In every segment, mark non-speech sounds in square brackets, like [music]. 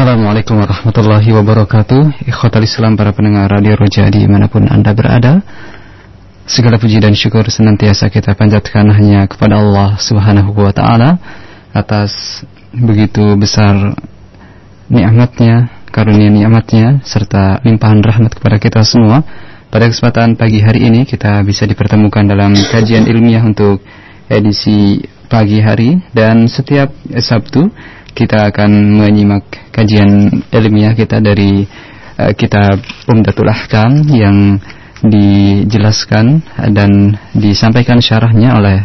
Assalamualaikum warahmatullahi wabarakatuh. Ikhwatal Islam para pendengar Radio Roja di mana pun anda berada Segala puji dan syukur senantiasa kita panjatkan hanya kepada Allah subhanahu wa ta'ala Atas begitu besar nikmatnya, karunia nikmatnya Serta limpahan rahmat kepada kita semua. Pada kesempatan pagi hari ini kita bisa dipertemukan dalam kajian ilmiah untuk edisi pagi hari. Dan setiap Sabtu kita akan menyimak kajian ilmiah kita dari uh, kitab Umdatul Ahkam yang dijelaskan dan disampaikan syarahnya oleh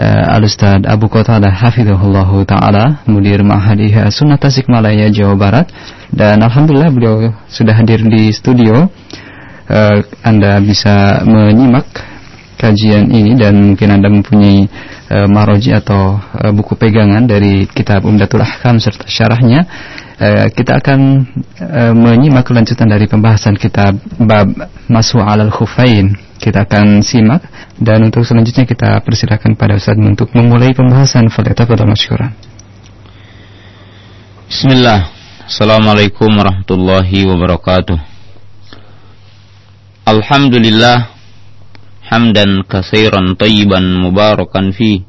uh, Al-Ustaz Abu Qatadah Hafizahullah Ta'ala Mudir Ma'hadiha Sunnah Tasikmalaya Jawa Barat. Dan Alhamdulillah beliau sudah hadir di studio. Uh, Anda bisa menyimak kajian ini dan mungkin Anda mempunyai uh, maroji atau uh, buku pegangan dari kitab Umdatul Ahkam serta syarahnya uh, kita akan uh, menyimak kelanjutan dari pembahasan kitab bab Masu alal Khufain. Kita akan simak dan untuk selanjutnya kita persilakan pada Ustaz untuk memulai pembahasan. Pada masyuran Bismillah. Assalamualaikum warahmatullahi wabarakatuh. Alhamdulillah hamdan kasiran taiban mubarakan fi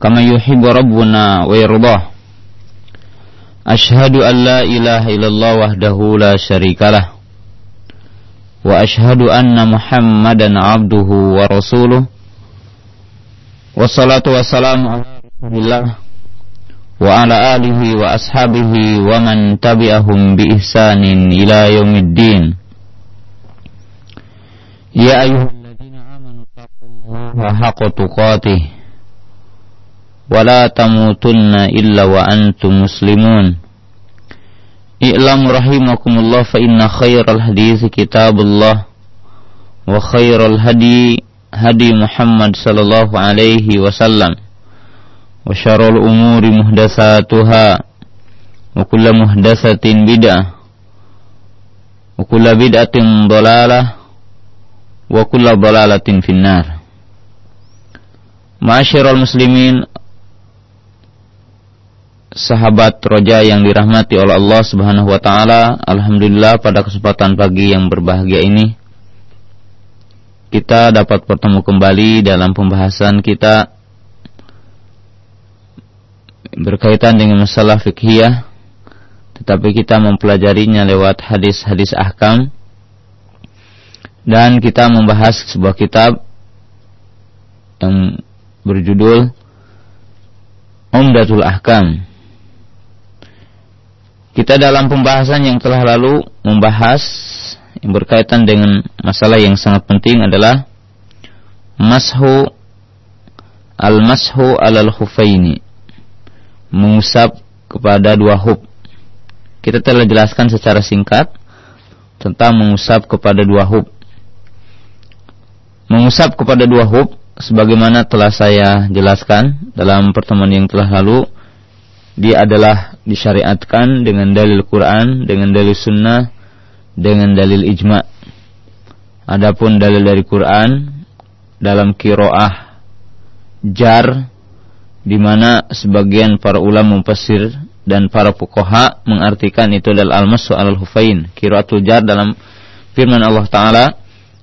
kama yuhibbu rabbuna wa yardah asyhadu an illallah wahdahu la syarikalah wa asyhadu anna muhammadan abduhu wa rasuluh wa salatu wa ala alihi wa ashabihi wa man tabi'ahum bi ihsanin ila ya ayuhum وحق تقاته ولا تموتن إلا وأنتم مسلمون اعلم رحمكم الله فإن خير الحديث كتاب الله وخير الهدي هدي محمد صلى الله عليه وسلم وشر الأمور محدثاتها وكل محدثة بدعة وكل بدعة ضلالة وكل ضلالة في النار Masyarul muslimin sahabat roja yang dirahmati oleh Allah Subhanahu wa taala, alhamdulillah pada kesempatan pagi yang berbahagia ini kita dapat bertemu kembali dalam pembahasan kita berkaitan dengan masalah fikhiyah tetapi kita mempelajarinya lewat hadis-hadis ahkam dan kita membahas sebuah kitab yang berjudul Umdatul Ahkam. Kita dalam pembahasan yang telah lalu membahas yang berkaitan dengan masalah yang sangat penting adalah mashu al-mashu alal khufaini. Mengusap kepada dua hub. Kita telah jelaskan secara singkat tentang mengusap kepada dua hub. Mengusap kepada dua hub sebagaimana telah saya jelaskan dalam pertemuan yang telah lalu dia adalah disyariatkan dengan dalil Quran, dengan dalil sunnah, dengan dalil ijma. Adapun dalil dari Quran dalam kiroah jar di mana sebagian para ulama mufassir dan para fuqaha mengartikan itu adalah al-masu al-hufain. Kiraatul jar dalam firman Allah taala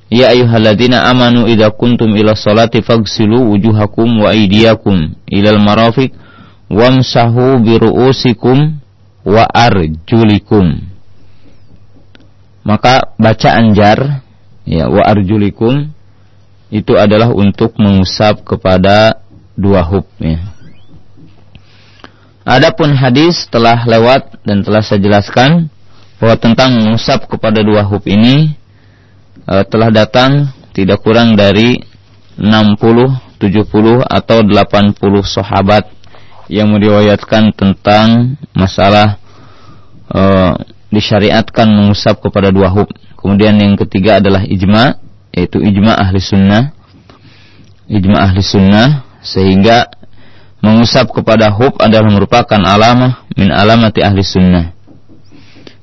Ya ayyuhalladzina amanu idza kuntum ila salati faghsilu wujuhakum wa aydiyakum ilal marafiq wamsahu bi ru'usikum wa arjulikum. Maka bacaan jar ya wa arjulikum itu adalah untuk mengusap kepada dua hub ya. Adapun hadis telah lewat dan telah saya jelaskan bahwa tentang mengusap kepada dua hub ini uh, telah datang tidak kurang dari 60, 70 atau 80 sahabat yang meriwayatkan tentang masalah uh, disyariatkan mengusap kepada dua hub. Kemudian yang ketiga adalah ijma, yaitu ijma ahli sunnah. Ijma ahli sunnah sehingga mengusap kepada hub adalah merupakan alamah min alamati ahli sunnah.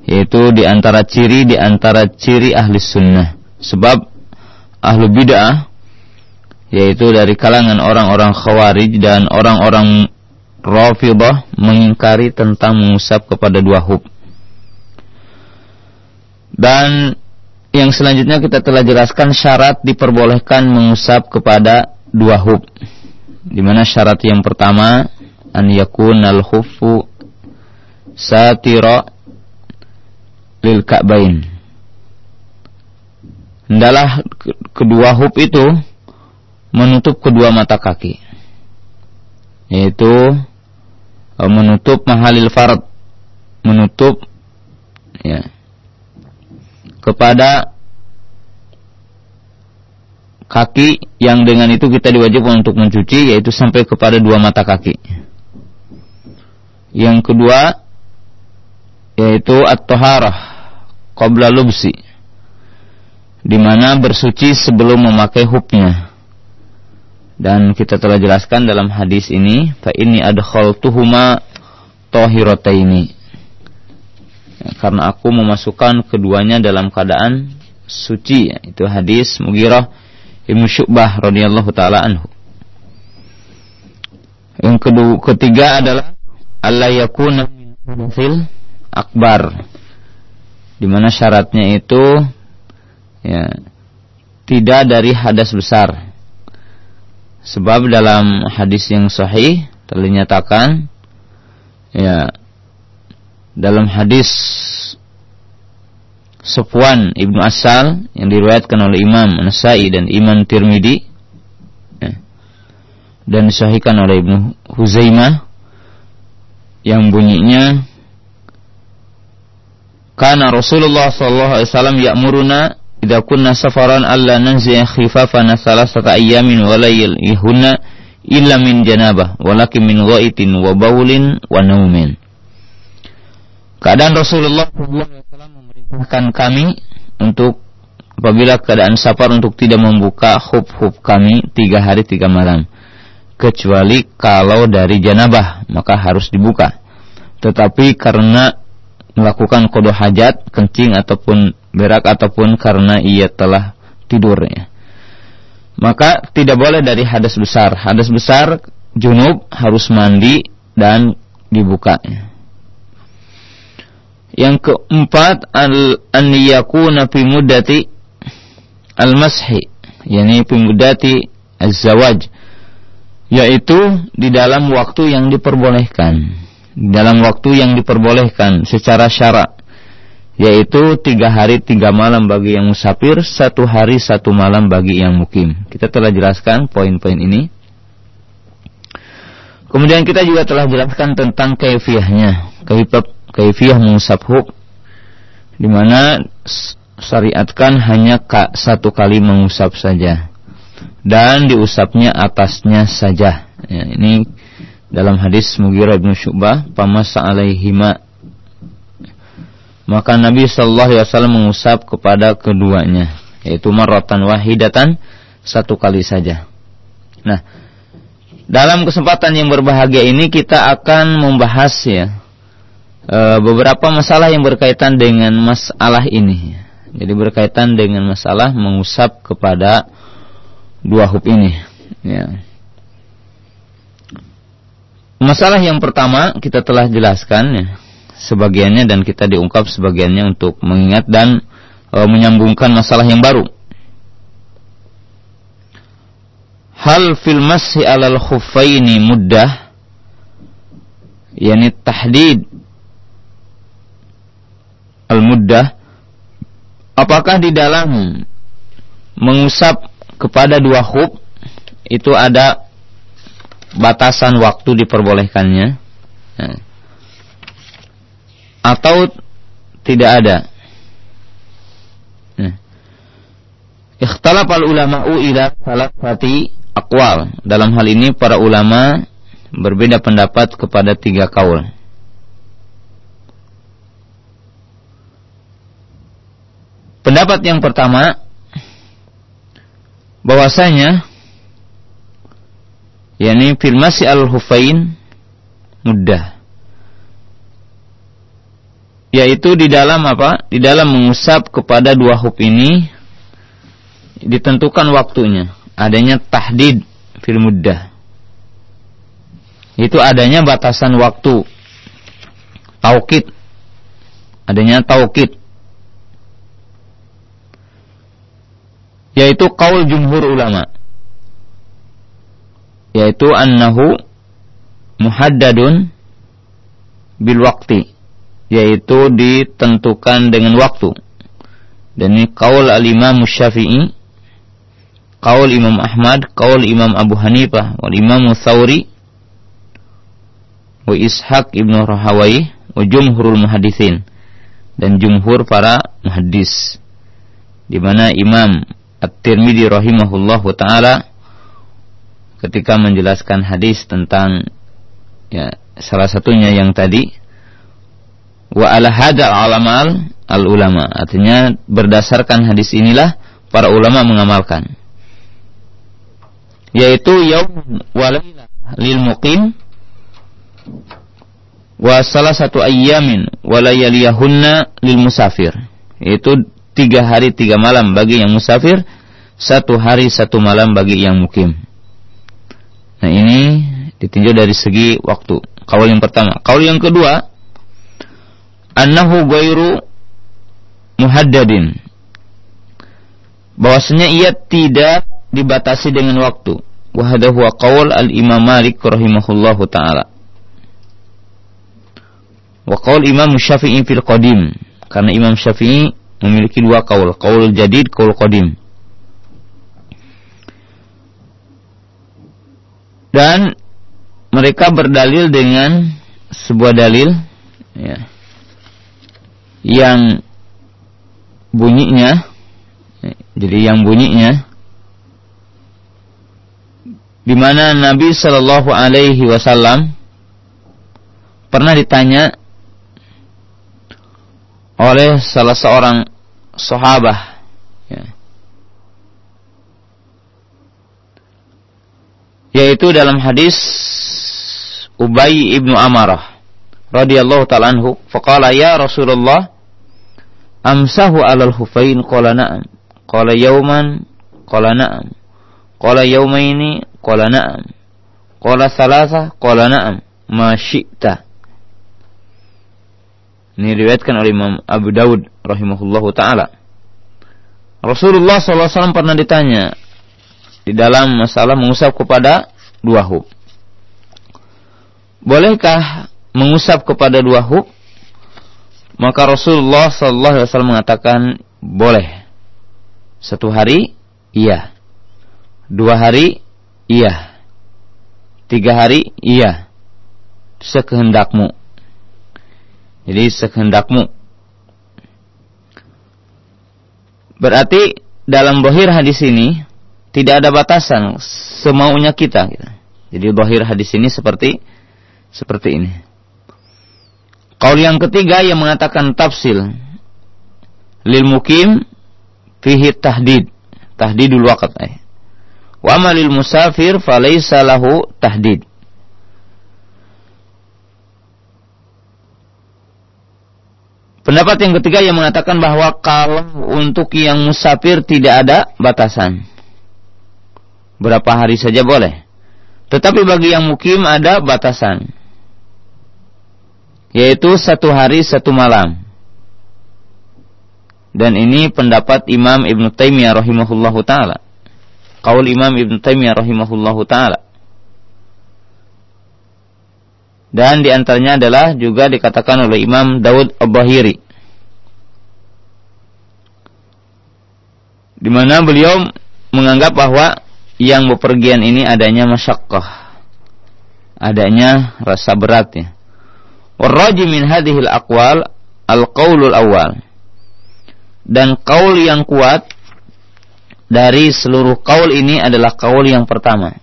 Yaitu di antara ciri di antara ciri ahli sunnah. Sebab ahlu bid'ah yaitu dari kalangan orang-orang khawarij dan orang-orang Rafidah mengingkari tentang mengusap kepada dua hub. Dan yang selanjutnya kita telah jelaskan syarat diperbolehkan mengusap kepada dua hub. Di mana syarat yang pertama an yakun al khuffu satira lil ka'bain. Hendaklah kedua hub itu menutup kedua mata kaki. Yaitu e, menutup mahalil farad, menutup ya kepada kaki yang dengan itu kita diwajibkan untuk mencuci yaitu sampai kepada dua mata kaki. Yang kedua yaitu at-taharah qabla lubsi di mana bersuci sebelum memakai hubnya. Dan kita telah jelaskan dalam hadis ini, fa ini adkhaltuhuma tahirataini. Ya, karena aku memasukkan keduanya dalam keadaan suci, ya, itu hadis Mughirah Ibnu Syu'bah radhiyallahu taala anhu. Yang kedua, ketiga adalah Allah yakuna akbar. Di mana syaratnya itu ya tidak dari hadas besar. Sebab dalam hadis yang sahih telah dinyatakan ya dalam hadis Sufwan ibnu Asal yang diriwayatkan oleh Imam Nasai dan Imam Tirmidzi ya, dan disahihkan oleh Ibnu Huzaimah yang bunyinya karena Rasulullah sallallahu alaihi idza kunna safaran alla nanzi'a khifafana salasata ayyamin wa laylihunna illa min janabah walakin min ghaitin wa baulin wa naumin. Keadaan Rasulullah memerintahkan kami untuk apabila keadaan safar untuk tidak membuka hub-hub kami tiga hari tiga malam kecuali kalau dari janabah maka harus dibuka tetapi karena melakukan kodo hajat kencing ataupun berak ataupun karena ia telah tidurnya. Maka tidak boleh dari hadas besar. Hadas besar junub harus mandi dan dibukanya. Yang keempat al an yakuna fi al mashi yakni fi muddati az-zawaj yaitu di dalam waktu yang diperbolehkan dalam waktu yang diperbolehkan secara syarak yaitu tiga hari tiga malam bagi yang musafir, satu hari satu malam bagi yang mukim. Kita telah jelaskan poin-poin ini. Kemudian kita juga telah jelaskan tentang kaifiahnya, kaifiah mengusap di mana syariatkan hanya satu kali mengusap saja dan diusapnya atasnya saja. Ya, ini dalam hadis Mughirah bin Syu'bah, "Pamasa alaihima maka Nabi Shallallahu Alaihi Wasallam mengusap kepada keduanya, yaitu marratan wahidatan satu kali saja. Nah, dalam kesempatan yang berbahagia ini kita akan membahas ya e, beberapa masalah yang berkaitan dengan masalah ini. Jadi berkaitan dengan masalah mengusap kepada dua hub ini. Ya. Masalah yang pertama kita telah jelaskan ya sebagiannya dan kita diungkap sebagiannya untuk mengingat dan e, menyambungkan masalah yang baru. Hal fil mashi alal khuffaini muddah yakni tahdid al muddah apakah di dalam mengusap kepada dua khuf itu ada batasan waktu diperbolehkannya. Nah atau tidak ada. Nah. Ikhtalaf al ulama'u ila salafati akwal. Dalam hal ini para ulama berbeda pendapat kepada tiga kaul. Pendapat yang pertama bahwasanya yakni fil al-hufain mudah yaitu di dalam apa? Di dalam mengusap kepada dua hub ini ditentukan waktunya. Adanya tahdid fil muddah. Itu adanya batasan waktu. Taukid. Adanya taukid. Yaitu kaul jumhur ulama. Yaitu annahu muhaddadun bil waktu yaitu ditentukan dengan waktu. Dan ini kaul al-Imam Syafi'i, kaul Imam Ahmad, kaul Imam Abu Hanifah, wal Imam Thawri, wa Ishaq ibnu Rahawai, wa jumhurul muhadithin dan jumhur para muhaddis. Di mana Imam At-Tirmidzi rahimahullahu taala ketika menjelaskan hadis tentang ya salah satunya yang tadi wa ala hadal alamal al ulama artinya berdasarkan hadis inilah para ulama mengamalkan. Yaitu yaum walailah lil muqim wa salah satu ayyamin walayaliyahunna lil musafir. Yaitu tiga hari tiga malam bagi yang musafir satu hari satu malam bagi yang mukim. Nah ini ditinjau dari segi waktu. Kaul yang pertama. Kaul yang kedua annahu ghairu muhaddadin. Bahwasanya ia tidak dibatasi dengan waktu. Wa hadha huwa qaul al Imam Malik rahimahullahu taala. Wa qaul Imam Syafi'i fil qadim. Karena Imam Syafi'i memiliki dua kaul kaul jadid kaul qadim. Dan mereka berdalil dengan sebuah dalil ya, yang bunyinya jadi yang bunyinya di mana Nabi Shallallahu Alaihi Wasallam pernah ditanya oleh salah seorang sahabat ya, yaitu dalam hadis Ubay ibnu Amarah radhiyallahu taala anhu faqala ya Rasulullah amsahu alal hufain qala na'am. Qala yauman qala na'am. Qala yaumaini qala na'am. Qala salasa qala na'am. Ma syi'ta. Ini diriwayatkan oleh Imam Abu Daud rahimahullahu taala. Rasulullah SAW pernah ditanya di dalam masalah mengusap kepada dua hub. Bolehkah mengusap kepada dua hub? Maka Rasulullah Sallallahu Alaihi Wasallam mengatakan boleh. Satu hari, iya. Dua hari, iya. Tiga hari, iya. Sekehendakmu. Jadi sekehendakmu. Berarti dalam bohir hadis ini tidak ada batasan semaunya kita. Jadi bohir hadis ini seperti seperti ini. Kaul yang ketiga yang mengatakan tafsil lil mukim fihi tahdid, tahdidul waqt. Eh. Wa amalil musafir falaysa lahu tahdid. Pendapat yang ketiga yang mengatakan bahwa kalau untuk yang musafir tidak ada batasan. Berapa hari saja boleh. Tetapi bagi yang mukim ada batasan yaitu satu hari satu malam. Dan ini pendapat Imam Ibn Taimiyah rahimahullahu taala. Kaul Imam Ibn Taimiyah rahimahullahu taala. Dan di antaranya adalah juga dikatakan oleh Imam Daud Al-Bahiri. Di mana beliau menganggap bahwa yang bepergian ini adanya masyakkah. Adanya rasa berat ya Warraji min hadhil aqwal al-qaulul awal. Dan kaul yang kuat dari seluruh kaul ini adalah kaul yang pertama.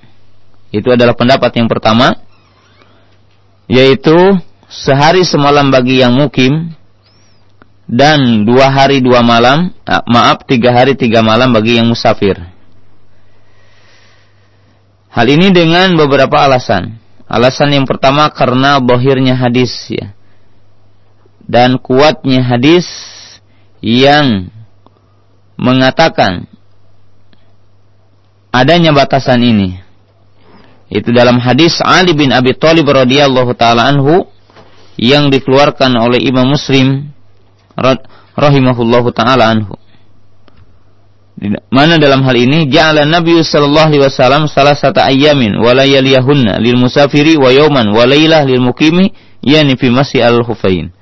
Itu adalah pendapat yang pertama yaitu sehari semalam bagi yang mukim dan dua hari dua malam ah, maaf tiga hari tiga malam bagi yang musafir. Hal ini dengan beberapa alasan. Alasan yang pertama karena bohirnya hadis ya. Dan kuatnya hadis yang mengatakan adanya batasan ini. Itu dalam hadis Ali bin Abi Thalib radhiyallahu taala anhu yang dikeluarkan oleh Imam Muslim rahimahullahu taala anhu. Mana dalam hal ini ja'ala Nabi sallallahu alaihi wasallam salah satu ayamin wa layaliyahunna lil musafiri wa yawman wa lailah lil muqimi yani fi al hufain.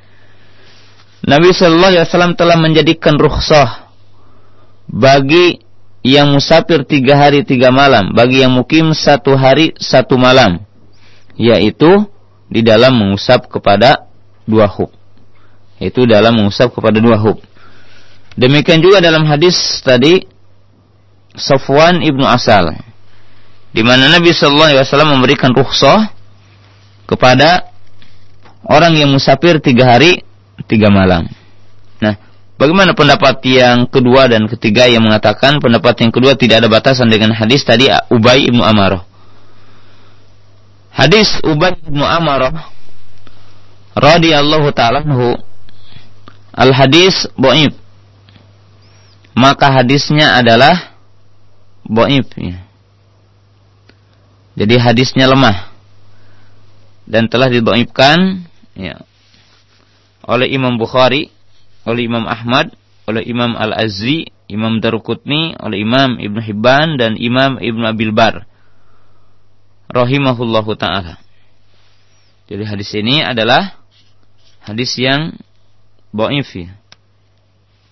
Nabi sallallahu alaihi wasallam telah menjadikan rukhsah bagi yang musafir tiga hari tiga malam, bagi yang mukim satu hari satu malam, yaitu di dalam mengusap kepada dua hub. Itu dalam mengusap kepada dua hub. Demikian juga dalam hadis tadi Safwan ibnu Asal, di mana Nabi Shallallahu Alaihi Wasallam memberikan rukhsah kepada orang yang musafir tiga hari tiga malam. Nah, bagaimana pendapat yang kedua dan ketiga yang mengatakan pendapat yang kedua tidak ada batasan dengan hadis tadi Ubay ibnu Amarah. Hadis Ubay ibnu Amarah radhiyallahu taala al hadis dhaif maka hadisnya adalah boib. Ya. Jadi hadisnya lemah dan telah diboibkan ya, oleh Imam Bukhari, oleh Imam Ahmad, oleh Imam Al Azzi, Imam Daruqutni, oleh Imam Ibn Hibban dan Imam Ibn Abil Bar. Rahimahullahu taala. Jadi hadis ini adalah hadis yang boif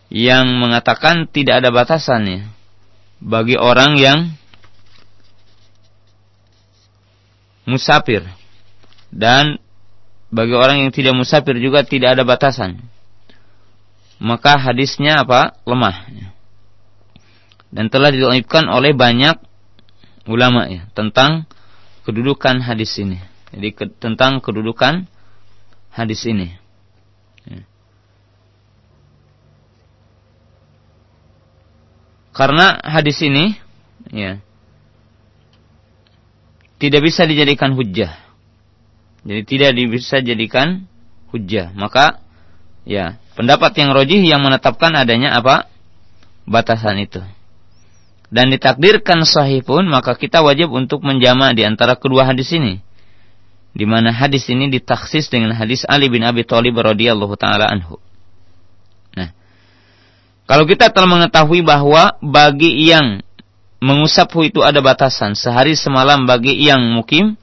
yang mengatakan tidak ada batasannya bagi orang yang musafir. Dan bagi orang yang tidak musafir juga tidak ada batasan. Maka hadisnya apa? Lemah. Dan telah dilakukan oleh banyak ulama ya tentang kedudukan hadis ini. Jadi ke, tentang kedudukan hadis ini Karena hadis ini ya tidak bisa dijadikan hujah. Jadi tidak bisa dijadikan hujah. Maka ya, pendapat yang rojih yang menetapkan adanya apa? batasan itu. Dan ditakdirkan sahih pun maka kita wajib untuk menjama di antara kedua hadis ini. Di mana hadis ini ditaksis dengan hadis Ali bin Abi Thalib radhiyallahu taala anhu. Kalau kita telah mengetahui bahwa bagi yang mengusap itu ada batasan sehari semalam bagi yang mukim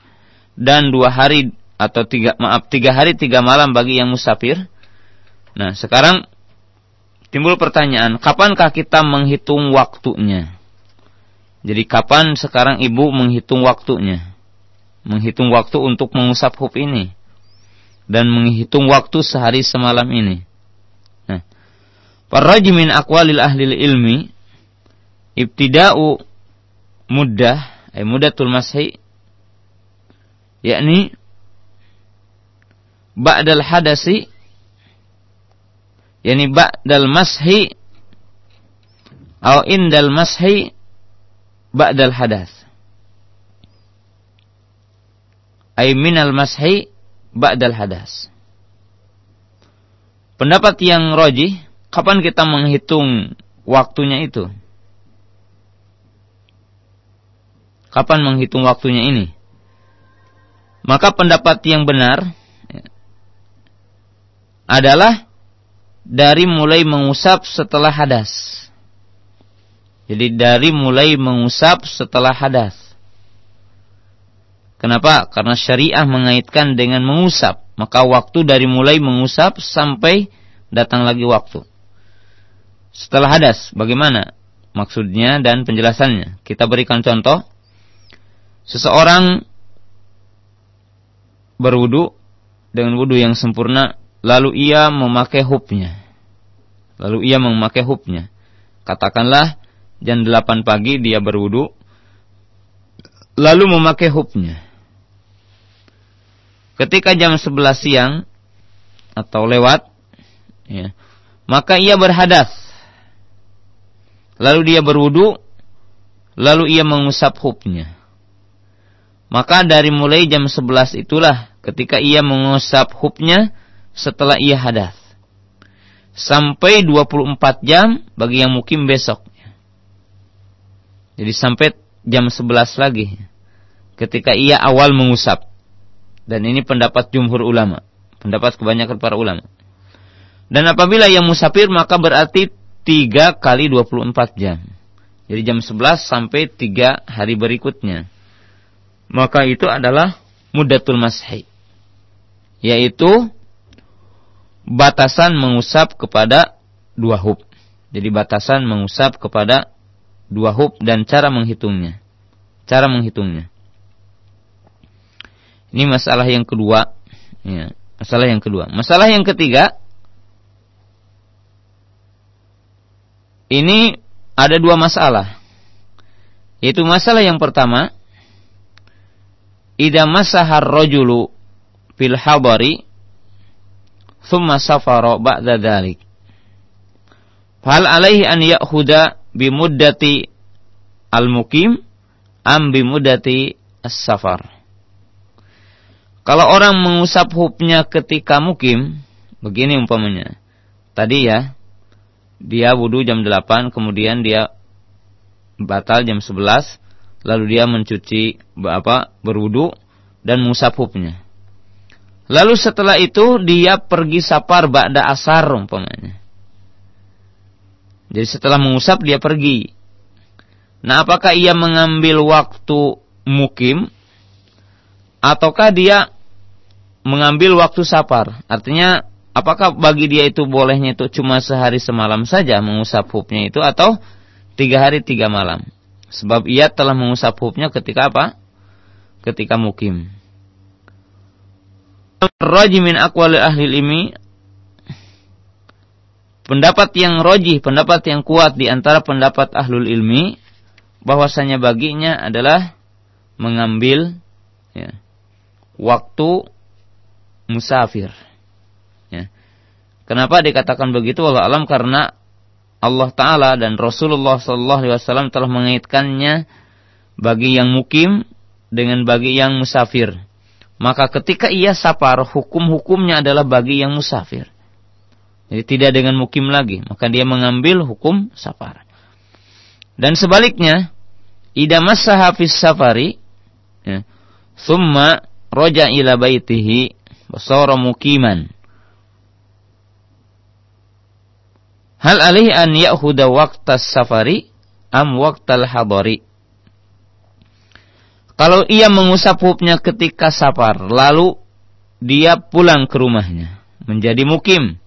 dan dua hari atau tiga maaf tiga hari tiga malam bagi yang musafir. Nah sekarang timbul pertanyaan, kapankah kita menghitung waktunya? Jadi kapan sekarang ibu menghitung waktunya? Menghitung waktu untuk mengusap hub ini dan menghitung waktu sehari semalam ini. Farraj min aqwalil ahli ilmi ibtida'u muddah ay muddatul mashi yakni ba'dal hadasi yakni ba'dal mashi atau indal mashi ba'dal hadas. Ay minal mashi ba'dal hadas. Pendapat yang rojih Kapan kita menghitung waktunya itu? Kapan menghitung waktunya ini? Maka pendapat yang benar ya, adalah dari mulai mengusap setelah hadas. Jadi dari mulai mengusap setelah hadas. Kenapa? Karena syariah mengaitkan dengan mengusap. Maka waktu dari mulai mengusap sampai datang lagi waktu. Setelah hadas, bagaimana maksudnya dan penjelasannya? Kita berikan contoh. Seseorang berwudu dengan wudu yang sempurna, lalu ia memakai hubnya. Lalu ia memakai hubnya. Katakanlah jam 8 pagi dia berwudu, lalu memakai hubnya. Ketika jam 11 siang atau lewat, ya, maka ia berhadas lalu dia berwudu, lalu ia mengusap hubnya. Maka dari mulai jam 11 itulah ketika ia mengusap hubnya setelah ia hadas. Sampai 24 jam bagi yang mukim besok. Jadi sampai jam 11 lagi. ketika ia awal mengusap. Dan ini pendapat jumhur ulama, pendapat kebanyakan para ulama. Dan apabila ia musafir maka berarti 3 kali 24 jam. Jadi jam 11 sampai 3 hari berikutnya. Maka itu adalah mudatul mashi. Yaitu batasan mengusap kepada dua hub. Jadi batasan mengusap kepada dua hub dan cara menghitungnya. Cara menghitungnya. Ini masalah yang kedua. Ya, masalah yang kedua. Masalah yang ketiga. Ini ada dua masalah. Yaitu masalah yang pertama. Ida masahar rojulu fil habari thumma safara ba'da dhalik. Hal alaihi an ya'khuda bimuddati al-mukim am bimuddati as-safar. Kalau orang mengusap hubnya ketika mukim, begini umpamanya. Tadi ya, dia wudhu jam 8, kemudian dia batal jam 11, lalu dia mencuci apa berwudhu dan mengusap hubnya. Lalu setelah itu dia pergi sapar ba'da asar umpamanya. Jadi setelah mengusap dia pergi. Nah, apakah ia mengambil waktu mukim ataukah dia mengambil waktu sapar? Artinya apakah bagi dia itu bolehnya itu cuma sehari semalam saja mengusap hubnya itu atau tiga hari tiga malam? Sebab ia telah mengusap hubnya ketika apa? Ketika mukim. Rajimin akwali ahli ilmi pendapat yang rojih, pendapat yang kuat di antara pendapat ahlul ilmi bahwasanya baginya adalah mengambil ya, waktu musafir. Kenapa dikatakan begitu? Allah alam karena Allah Taala dan Rasulullah Sallallahu Alaihi Wasallam telah mengaitkannya bagi yang mukim dengan bagi yang musafir. Maka ketika ia safar, hukum-hukumnya adalah bagi yang musafir. Jadi tidak dengan mukim lagi, maka dia mengambil hukum safar. Dan sebaliknya, idza massaha safari ya, thumma roja ila baitihi basara mukiman. Hal alih an ya'khuda waqtas safari am waqtal hadari? Kalau ia mengusap hubnya ketika safar, lalu dia pulang ke rumahnya, menjadi mukim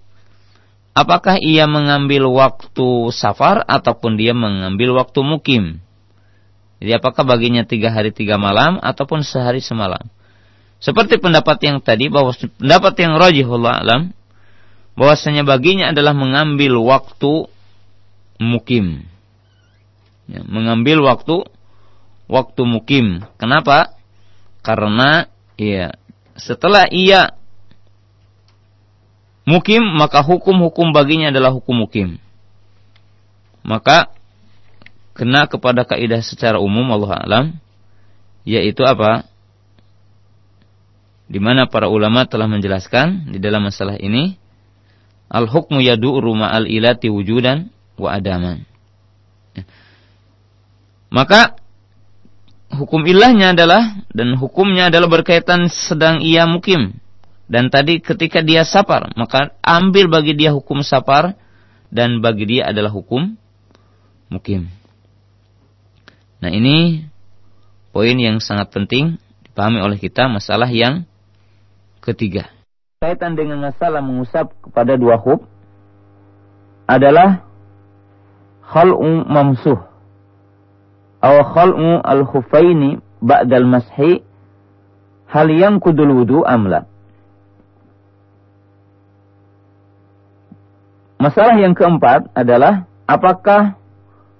apakah ia mengambil waktu safar ataupun dia mengambil waktu mukim. Jadi apakah baginya tiga hari tiga malam ataupun sehari semalam. Seperti pendapat yang tadi bahwa pendapat yang rajihullah alam bahwasanya baginya adalah mengambil waktu mukim. Ya, mengambil waktu waktu mukim. Kenapa? Karena ya setelah ia mukim maka hukum-hukum baginya adalah hukum mukim. Maka kena kepada kaidah secara umum Allah alam yaitu apa? Di mana para ulama telah menjelaskan di dalam masalah ini al hukmu yadu'ru ma'al ilati wujudan wa adaman. Ya. Maka hukum ilahnya adalah dan hukumnya adalah berkaitan sedang ia mukim dan tadi ketika dia sapar, maka ambil bagi dia hukum sapar dan bagi dia adalah hukum mukim. Nah ini poin yang sangat penting dipahami oleh kita masalah yang ketiga. Kaitan dengan masalah mengusap kepada dua hub adalah khal'u mamsuh atau khal'u al-khufaini ba'dal mashi hal yang kudul wudu amla. Masalah yang keempat adalah apakah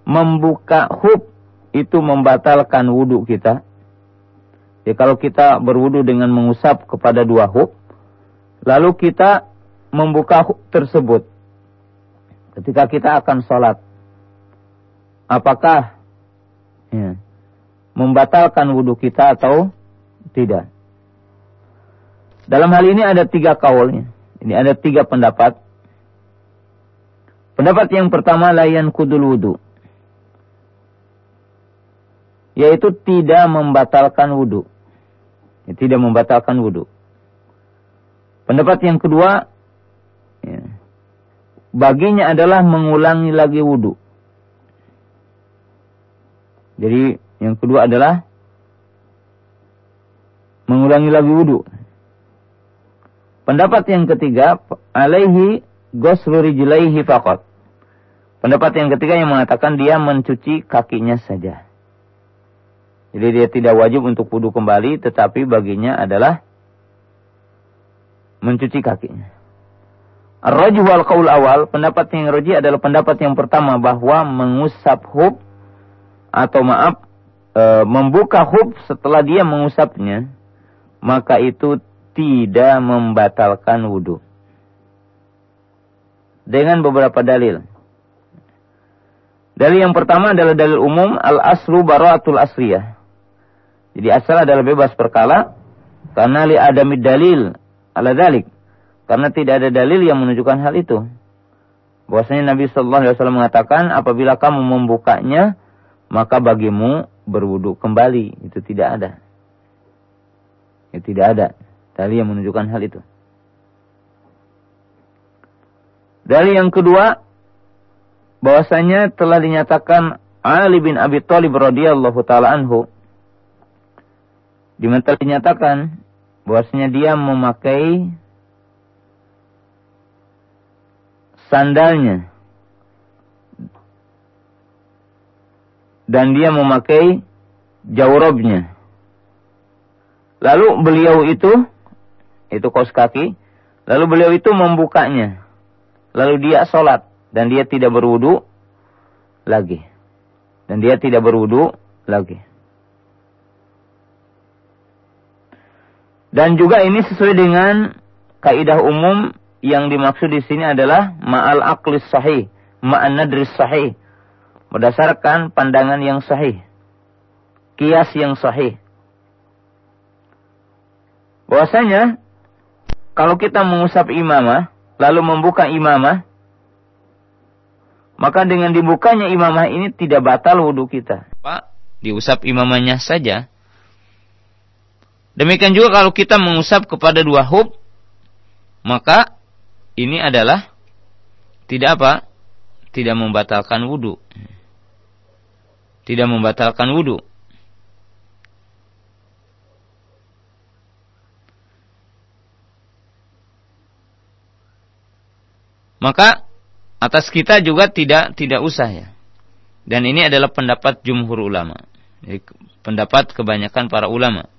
membuka hub itu membatalkan wudhu kita? Ya, kalau kita berwudhu dengan mengusap kepada dua hub, lalu kita membuka tersebut ketika kita akan sholat, apakah ya, membatalkan wudhu kita atau tidak? Dalam hal ini ada tiga kaulnya. Ini ada tiga pendapat Pendapat yang pertama layan kudul wudu. yaitu tidak membatalkan wudhu. Tidak membatalkan wudhu. Pendapat yang kedua, ya, baginya adalah mengulangi lagi wudhu. Jadi yang kedua adalah mengulangi lagi wudhu. Pendapat yang ketiga, alaihi ghuslu rijlaihi faqat. Pendapat yang ketiga yang mengatakan dia mencuci kakinya saja. Jadi dia tidak wajib untuk wudhu kembali, tetapi baginya adalah mencuci kakinya. Ar-rajih wal qaul awal, pendapat yang rajih adalah pendapat yang pertama bahwa mengusap hub atau maaf e, membuka hub setelah dia mengusapnya, maka itu tidak membatalkan wudhu. Dengan beberapa dalil. Dalil yang pertama adalah dalil umum al-aslu bara'atul asriyah. Jadi asal adalah bebas perkala karena li adamid dalil ala dalik. Karena tidak ada dalil yang menunjukkan hal itu. Bahwasanya Nabi Shallallahu Alaihi Wasallam mengatakan apabila kamu membukanya maka bagimu berwudu kembali itu tidak ada. Itu tidak ada dalil yang menunjukkan hal itu. Dalil yang kedua bahwasanya telah dinyatakan Ali bin Abi Thalib radhiyallahu taala anhu di mana dinyatakan bahwasanya dia memakai sandalnya dan dia memakai jawrobnya. Lalu beliau itu, itu kos kaki, lalu beliau itu membukanya. Lalu dia sholat dan dia tidak berwudu lagi. Dan dia tidak berwudu lagi. Dan juga ini sesuai dengan kaidah umum yang dimaksud di sini adalah ma'al aklis sahih, ma'an nadris sahih. Berdasarkan pandangan yang sahih. Kias yang sahih. Bahwasanya kalau kita mengusap imamah, lalu membuka imamah, maka dengan dibukanya imamah ini tidak batal wudhu kita. Pak, diusap imamahnya saja. Demikian juga kalau kita mengusap kepada dua hub, maka ini adalah tidak apa? Tidak membatalkan wudhu. Tidak membatalkan wudhu. Maka atas kita juga tidak tidak usah ya. Dan ini adalah pendapat jumhur ulama. Pendapat kebanyakan para ulama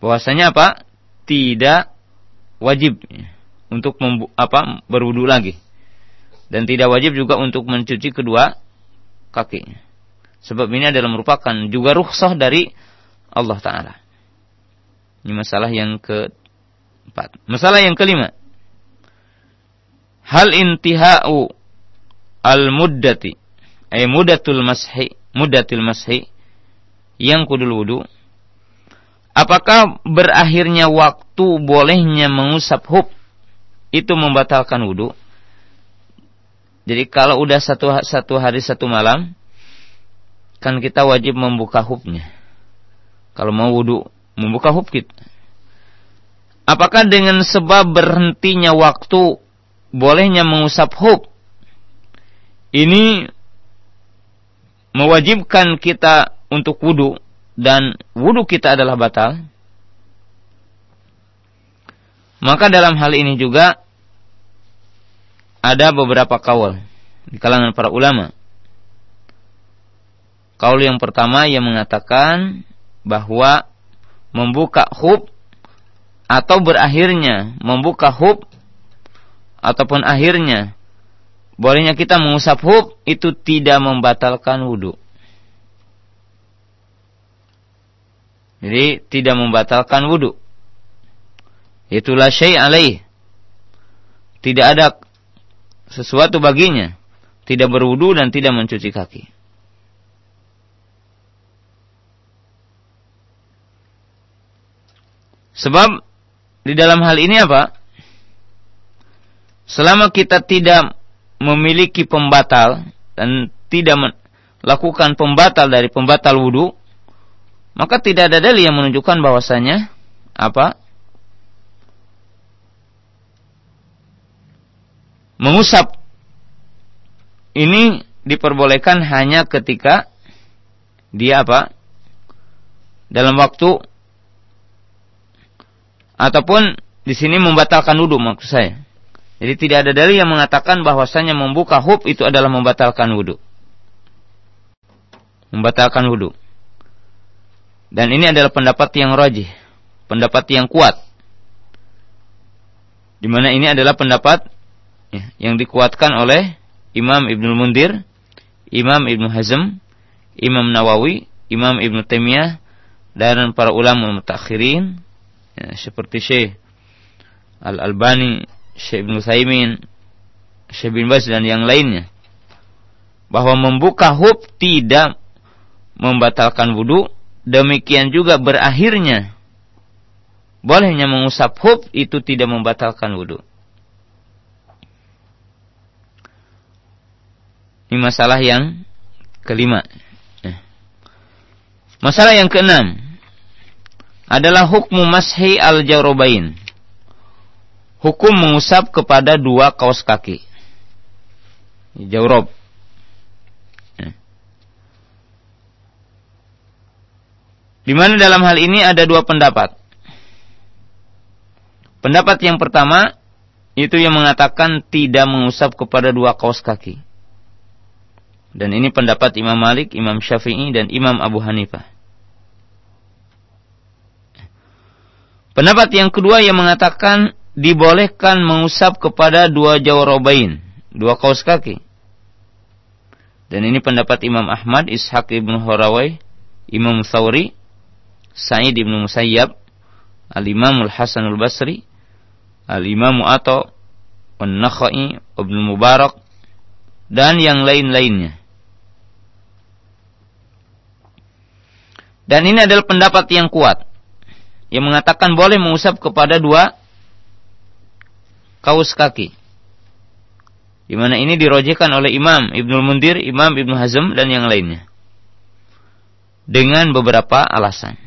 bahwasanya apa? Tidak wajib untuk apa berwudu lagi. Dan tidak wajib juga untuk mencuci kedua kaki. Sebab ini adalah merupakan juga rukhsah dari Allah Ta'ala. Ini masalah yang keempat. Masalah yang kelima. Hal intihau al-muddati. Ay muddatul mashi. Muddatul mashi. Yang kudul wudu Apakah berakhirnya waktu bolehnya mengusap hub itu membatalkan wudhu? Jadi kalau udah satu satu hari satu malam, kan kita wajib membuka hubnya. Kalau mau wudhu, membuka hub kita. Apakah dengan sebab berhentinya waktu bolehnya mengusap hub? Ini mewajibkan kita untuk wudhu dan wudhu kita adalah batal, maka dalam hal ini juga ada beberapa kaul di kalangan para ulama. Kaul yang pertama yang mengatakan bahwa membuka hub atau berakhirnya membuka hub ataupun akhirnya bolehnya kita mengusap hub itu tidak membatalkan wudhu. Jadi tidak membatalkan wudhu. Itulah syai' alaih. Tidak ada sesuatu baginya. Tidak berwudu dan tidak mencuci kaki. Sebab di dalam hal ini apa? Selama kita tidak memiliki pembatal dan tidak lakukan pembatal dari pembatal wudhu, maka tidak ada dalil yang menunjukkan bahwasanya apa? Mengusap ini diperbolehkan hanya ketika dia apa? Dalam waktu ataupun di sini membatalkan wudhu maksud saya. Jadi tidak ada dalil yang mengatakan bahwasanya membuka hub itu adalah membatalkan wudhu. Membatalkan wudhu. Dan ini adalah pendapat yang rajih, pendapat yang kuat. Di mana ini adalah pendapat ya, yang dikuatkan oleh Imam Ibnu Mundir, Imam Ibnu Hazm, Imam Nawawi, Imam Ibnu Taimiyah dan para ulama mutakhirin ya, seperti Syekh Al-Albani, Syekh Ibnu Saimin, Syekh bin Baz dan yang lainnya bahwa membuka hub tidak membatalkan wudhu demikian juga berakhirnya bolehnya mengusap hub itu tidak membatalkan wudhu. Ini masalah yang kelima. Eh. Masalah yang keenam adalah hukmu mashi al jarobain. Hukum mengusap kepada dua kaos kaki. Jaurob. Di mana dalam hal ini ada dua pendapat. Pendapat yang pertama itu yang mengatakan tidak mengusap kepada dua kaos kaki. Dan ini pendapat Imam Malik, Imam Syafi'i dan Imam Abu Hanifah. Pendapat yang kedua yang mengatakan dibolehkan mengusap kepada dua jawrobain, dua kaos kaki. Dan ini pendapat Imam Ahmad, Ishaq ibn Horawai, Imam Thawri, Sa'id bin Musayyab, Al-Imam Al-Hasan Al-Basri, Al-Imam Ato, An-Nakhai, Ibn Mubarak, dan yang lain-lainnya. Dan ini adalah pendapat yang kuat yang mengatakan boleh mengusap kepada dua kaus kaki. Di mana ini dirojekan oleh Imam Ibnu Mundir, Imam Ibnu Hazm dan yang lainnya. Dengan beberapa alasan.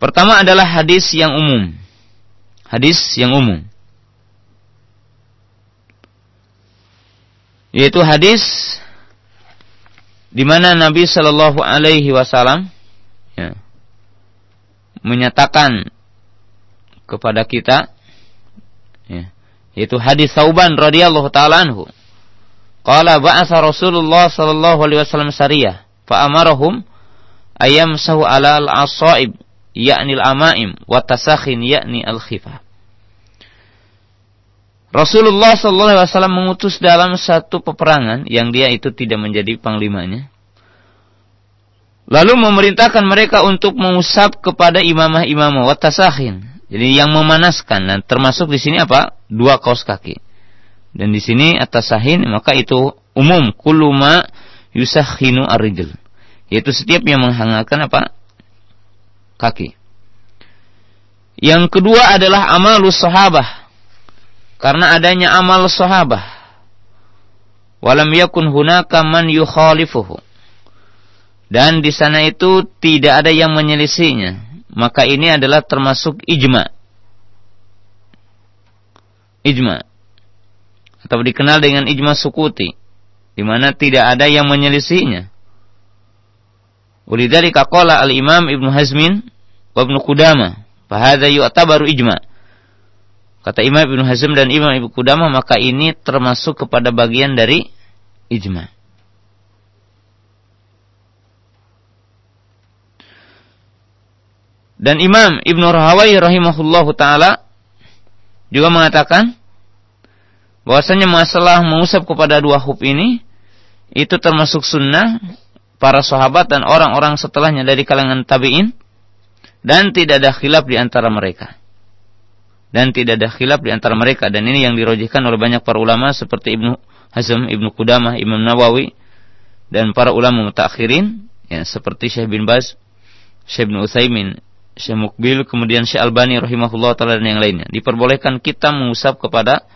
Pertama adalah hadis yang umum. Hadis yang umum. Yaitu hadis di mana Nabi Shallallahu Alaihi Wasallam ya, menyatakan kepada kita, ya, yaitu hadis Sauban radhiyallahu taala anhu. Qala ba'asa Rasulullah sallallahu alaihi wasallam sariyah fa amarahum ayam sahu ala al-asaib yakni al-amaim wa tasakhin yakni al-khifaf. Rasulullah sallallahu alaihi wasallam mengutus dalam satu peperangan yang dia itu tidak menjadi panglimanya. Lalu memerintahkan mereka untuk mengusap kepada imamah-imamah wa tasakhin. Jadi yang memanaskan dan termasuk di sini apa? Dua kaos kaki. Dan di sini atas sahin maka itu umum kuluma yusakhinu arijl. Yaitu setiap yang menghangatkan apa? Kaki. Yang kedua adalah amalus sahabah. Karena adanya amal sahabah. Walam yakun hunaka man yukhalifuhu. Dan di sana itu tidak ada yang menyelisihinya. Maka ini adalah termasuk ijma. Ijma. Atau dikenal dengan ijma sukuti. Di mana tidak ada yang menyelisihinya. Walidhalika qala al-Imam Ibnu Hazmin wa Ibnu Qudamah, "Fahadha yu'tabaru ijma." Kata Imam Ibnu Hazm dan Imam Ibnu Qudamah, maka ini termasuk kepada bagian dari ijma. Dan Imam Ibnu Rahawai rahimahullahu taala juga mengatakan bahwasanya masalah mengusap kepada dua hub ini itu termasuk sunnah para sahabat dan orang-orang setelahnya dari kalangan tabi'in dan tidak ada khilaf di antara mereka. Dan tidak ada khilaf di antara mereka dan ini yang dirojihkan oleh banyak para ulama seperti Ibnu Hazm, Ibnu Qudamah, Imam Nawawi dan para ulama mutakhirin ya seperti Syekh bin Baz, Syekh bin Utsaimin, Syekh Mukbil, kemudian Syekh Albani rahimahullah taala dan yang lainnya. Diperbolehkan kita mengusap kepada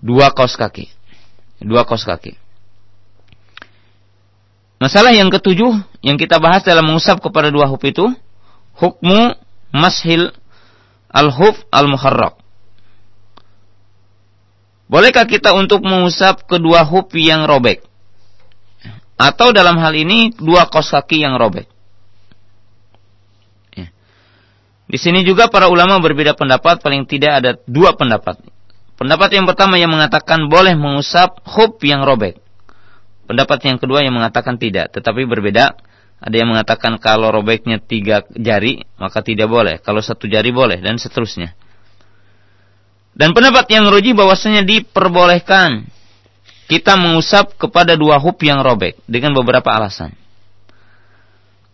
dua kaos kaki. Dua kaos kaki. Masalah yang ketujuh yang kita bahas dalam mengusap kepada dua hub itu hukmu mashil al-huf al-muharrak. Bolehkah kita untuk mengusap kedua hub yang robek? Atau dalam hal ini dua kos kaki yang robek? Ya. Di sini juga para ulama berbeda pendapat, paling tidak ada dua pendapat. Pendapat yang pertama yang mengatakan boleh mengusap hub yang robek. Pendapat yang kedua yang mengatakan tidak, tetapi berbeda. Ada yang mengatakan kalau robeknya tiga jari, maka tidak boleh. Kalau satu jari boleh, dan seterusnya. Dan pendapat yang roji bahwasanya diperbolehkan kita mengusap kepada dua hub yang robek dengan beberapa alasan.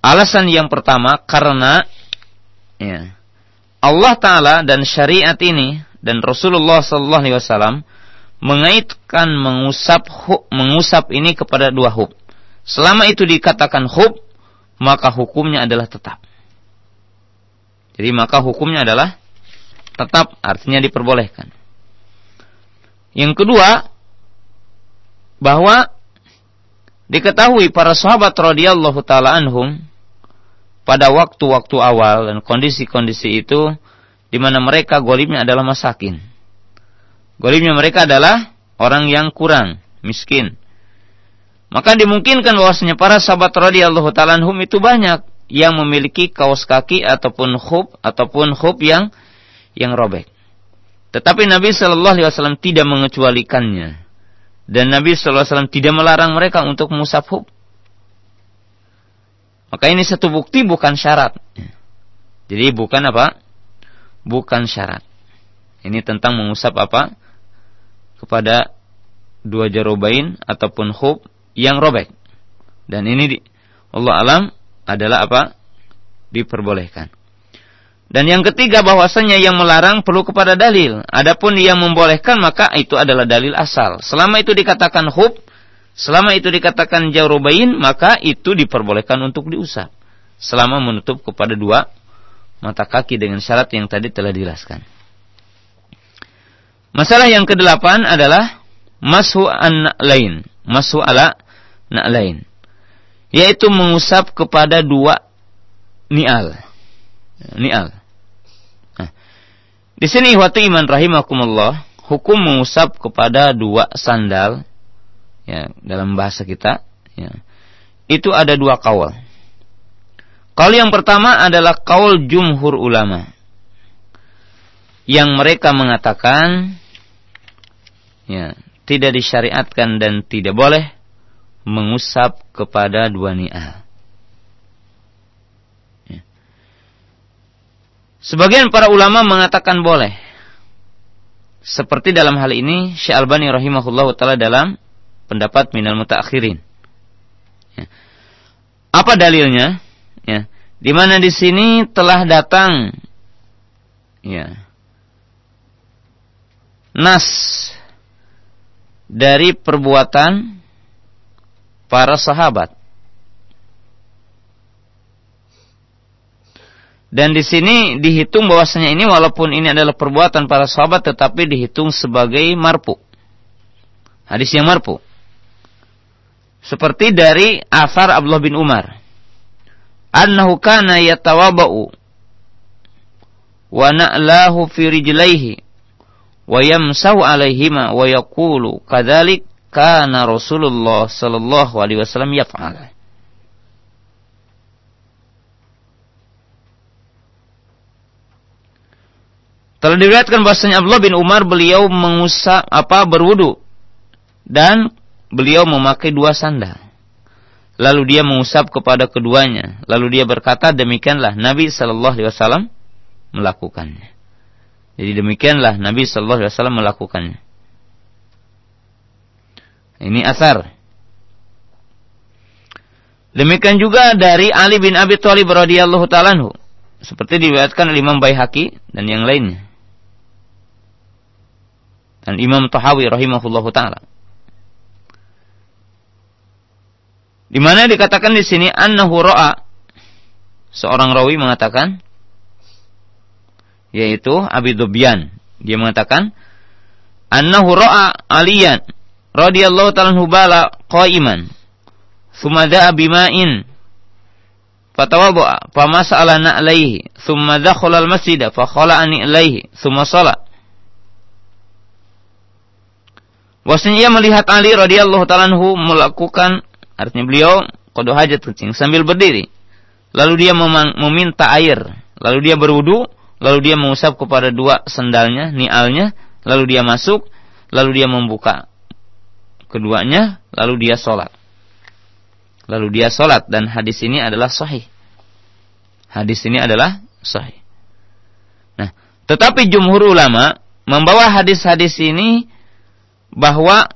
Alasan yang pertama karena ya, Allah Taala dan syariat ini dan Rasulullah Wasallam mengaitkan mengusap hub, mengusap ini kepada dua hub. Selama itu dikatakan hub, maka hukumnya adalah tetap. Jadi maka hukumnya adalah tetap artinya diperbolehkan. Yang kedua, bahwa diketahui para sahabat radhiyallahu taala anhum pada waktu-waktu awal dan kondisi-kondisi itu di mana mereka golimnya adalah masakin. Golimnya mereka adalah orang yang kurang, miskin. Maka dimungkinkan bahwasanya para sahabat radhiyallahu taala anhum itu banyak yang memiliki kaos kaki ataupun khub ataupun khub yang yang robek. Tetapi Nabi Shallallahu Alaihi Wasallam tidak mengecualikannya dan Nabi Shallallahu Alaihi Wasallam tidak melarang mereka untuk musab hub. Maka ini satu bukti bukan syarat. Jadi bukan apa? Bukan syarat. Ini tentang mengusap apa? Kepada dua jarobain ataupun hub yang robek. Dan ini di, Allah alam adalah apa? Diperbolehkan. Dan yang ketiga bahwasanya yang melarang perlu kepada dalil. Adapun yang membolehkan maka itu adalah dalil asal. Selama itu dikatakan hub, selama itu dikatakan jaurobain maka itu diperbolehkan untuk diusap. Selama menutup kepada dua mata kaki dengan syarat yang tadi telah dijelaskan. Masalah yang kedelapan adalah mashu an lain, mashu ala lain, yaitu mengusap kepada dua nial. Nial. Di sini waktu iman rahimakumullah, hukum mengusap kepada dua sandal ya dalam bahasa kita ya. Itu ada dua kaul. Kaul yang pertama adalah kaul jumhur ulama. Yang mereka mengatakan ya, tidak disyariatkan dan tidak boleh mengusap kepada dua ni'al. Sebagian para ulama mengatakan boleh. Seperti dalam hal ini Syekh Albani rahimahullah taala dalam pendapat minal mutaakhirin. Ya. Apa dalilnya? Ya. Di mana di sini telah datang ya. Nas dari perbuatan para sahabat Dan di sini dihitung bahwasanya ini walaupun ini adalah perbuatan para sahabat tetapi dihitung sebagai marpu. Hadis yang marpu. Seperti dari asar Abdullah bin Umar. Annahu kana yatawaba'u wa na'lahu fi rijlaihi wa yamsahu alaihima wa yaqulu kadzalik kana Rasulullah sallallahu alaihi wasallam yaf'al. Telah diriwayatkan bahwasanya Abdullah bin Umar beliau mengusap apa berwudu dan beliau memakai dua sandal. Lalu dia mengusap kepada keduanya. Lalu dia berkata demikianlah Nabi Shallallahu Alaihi Wasallam melakukannya. Jadi demikianlah Nabi Shallallahu Alaihi Wasallam melakukannya. Ini asar. Demikian juga dari Ali bin Abi Thalib radhiyallahu taala seperti diriwayatkan oleh Imam Baihaqi dan yang lainnya. Dan Imam Tahawi rahimahullahu taala. Di mana dikatakan di sini annahu ra'a. Seorang rawi mengatakan yaitu Abi Dubyan. Dia mengatakan annahu ra'a Aliyan radhiyallahu ta'ala bala qa'iman. Thumma da'a bima'in. Fatawadda'a famas'ala na'laihi. Thumma dakhala al-masjid fa khala'ani ilaihi thumma shalla Bahwasanya ia melihat Ali radhiyallahu taala melakukan artinya beliau qadu hajat kencing sambil berdiri. Lalu dia meminta air, lalu dia berwudu, lalu dia mengusap kepada dua sendalnya, nialnya, lalu dia masuk, lalu dia membuka keduanya, lalu dia sholat. Lalu dia sholat dan hadis ini adalah sahih. Hadis ini adalah sahih. Nah, tetapi jumhur ulama membawa hadis-hadis ini bahwa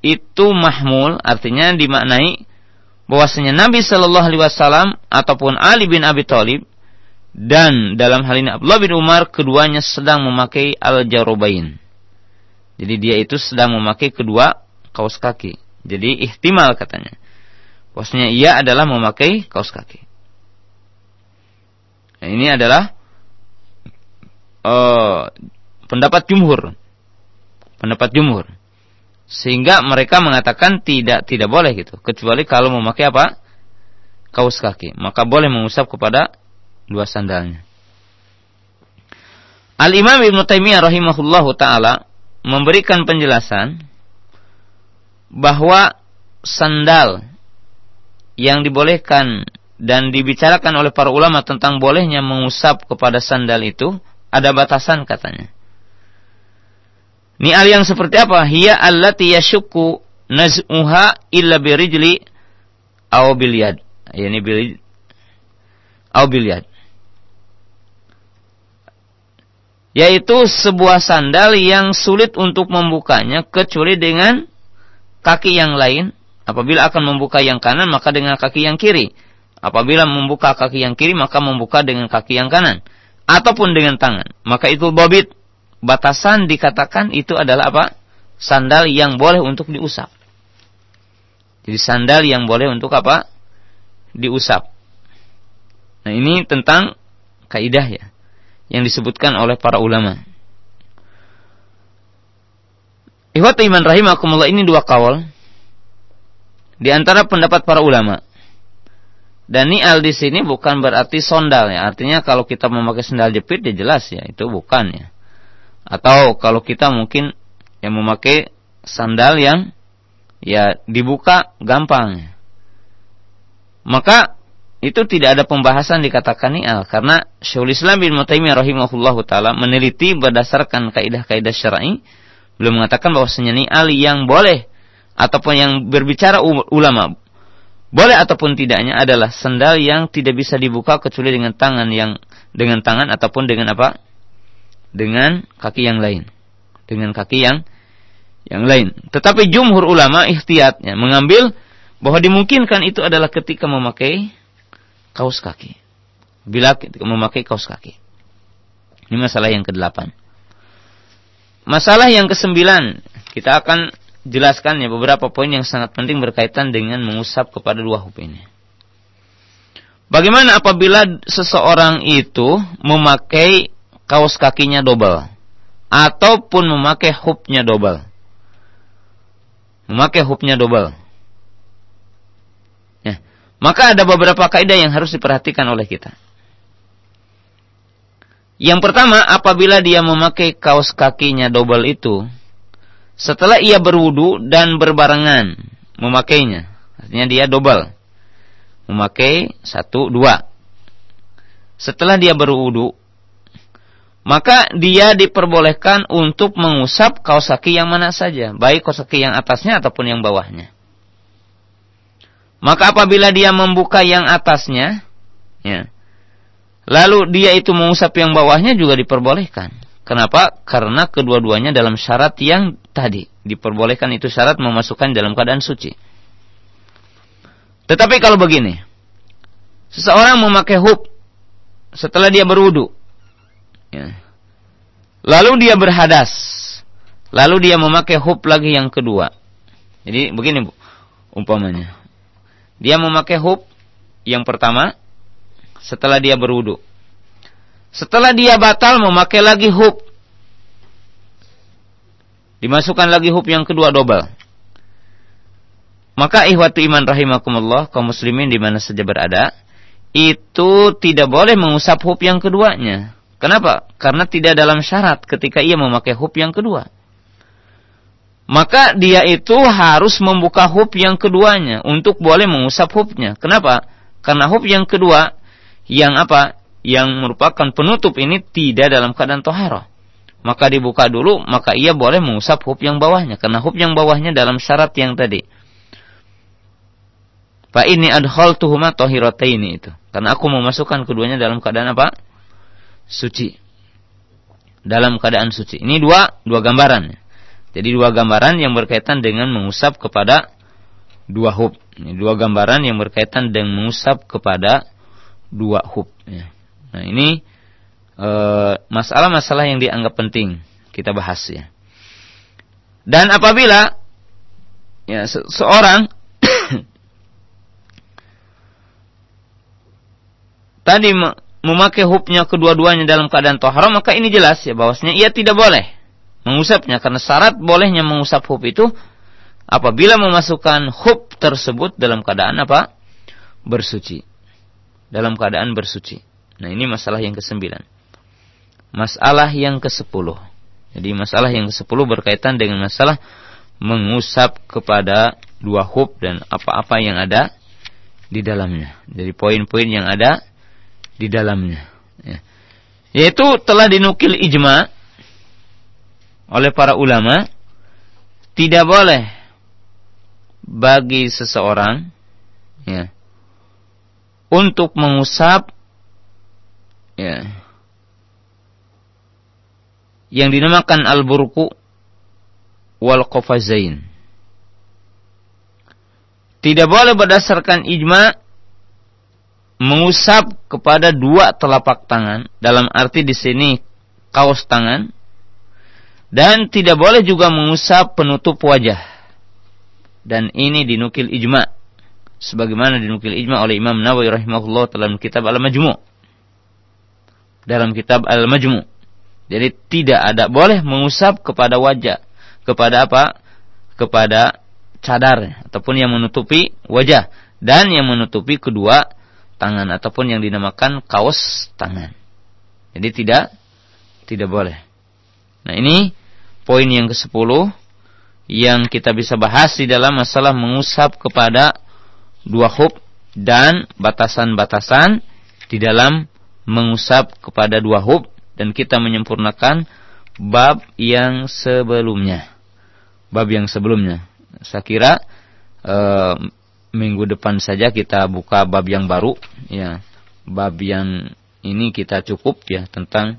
itu mahmul artinya dimaknai bahwasanya Nabi Shallallahu Alaihi Wasallam ataupun Ali bin Abi Thalib dan dalam hal ini Abdullah bin Umar keduanya sedang memakai al jarobain. Jadi dia itu sedang memakai kedua kaos kaki. Jadi ihtimal katanya. Bahwasanya ia adalah memakai kaos kaki. Nah, ini adalah uh, pendapat jumhur. Pendapat jumhur. Sehingga mereka mengatakan tidak tidak boleh gitu, kecuali kalau memakai apa? kaos kaki, maka boleh mengusap kepada dua sandalnya. Al-Imam Ibn Taimiyah rahimahullah taala memberikan penjelasan bahwa sandal yang dibolehkan dan dibicarakan oleh para ulama tentang bolehnya mengusap kepada sandal itu ada batasan katanya. Ni'al yang seperti apa? Hiya allati yashukku naz'uha illa birijli aw bil yad. Yani bil aw bil yad. Yaitu sebuah sandal yang sulit untuk membukanya kecuali dengan kaki yang lain. Apabila akan membuka yang kanan maka dengan kaki yang kiri. Apabila membuka kaki yang kiri maka membuka dengan kaki yang kanan ataupun dengan tangan. Maka itu bobit batasan dikatakan itu adalah apa? Sandal yang boleh untuk diusap. Jadi sandal yang boleh untuk apa? Diusap. Nah ini tentang kaidah ya yang disebutkan oleh para ulama. Ikhwat iman rahimakumullah ini dua kawal di antara pendapat para ulama. Dan ni'al di sini bukan berarti sondal ya. Artinya kalau kita memakai sandal jepit ya jelas ya, itu bukan ya. Atau kalau kita mungkin yang memakai sandal yang ya dibuka gampang. Maka itu tidak ada pembahasan dikatakan ni'al karena Syaikhul Islam bin Mutaimiyah rahimahullah taala meneliti berdasarkan kaidah-kaidah syar'i belum mengatakan bahwasanya ni'al yang boleh ataupun yang berbicara ulama boleh ataupun tidaknya adalah sandal yang tidak bisa dibuka kecuali dengan tangan yang dengan tangan ataupun dengan apa? dengan kaki yang lain. Dengan kaki yang yang lain. Tetapi jumhur ulama ihtiyatnya mengambil bahwa dimungkinkan itu adalah ketika memakai kaos kaki. Bila memakai kaos kaki. Ini masalah yang kedelapan. Masalah yang kesembilan, kita akan jelaskan ya beberapa poin yang sangat penting berkaitan dengan mengusap kepada dua hub ini. Bagaimana apabila seseorang itu memakai kaos kakinya double ataupun memakai hubnya double. Memakai hubnya double. Ya. Maka ada beberapa kaidah yang harus diperhatikan oleh kita. Yang pertama, apabila dia memakai kaos kakinya double itu, setelah ia berwudu dan berbarengan memakainya, artinya dia double, memakai satu dua. Setelah dia berwudu, maka dia diperbolehkan untuk mengusap kaos kaki yang mana saja, baik kaos kaki yang atasnya ataupun yang bawahnya. Maka apabila dia membuka yang atasnya, ya, lalu dia itu mengusap yang bawahnya juga diperbolehkan. Kenapa? Karena kedua-duanya dalam syarat yang tadi diperbolehkan itu syarat memasukkan dalam keadaan suci. Tetapi kalau begini, seseorang memakai hub setelah dia berwudu, Ya. Lalu dia berhadas. Lalu dia memakai hub lagi yang kedua. Jadi begini bu, umpamanya. Dia memakai hub yang pertama setelah dia berwudu. Setelah dia batal memakai lagi hub. Dimasukkan lagi hub yang kedua double. maka ihwatu iman rahimakumullah kaum muslimin di mana saja berada itu tidak boleh mengusap hub yang keduanya. Kenapa? Karena tidak dalam syarat ketika ia memakai hub yang kedua. Maka dia itu harus membuka hub yang keduanya untuk boleh mengusap hubnya. Kenapa? Karena hub yang kedua yang apa? Yang merupakan penutup ini tidak dalam keadaan toharoh. Maka dibuka dulu, maka ia boleh mengusap hub yang bawahnya. Karena hub yang bawahnya dalam syarat yang tadi Fa ini adkhaltuhuma tahirataini itu. Karena aku memasukkan keduanya dalam keadaan apa? Suci. Dalam keadaan suci. Ini dua dua gambaran. Jadi dua gambaran yang berkaitan dengan mengusap kepada dua hub. Ini dua gambaran yang berkaitan dengan mengusap kepada dua hub. Ya. Nah ini eh, masalah-masalah yang dianggap penting kita bahas ya. Dan apabila ya se seorang [coughs] tadi memakai hubnya kedua-duanya dalam keadaan tohara maka ini jelas ya bahwasanya ia tidak boleh mengusapnya karena syarat bolehnya mengusap hub itu apabila memasukkan hub tersebut dalam keadaan apa bersuci dalam keadaan bersuci nah ini masalah yang kesembilan masalah yang ke sepuluh jadi masalah yang ke sepuluh berkaitan dengan masalah mengusap kepada dua hub dan apa-apa yang ada di dalamnya jadi poin-poin yang ada di dalamnya. Ya. Yaitu telah dinukil ijma oleh para ulama tidak boleh bagi seseorang ya untuk mengusap ya yang dinamakan al-burku wal qafazain. Tidak boleh berdasarkan ijma mengusap kepada dua telapak tangan dalam arti di sini kaos tangan dan tidak boleh juga mengusap penutup wajah dan ini dinukil ijma sebagaimana dinukil ijma oleh Imam Nawawi rahimahullah dalam kitab Al-Majmu dalam kitab Al-Majmu jadi tidak ada boleh mengusap kepada wajah kepada apa kepada cadar ataupun yang menutupi wajah dan yang menutupi kedua tangan ataupun yang dinamakan kaos tangan. Jadi tidak tidak boleh. Nah, ini poin yang ke-10 yang kita bisa bahas di dalam masalah mengusap kepada dua hub dan batasan-batasan di dalam mengusap kepada dua hub dan kita menyempurnakan bab yang sebelumnya. Bab yang sebelumnya. Saya kira eh, minggu depan saja kita buka bab yang baru ya bab yang ini kita cukup ya tentang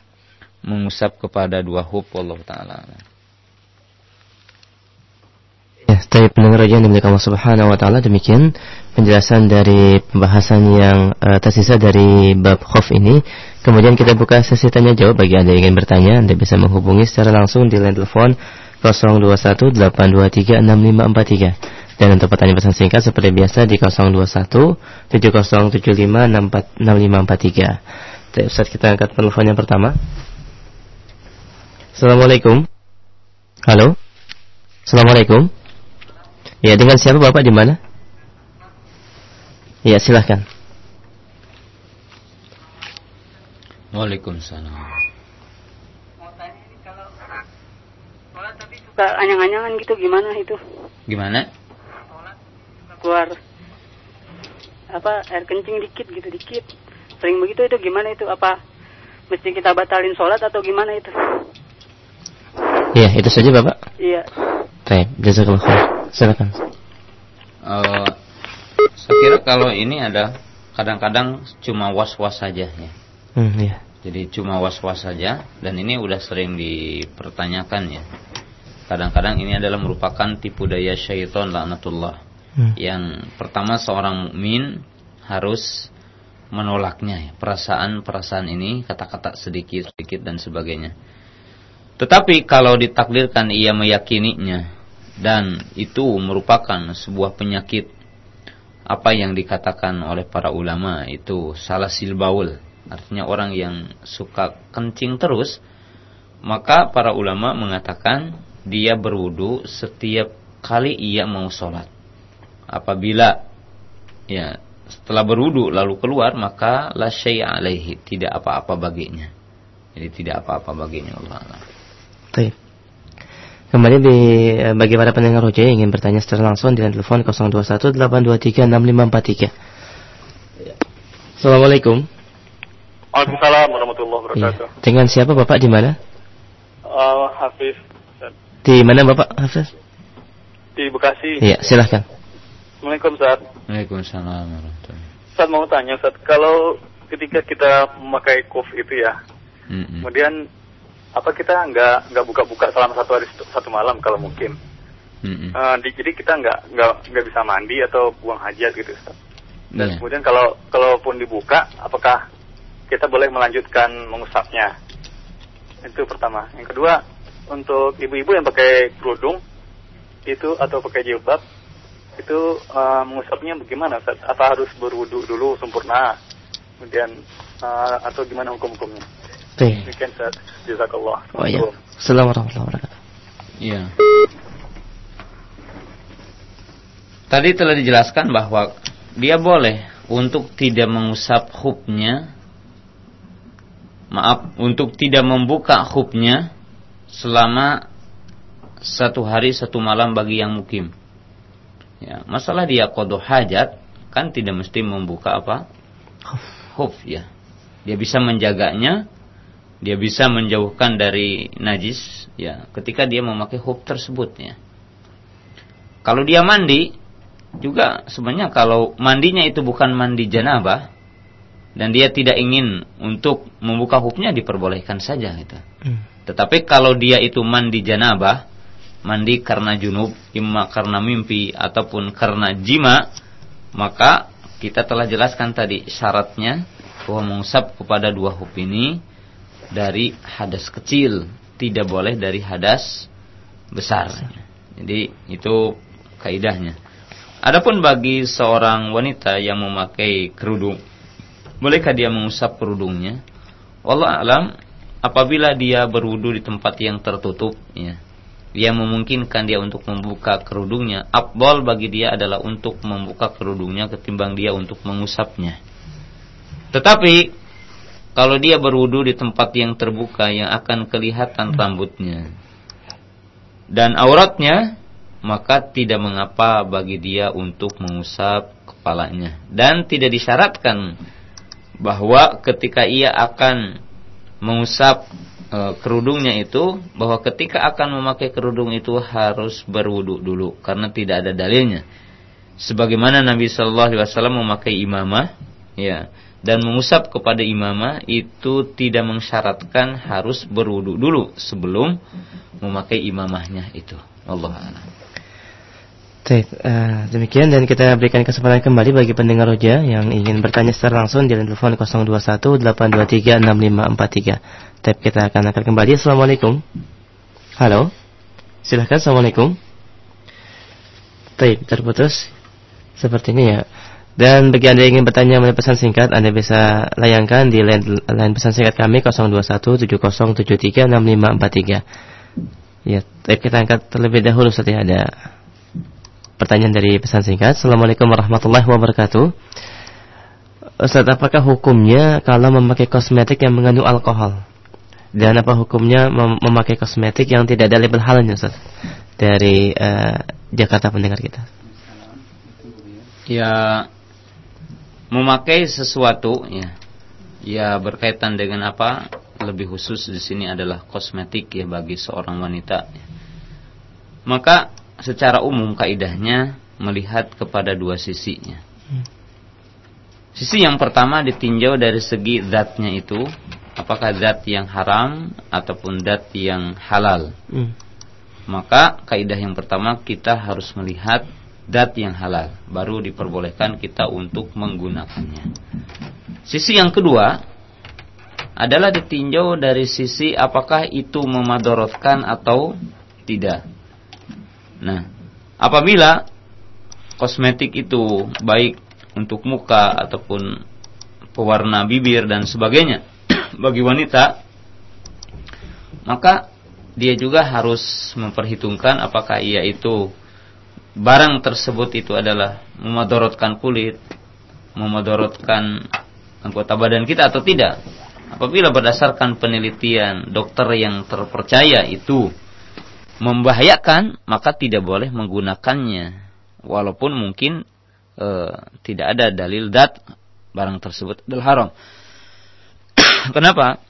mengusap kepada dua hub Allah taala Ya, dari pendengar yang dimiliki Allah Subhanahu wa taala demikian penjelasan dari pembahasan yang uh, tersisa dari bab khuf ini. Kemudian kita buka sesi tanya jawab bagi Anda yang ingin bertanya, Anda bisa menghubungi secara langsung di line telepon 021 823 6543. Dan untuk pertanyaan pesan singkat seperti biasa di 021 7075 6543. Jadi Ustaz kita angkat telepon yang pertama. Assalamualaikum. Halo. Assalamualaikum. Ya, dengan siapa Bapak di mana? Ya, silahkan. Waalaikumsalam. Mau tanya ini kalau tapi suka anyang-anyangan gitu gimana itu? Gimana? keluar apa air kencing dikit gitu dikit sering begitu itu gimana itu apa mesti kita batalin sholat atau gimana itu iya itu saja bapak iya Baik, jazakallah khair. Silakan. Uh, saya kira kalau ini ada kadang-kadang cuma was-was saja ya. Hmm, iya. Jadi cuma was-was saja dan ini udah sering dipertanyakan ya. Kadang-kadang ini adalah merupakan tipu daya syaitan laknatullah. Hmm. Yang pertama seorang mukmin harus menolaknya ya. perasaan-perasaan ini kata-kata sedikit sedikit dan sebagainya. Tetapi kalau ditakdirkan ia meyakininya dan itu merupakan sebuah penyakit apa yang dikatakan oleh para ulama itu salah silbaul artinya orang yang suka kencing terus maka para ulama mengatakan dia berwudu setiap kali ia mau sholat apabila ya setelah berwudu lalu keluar maka la alaihi, tidak apa-apa baginya. Jadi tidak apa-apa baginya Allah. Baik. Kembali di eh, bagi para pendengar roja yang ingin bertanya secara langsung dengan telepon 0218236543. Assalamualaikum. Waalaikumsalam warahmatullahi wabarakatuh. Ya. Dengan siapa Bapak di mana? Uh, Hafiz. Di mana Bapak Hafiz? Di Bekasi. Iya, silahkan. Assalamualaikum Ustaz. Waalaikumsalam warahmatullahi Ustaz mau tanya Ustaz, kalau ketika kita memakai kuf itu ya, mm -mm. kemudian apa kita nggak nggak buka-buka selama satu hari satu malam kalau mungkin? Mm -mm. Uh, di, jadi kita nggak nggak nggak bisa mandi atau buang hajat gitu Ustaz. Dan Iya. kemudian kalau kalaupun dibuka, apakah kita boleh melanjutkan mengusapnya? Itu pertama. Yang kedua, untuk ibu-ibu yang pakai kerudung itu atau pakai jilbab itu uh, mengusapnya bagaimana Ustaz? Apa harus berwudu dulu sempurna? Kemudian uh, atau gimana hukum-hukumnya? Baik. Demikian Ustaz. Jazakallah. Oh ya. Assalamualaikum warahmatullahi wabarakatuh. Iya. Tadi telah dijelaskan bahwa dia boleh untuk tidak mengusap hubnya maaf untuk tidak membuka hubnya selama satu hari satu malam bagi yang mukim. Ya, masalah dia kodoh hajat kan tidak mesti membuka apa hub ya. Dia bisa menjaganya, dia bisa menjauhkan dari najis ya ketika dia memakai hub tersebut ya. Kalau dia mandi juga sebenarnya kalau mandinya itu bukan mandi janabah dan dia tidak ingin untuk membuka hubnya diperbolehkan saja gitu. Hmm. Tetapi kalau dia itu mandi janabah, mandi karena junub, imma karena mimpi ataupun karena jima, maka kita telah jelaskan tadi syaratnya bahwa mengusap kepada dua hub ini dari hadas kecil, tidak boleh dari hadas besar. Jadi itu kaidahnya. Adapun bagi seorang wanita yang memakai kerudung, bolehkah dia mengusap kerudungnya? Allah alam, apabila dia berwudu di tempat yang tertutup, ya, dia memungkinkan dia untuk membuka kerudungnya. Abdol bagi dia adalah untuk membuka kerudungnya ketimbang dia untuk mengusapnya. Tetapi kalau dia berwudu di tempat yang terbuka yang akan kelihatan rambutnya. Dan auratnya, maka tidak mengapa bagi dia untuk mengusap kepalanya. Dan tidak disyaratkan bahwa ketika ia akan mengusap e, kerudungnya itu bahwa ketika akan memakai kerudung itu harus berwudu dulu karena tidak ada dalilnya. Sebagaimana Nabi Shallallahu Alaihi Wasallam memakai imamah ya dan mengusap kepada imamah itu tidak mensyaratkan harus berwudu dulu sebelum memakai imamahnya itu Allah a'lam. Eh, demikian dan kita berikan kesempatan kembali bagi pendengar roja yang ingin bertanya secara langsung di telepon 021 823 6543. Tab kita akan akan kembali. Assalamualaikum. Halo. Silahkan. Assalamualaikum. Baik, terputus. Sepertinya ya. Dan bagi Anda yang ingin bertanya melalui pesan singkat, Anda bisa layangkan di line, line pesan singkat kami 021 7073 6543. Ya, kita angkat terlebih dahulu setelah ada pertanyaan dari pesan singkat. Assalamualaikum warahmatullahi wabarakatuh. Ustaz, apakah hukumnya kalau memakai kosmetik yang mengandung alkohol? Dan apa hukumnya mem memakai kosmetik yang tidak ada label halalnya, Ustaz? Dari uh, Jakarta pendengar kita. Ya memakai sesuatu ya ya berkaitan dengan apa? Lebih khusus di sini adalah kosmetik ya bagi seorang wanita. Maka secara umum kaidahnya melihat kepada dua sisinya. Sisi yang pertama ditinjau dari segi zatnya itu, apakah zat yang haram ataupun zat yang halal. Hmm. Maka kaidah yang pertama kita harus melihat zat yang halal, baru diperbolehkan kita untuk menggunakannya. Sisi yang kedua adalah ditinjau dari sisi apakah itu memadorotkan atau tidak. Nah, apabila kosmetik itu baik untuk muka ataupun pewarna bibir dan sebagainya [clears throat] bagi wanita, maka dia juga harus memperhitungkan apakah ia itu barang tersebut itu adalah memadorotkan kulit, memadorotkan anggota badan kita atau tidak. Apabila berdasarkan penelitian dokter yang terpercaya itu membahayakan, maka tidak boleh menggunakannya. Walaupun mungkin e, tidak ada dalil dat barang tersebut adalah haram. [coughs] Kenapa?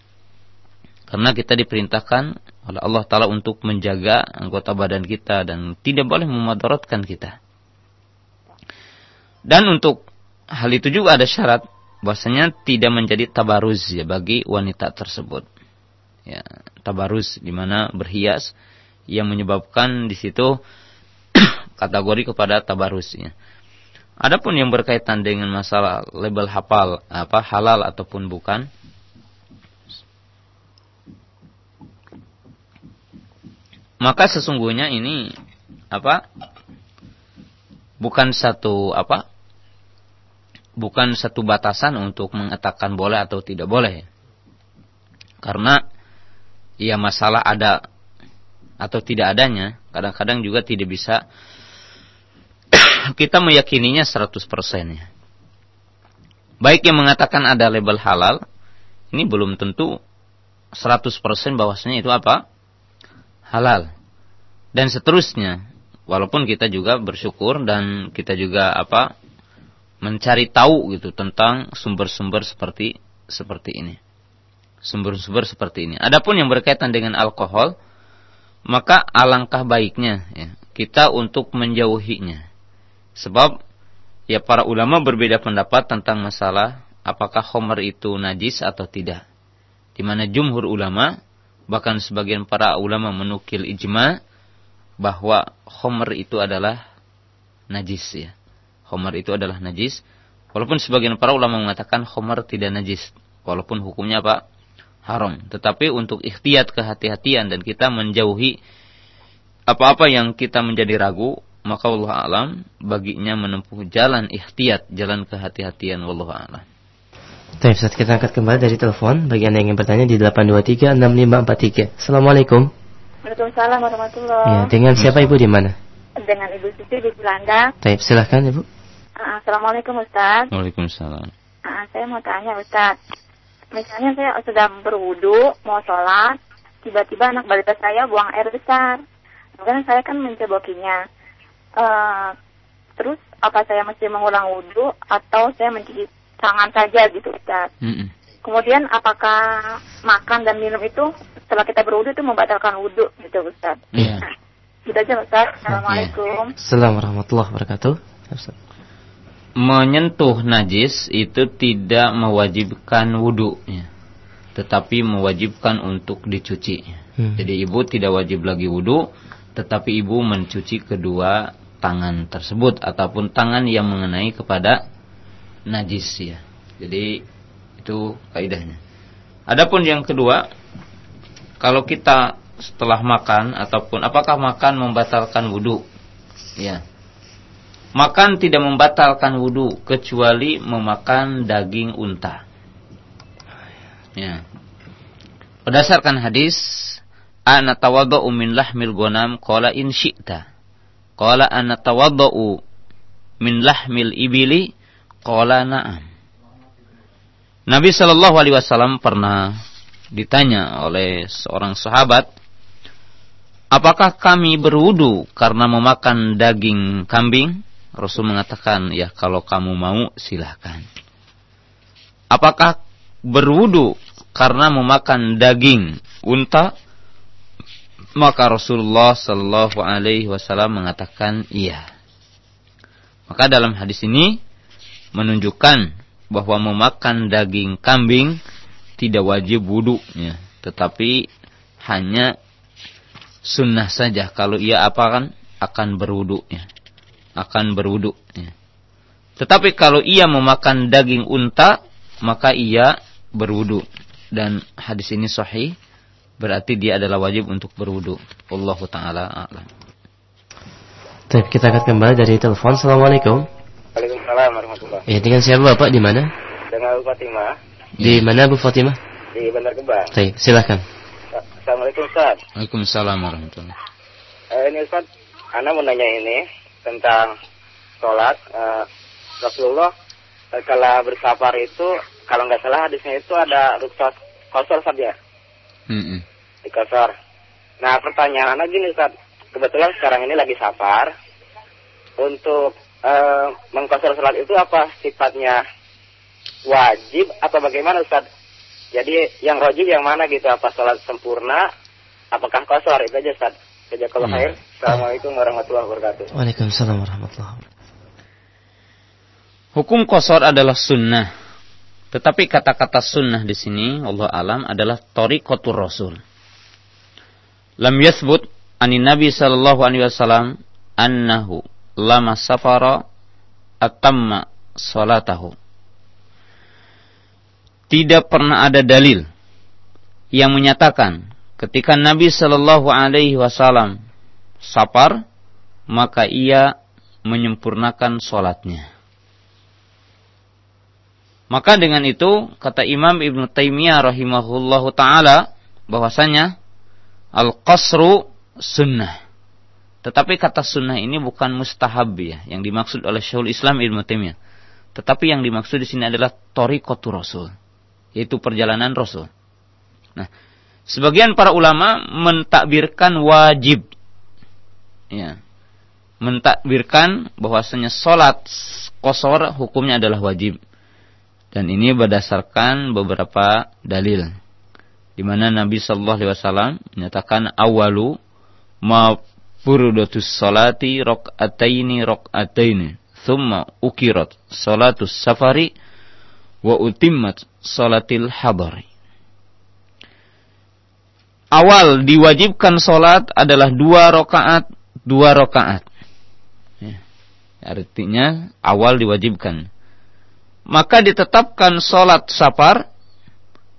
Karena kita diperintahkan oleh Allah Ta'ala untuk menjaga anggota badan kita dan tidak boleh memadaratkan kita. Dan untuk hal itu juga ada syarat bahwasanya tidak menjadi tabaruz ya bagi wanita tersebut. Ya, tabaruz di mana berhias yang menyebabkan di situ [clears throat] kategori kepada tabaruz ya. Adapun yang berkaitan dengan masalah label hafal apa halal ataupun bukan maka sesungguhnya ini apa bukan satu apa bukan satu batasan untuk mengatakan boleh atau tidak boleh karena ya masalah ada atau tidak adanya kadang-kadang juga tidak bisa [clears throat] kita meyakininya 100% ya. Baik yang mengatakan ada label halal, ini belum tentu 100% bahwasanya itu apa? Halal. Dan seterusnya walaupun kita juga bersyukur dan kita juga apa mencari tahu gitu tentang sumber-sumber seperti seperti ini. Sumber-sumber seperti ini. Adapun yang berkaitan dengan alkohol maka alangkah baiknya ya, kita untuk menjauhinya. Sebab ya para ulama berbeda pendapat tentang masalah apakah homer itu najis atau tidak. Di mana jumhur ulama Bahkan sebagian para ulama menukil ijma bahwa homer itu adalah najis ya. Homer itu adalah najis. Walaupun sebagian para ulama mengatakan homer tidak najis. Walaupun hukumnya apa? Haram. Tetapi untuk ikhtiyat kehati-hatian dan kita menjauhi apa-apa yang kita menjadi ragu, maka Allah alam baginya menempuh jalan ikhtiyat, jalan kehati-hatian wallahu alam. Baik, Ustaz, kita angkat kembali dari telepon bagi Anda yang ingin bertanya di 8236543. Assalamualaikum. Waalaikumsalam warahmatullahi Ya, dengan siapa Ibu di mana? Dengan Ibu Siti di Belanda. Baik, silahkan Ibu. Uh, Assalamualaikum Ustaz. Waalaikumsalam. Uh, saya mau tanya Ustaz. Misalnya saya sedang berwudu, mau sholat, tiba-tiba anak balita saya buang air besar. Kemudian saya kan mencebokinya. Uh, terus apa saya mesti mengulang wudhu atau saya mencuci tangan saja gitu Ustaz. Mm -mm. Kemudian apakah makan dan minum itu setelah kita berwudu itu membatalkan wudhu gitu Ustaz? Iya. Yeah. [laughs] gitu aja Ustaz. Assalamualaikum. Assalamualaikum warahmatullahi wabarakatuh. Menyentuh najis itu tidak mewajibkan wudhu ya. Tetapi mewajibkan untuk dicuci. Hmm. Jadi ibu tidak wajib lagi wudhu, tetapi ibu mencuci kedua tangan tersebut ataupun tangan yang mengenai kepada najis ya. Jadi itu kaidahnya. Adapun yang kedua, kalau kita setelah makan ataupun apakah makan membatalkan wudhu? Ya. Makan tidak membatalkan wudhu kecuali memakan daging unta. Ya. Berdasarkan hadis, ana tawadda'u min lahmil ghanam qala in syi'ta. Qala ana tawadda'u min ibili Qala na'am. Nabi Shallallahu Alaihi Wasallam pernah ditanya oleh seorang sahabat, apakah kami berwudu karena memakan daging kambing? Rasul mengatakan, ya kalau kamu mau silahkan. Apakah berwudu karena memakan daging unta? Maka Rasulullah Shallallahu Alaihi Wasallam mengatakan iya. Maka dalam hadis ini menunjukkan bahwa memakan daging kambing tidak wajib wudhu, ya. tetapi hanya sunnah saja. Kalau ia apa kan akan berwudhu, ya. akan berwudhu. Ya. Tetapi kalau ia memakan daging unta, maka ia berwudhu. Dan hadis ini sahih, berarti dia adalah wajib untuk berwudhu. Allah Ta'ala a'lam. Kita akan kembali dari telepon. Assalamualaikum. Waalaikumsalam warahmatullahi Ya, dengan siapa Bapak di mana? Dengan Bu Fatimah. Di mana Bu Fatimah? Di Bandar Kembang. Baik, silakan. Assalamualaikum Ustaz. Waalaikumsalam warahmatullahi eh, Ini Ustaz, Anda mau nanya ini. tentang sholat. Uh, Rasulullah uh, kalau bersafar itu kalau nggak salah hadisnya itu ada rukhsat kosor saja. Mm-mm. Di kosor. Nah pertanyaan gini Ustaz. Kebetulan sekarang ini lagi safar. Untuk uh, mengkosor sholat itu apa sifatnya wajib atau bagaimana Ustaz? Jadi yang wajib yang mana gitu? Apa sholat sempurna? Apakah kosor? Itu aja Ustaz. Jazakallah Hmm. khair. Assalamualaikum warahmatullahi wabarakatuh. Waalaikumsalam warahmatullahi wabarakatuh. Hukum kosor adalah sunnah. Tetapi kata-kata sunnah di sini, Allah alam, adalah tariqatul rasul. Lam yathbut ani Nabi sallallahu alaihi wasallam annahu lama safara atamma salatahu. Tidak pernah ada dalil yang menyatakan ketika Nabi sallallahu alaihi wasallam safar maka ia menyempurnakan salatnya. Maka dengan itu kata Imam Ibn Taimiyah rahimahullahu taala bahwasanya al-qasru sunnah. Tetapi kata sunnah ini bukan mustahab ya yang dimaksud oleh Syekhul Islam Ibn Taimiyah. Tetapi yang dimaksud di sini adalah tariqatu Rasul, yaitu perjalanan Rasul. Nah, sebagian para ulama mentakbirkan wajib. Ya. Mentakbirkan bahwasanya salat kosor hukumnya adalah wajib. Dan ini berdasarkan beberapa dalil. Di mana Nabi sallallahu alaihi wasallam menyatakan awalu ma furudatus salati rakaataini rakaataini thumma ukirat salatus safari wa utimmat salatil hadari. Awal diwajibkan salat adalah dua rakaat, dua rakaat. Ya. Artinya awal diwajibkan maka ditetapkan sholat safar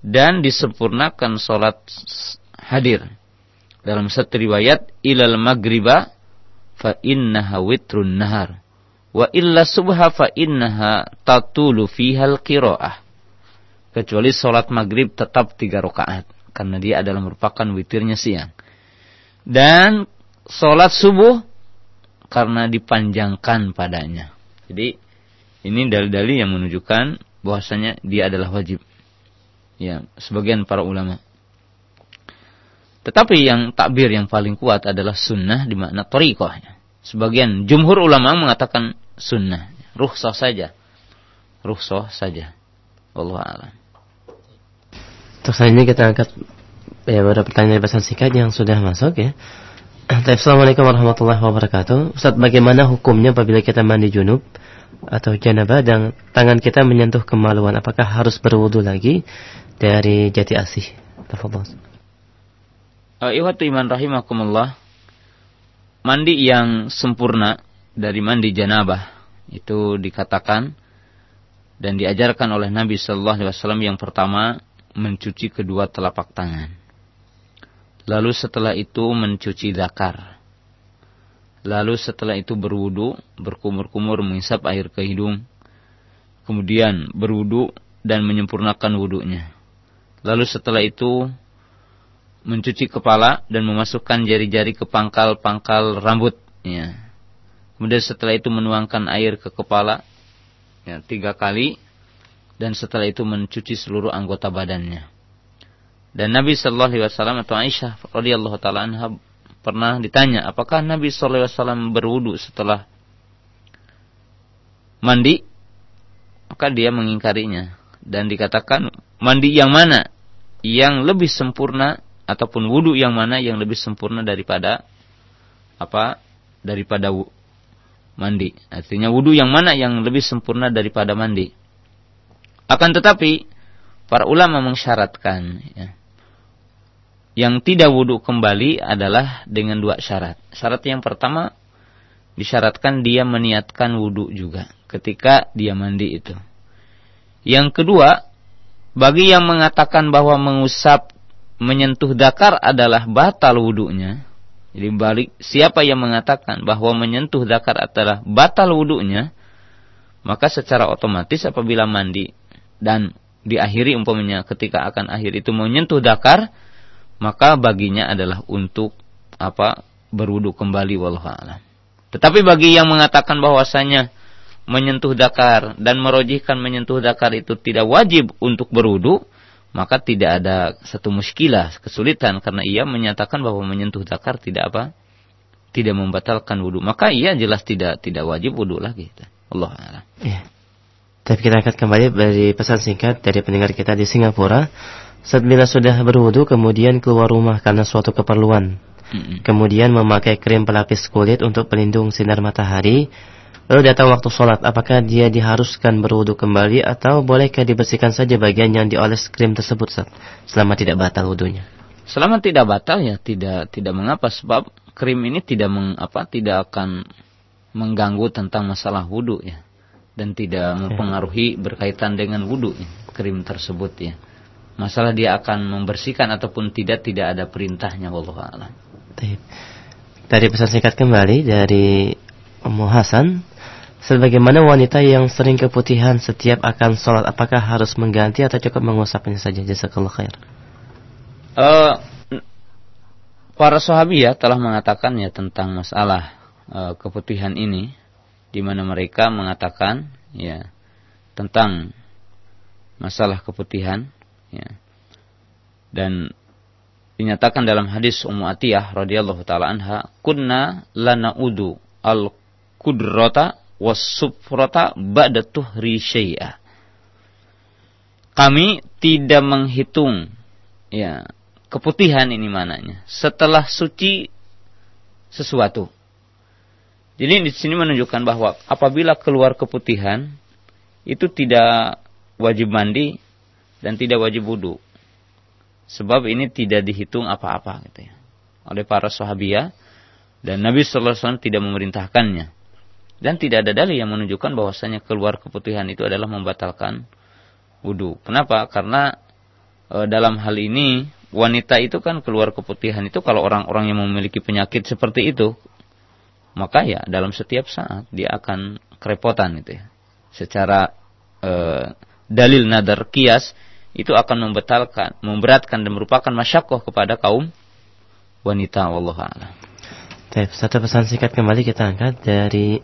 dan disempurnakan sholat hadir. Dalam satu riwayat, ilal magriba fa innaha witrun nahar. Wa illa subha fa innaha tatulu fihal qiraah. Kecuali sholat maghrib tetap tiga rakaat. Karena dia adalah merupakan witirnya siang. Dan sholat subuh karena dipanjangkan padanya. Jadi ini dalil-dalil yang menunjukkan bahwasanya dia adalah wajib. Ya, sebagian para ulama. Tetapi yang takbir yang paling kuat adalah sunnah di makna tariqah. Sebagian jumhur ulama mengatakan sunnah. Rukhsah saja. Rukhsah saja. Wallahu a'lam. Untuk ini kita angkat ya beberapa pertanyaan pesan singkat yang sudah masuk ya. [clears throat] Assalamualaikum warahmatullahi wabarakatuh. Ustaz, bagaimana hukumnya apabila kita mandi junub atau janabah dan tangan kita menyentuh kemaluan? Apakah harus berwudu lagi dari jati asih? Tafadhol. Uh, Iwatu iman rahimakumullah. Mandi yang sempurna dari mandi janabah itu dikatakan dan diajarkan oleh Nabi Shallallahu Alaihi Wasallam yang pertama mencuci kedua telapak tangan. Lalu setelah itu mencuci zakar. Lalu setelah itu berwudu, berkumur-kumur menghisap air ke hidung. Kemudian berwudu dan menyempurnakan wudunya. Lalu setelah itu mencuci kepala dan memasukkan jari-jari ke pangkal-pangkal rambut. Ya. Kemudian setelah itu menuangkan air ke kepala ya, tiga kali dan setelah itu mencuci seluruh anggota badannya. Dan Nabi Shallallahu Alaihi Wasallam atau Aisyah radhiyallahu taala anha pernah ditanya, apakah Nabi Shallallahu Alaihi Wasallam berwudu setelah mandi? Maka dia mengingkarinya dan dikatakan mandi yang mana yang lebih sempurna ataupun wudu yang mana yang lebih sempurna daripada apa daripada mandi. Artinya wudu yang mana yang lebih sempurna daripada mandi. Akan tetapi para ulama mensyaratkan ya, yang tidak wudhu kembali adalah dengan dua syarat. Syarat yang pertama disyaratkan dia meniatkan wudhu juga ketika dia mandi itu. Yang kedua, bagi yang mengatakan bahwa mengusap menyentuh dakar adalah batal wudhunya. Jadi balik siapa yang mengatakan bahwa menyentuh dakar adalah batal wudhunya, maka secara otomatis apabila mandi dan diakhiri umpamanya ketika akan akhir itu menyentuh dakar, maka baginya adalah untuk apa berwudu kembali wallahu a'lam. Tetapi bagi yang mengatakan bahwasanya menyentuh dakar dan merojihkan menyentuh dakar itu tidak wajib untuk berwudu, maka tidak ada satu muskilah, kesulitan karena ia menyatakan bahwa menyentuh dakar tidak apa? Tidak membatalkan wudu. Maka ia jelas tidak tidak wajib wudu lagi. Allah. Ya. Tapi kita akan kembali dari pesan singkat dari pendengar kita di Singapura. Saat bila sudah berwudu kemudian keluar rumah karena suatu keperluan. Kemudian memakai krim pelapis kulit untuk pelindung sinar matahari Lalu datang waktu sholat, apakah dia diharuskan berwudu kembali atau bolehkah dibersihkan saja bagian yang dioles krim tersebut Sat, selama tidak batal wudunya? Selama tidak batal ya tidak tidak mengapa sebab krim ini tidak meng, apa tidak akan mengganggu tentang masalah wudu ya dan tidak mempengaruhi berkaitan dengan wudu ya, krim tersebut ya. Masalah dia akan membersihkan ataupun tidak tidak ada perintahnya wallahu a'lam. Dari pesan singkat kembali dari Ummu Hasan Sebagaimana wanita yang sering keputihan setiap akan sholat, apakah harus mengganti atau cukup mengusapnya saja? Jazakallah khair. Uh, para sahabi ya telah mengatakan ya tentang masalah uh, keputihan ini, di mana mereka mengatakan ya tentang masalah keputihan, ya dan dinyatakan dalam hadis Ummu Atiyah radhiyallahu taala anha, kunna lana udu al kudrata wasufrata ba'da tuhri syai'a. Kami tidak menghitung ya keputihan ini mananya setelah suci sesuatu. Jadi di sini menunjukkan bahwa apabila keluar keputihan itu tidak wajib mandi dan tidak wajib wudhu. Sebab ini tidak dihitung apa-apa gitu ya. Oleh para sahabiah dan Nabi sallallahu alaihi wasallam tidak memerintahkannya. Dan tidak ada dalil yang menunjukkan bahwasanya keluar keputihan itu adalah membatalkan wudhu. Kenapa? Karena e, dalam hal ini wanita itu kan keluar keputihan itu kalau orang-orang yang memiliki penyakit seperti itu, maka ya dalam setiap saat dia akan kerepotan itu ya. Secara e, dalil nadar kias itu akan membatalkan, memberatkan dan merupakan masyakoh kepada kaum wanita. Wallahualam. Satu pesan singkat kembali kita angkat dari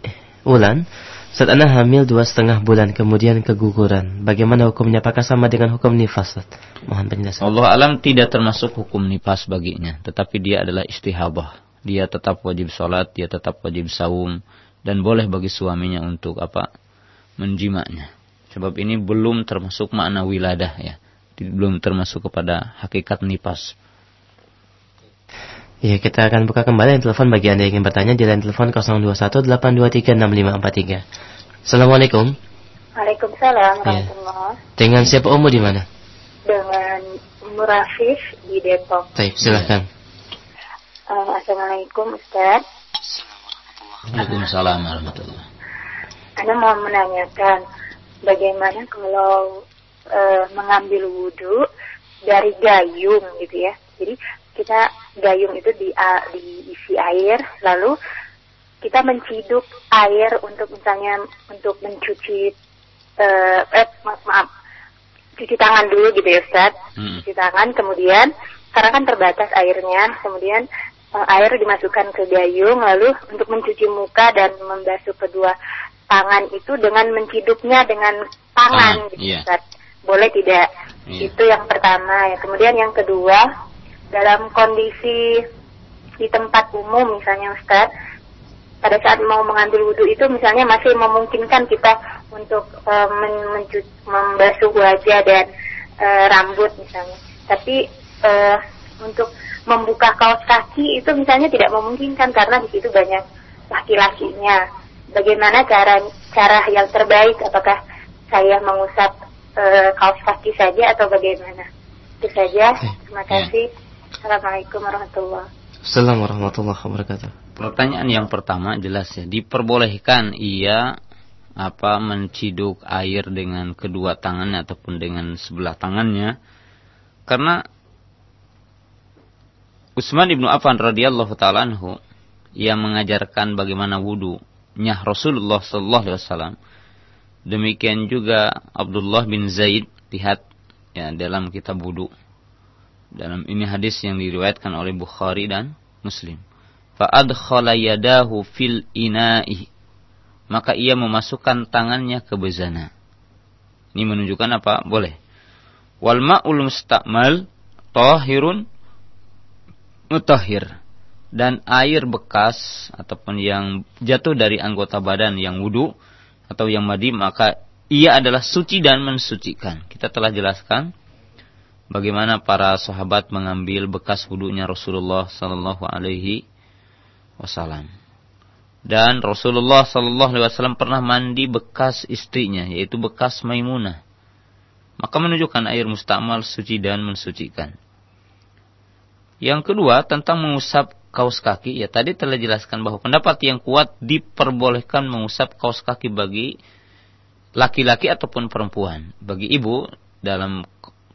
Ulan, saat anak hamil dua setengah bulan kemudian keguguran. Bagaimana hukumnya? Apakah sama dengan hukum nifas? Mohon penjelasan. Allah alam tidak termasuk hukum nifas baginya, tetapi dia adalah istihabah. Dia tetap wajib sholat, dia tetap wajib saum, dan boleh bagi suaminya untuk apa? Menjimanya. Sebab ini belum termasuk makna wiladah ya. Belum termasuk kepada hakikat nifas. Ya, kita akan buka kembali telepon bagi Anda yang ingin bertanya di line telepon 0218236543. Assalamualaikum. Waalaikumsalam ya. Dengan siapa Umu di mana? Dengan Umu Rafif di Depok. Baik, silahkan. Uh, Assalamualaikum Ustaz. Waalaikumsalam warahmatullahi Anda mau menanyakan bagaimana kalau uh, mengambil wudhu dari gayung gitu ya. Jadi kita gayung itu di uh, diisi air lalu kita menciduk air untuk misalnya untuk mencuci uh, eh maaf, maaf cuci tangan dulu gitu ya Ustaz hmm. cuci tangan kemudian karena kan terbatas airnya kemudian uh, air dimasukkan ke gayung lalu untuk mencuci muka dan membasuh kedua tangan itu dengan menciduknya dengan tangan ah, gitu yeah. Ustaz boleh tidak yeah. itu yang pertama ya kemudian yang kedua dalam kondisi di tempat umum misalnya Ustaz. Pada saat mau mengambil wudhu itu misalnya masih memungkinkan kita untuk uh, membasuh wajah dan uh, rambut misalnya. Tapi uh, untuk membuka kaos kaki itu misalnya tidak memungkinkan karena di situ banyak laki-lakinya. Bagaimana cara cara yang terbaik? Apakah saya mengusap uh, kaos kaki saja atau bagaimana? Itu saja. Terima kasih Assalamualaikum warahmatullahi wabarakatuh. Assalamualaikum warahmatullahi wabarakatuh. Pertanyaan yang pertama jelas ya, diperbolehkan ia apa menciduk air dengan kedua tangannya ataupun dengan sebelah tangannya karena Utsman ibnu Affan radhiyallahu taala anhu yang mengajarkan bagaimana wudunya Rasulullah sallallahu alaihi wasallam demikian juga Abdullah bin Zaid lihat ya dalam kitab wudu dalam ini hadis yang diriwayatkan oleh Bukhari dan Muslim. fa'adkhala yadahu fil ina'i maka ia memasukkan tangannya ke bezana. Ini menunjukkan apa? Boleh. Wal ma'ul mustakmal tahirun mutahhir dan air bekas ataupun yang jatuh dari anggota badan yang wudu atau yang madi maka ia adalah suci dan mensucikan. Kita telah jelaskan bagaimana para sahabat mengambil bekas wudunya Rasulullah sallallahu alaihi wasallam. Dan Rasulullah sallallahu alaihi wasallam pernah mandi bekas istrinya yaitu bekas Maimunah. Maka menunjukkan air mustamal suci dan mensucikan. Yang kedua tentang mengusap kaos kaki, ya tadi telah jelaskan bahwa pendapat yang kuat diperbolehkan mengusap kaos kaki bagi laki-laki ataupun perempuan. Bagi ibu dalam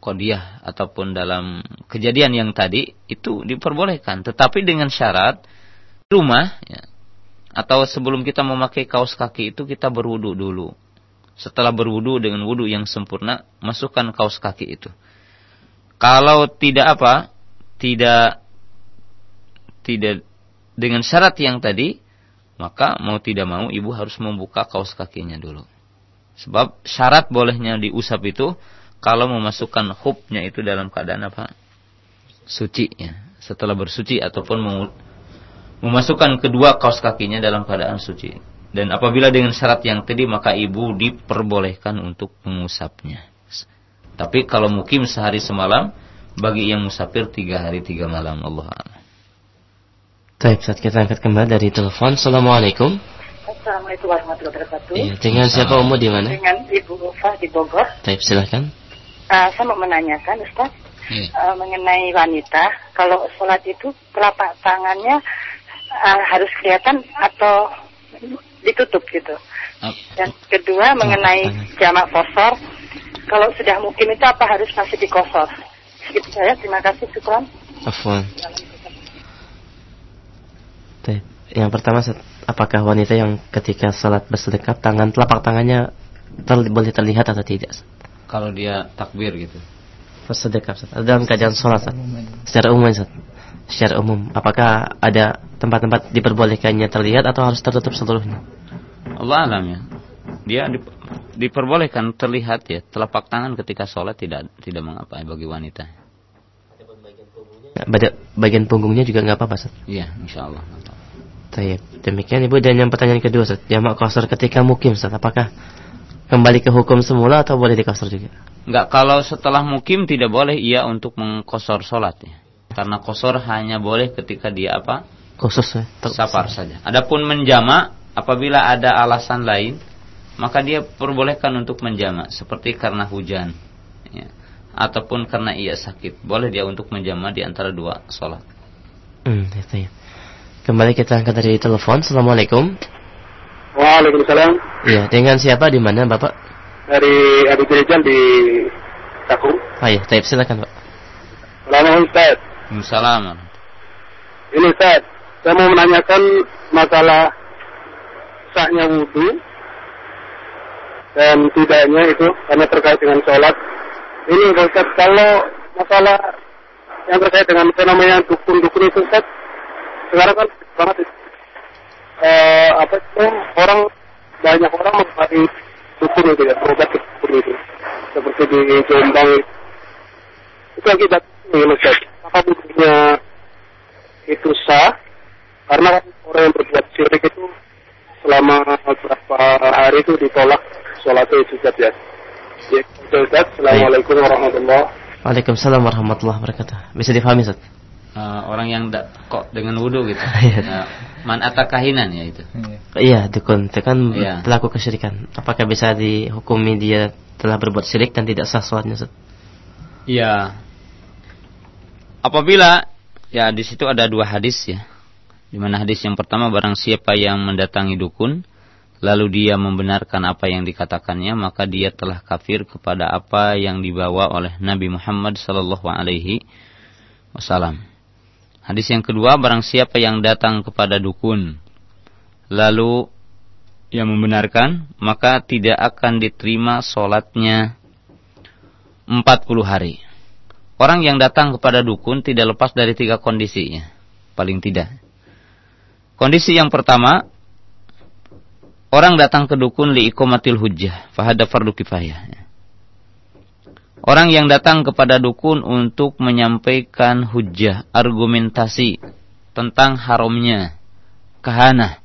kodiah ataupun dalam kejadian yang tadi itu diperbolehkan, tetapi dengan syarat rumah ya, atau sebelum kita memakai kaos kaki itu kita berwudu dulu. Setelah berwudu dengan wudu yang sempurna, masukkan kaos kaki itu. Kalau tidak apa, tidak tidak dengan syarat yang tadi, maka mau tidak mau ibu harus membuka kaos kakinya dulu. Sebab syarat bolehnya diusap itu kalau memasukkan hubnya itu dalam keadaan apa? Suci ya. Setelah bersuci ataupun memasukkan kedua kaos kakinya dalam keadaan suci. Dan apabila dengan syarat yang tadi maka ibu diperbolehkan untuk mengusapnya. Tapi kalau mukim sehari semalam bagi yang musafir tiga hari tiga malam Allah Baik, saat kita angkat kembali dari telepon. Assalamualaikum. Assalamualaikum warahmatullahi wabarakatuh. Iya, dengan siapa umur di mana? Dengan Ibu Ufa di Bogor. Baik, silahkan. Uh, saya mau menanyakan, Ustaz, Iya. uh, mengenai wanita. Kalau sholat itu telapak tangannya uh, harus kelihatan atau ditutup gitu. Ap- Dan kedua mengenai jamak kosor. Kalau sudah mungkin itu apa harus masih dikosor? Segitu saya. Terima kasih, Syukran. Afwan. Baik. Yang pertama, apakah wanita yang ketika salat bersedekap tangan telapak tangannya ter- boleh terlihat atau tidak? Kalau dia takbir gitu. Ustaz. Dalam salat, Ustaz. Secara umum, Ustaz. Secara umum, apakah ada tempat-tempat diperbolehkannya terlihat atau harus tertutup seluruhnya? Allah alam ya. Dia dip- diperbolehkan terlihat ya telapak tangan ketika sholat tidak tidak mengapa bagi wanita. Pada bagian punggungnya juga nggak apa-apa, Ustaz. Iya, insya Allah. Tayyib. Demikian Ibu dan yang pertanyaan kedua Ustaz, jamak qasar ketika mukim Ustaz, apakah kembali ke hukum semula atau boleh dikasar juga? Enggak, kalau setelah mukim tidak boleh ia untuk mengkosor sholat ya. Karena kosor hanya boleh ketika dia apa? Khusus ya. Safar saja. Adapun menjama apabila ada alasan lain, maka dia perbolehkan untuk menjama seperti karena hujan ya. Ataupun karena ia sakit, boleh dia untuk menjama di antara dua sholat. Hmm, ya, tayyib. Kembali kita angkat dari telepon. Assalamualaikum. Waalaikumsalam. Iya, dengan siapa di mana Bapak? Dari Abu di Cakung. Oh iya, tayyib silakan Pak. Assalamualaikum Ustaz. Waalaikumsalam. Ini Ustaz, saya mau menanyakan masalah sahnya wudhu dan tidaknya itu karena terkait dengan sholat. Ini Ustaz, kalau masalah yang terkait dengan fenomena dukun-dukun itu Ustaz, sekarang kan banget eh, apa itu orang banyak orang mencari dukun itu ya, berobat ke dukun itu. Seperti di Jombang itu akibat ini Ustaz. Apa wudhunya itu sah karena orang yang berbuat syirik itu selama beberapa hari itu ditolak sholatnya itu Ustaz ya. Ya, Ustaz. Assalamualaikum warahmatullahi Waalaikumsalam warahmatullahi wabarakatuh. Bisa difahami Ustaz? Eh, orang yang da- kok dengan wudhu gitu. [laughs] Iya. Nah, man atakahinan ya itu. Iya, dukun. Itu kan Iya. pelaku kesyirikan. Apakah bisa dihukumi dia telah berbuat syirik dan tidak sah sholatnya? Iya. Apabila ya di situ ada dua hadis ya. Di mana hadis yang pertama barang siapa yang mendatangi dukun lalu dia membenarkan apa yang dikatakannya maka dia telah kafir kepada apa yang dibawa oleh Nabi Muhammad sallallahu alaihi wasallam. Hadis yang kedua barang siapa yang datang kepada dukun lalu yang membenarkan maka tidak akan diterima solatnya 40 hari. Orang yang datang kepada dukun tidak lepas dari tiga kondisinya. Paling tidak. Kondisi yang pertama, orang datang ke dukun li ikomatil hujjah, fahada fardu kifayah. Orang yang datang kepada dukun untuk menyampaikan hujjah, argumentasi tentang haramnya kahana,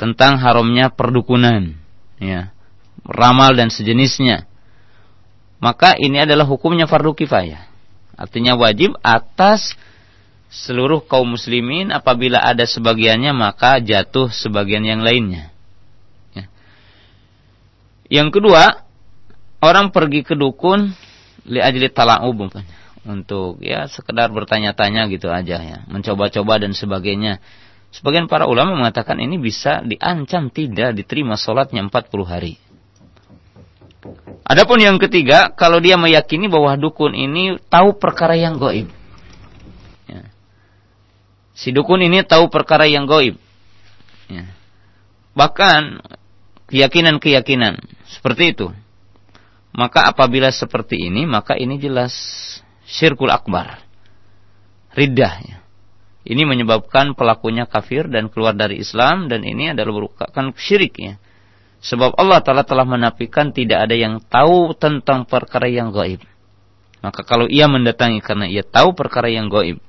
tentang haramnya perdukunan, ya, ramal dan sejenisnya. Maka ini adalah hukumnya fardu kifayah. Artinya wajib atas seluruh kaum muslimin apabila ada sebagiannya maka jatuh sebagian yang lainnya. Ya. Yang kedua, orang pergi ke dukun li ajli tala'ub untuk ya sekedar bertanya-tanya gitu aja ya, mencoba-coba dan sebagainya. Sebagian para ulama mengatakan ini bisa diancam tidak diterima sholatnya 40 hari. Adapun yang ketiga, kalau dia meyakini bahwa dukun ini tahu perkara yang goib. Si dukun ini tahu perkara yang goib. Ya. Bahkan keyakinan-keyakinan seperti itu. Maka apabila seperti ini, maka ini jelas syirkul akbar. Riddah. Ini menyebabkan pelakunya kafir dan keluar dari Islam dan ini adalah merupakan syirik ya. Sebab Allah Ta'ala telah menafikan tidak ada yang tahu tentang perkara yang gaib. Maka kalau ia mendatangi karena ia tahu perkara yang gaib,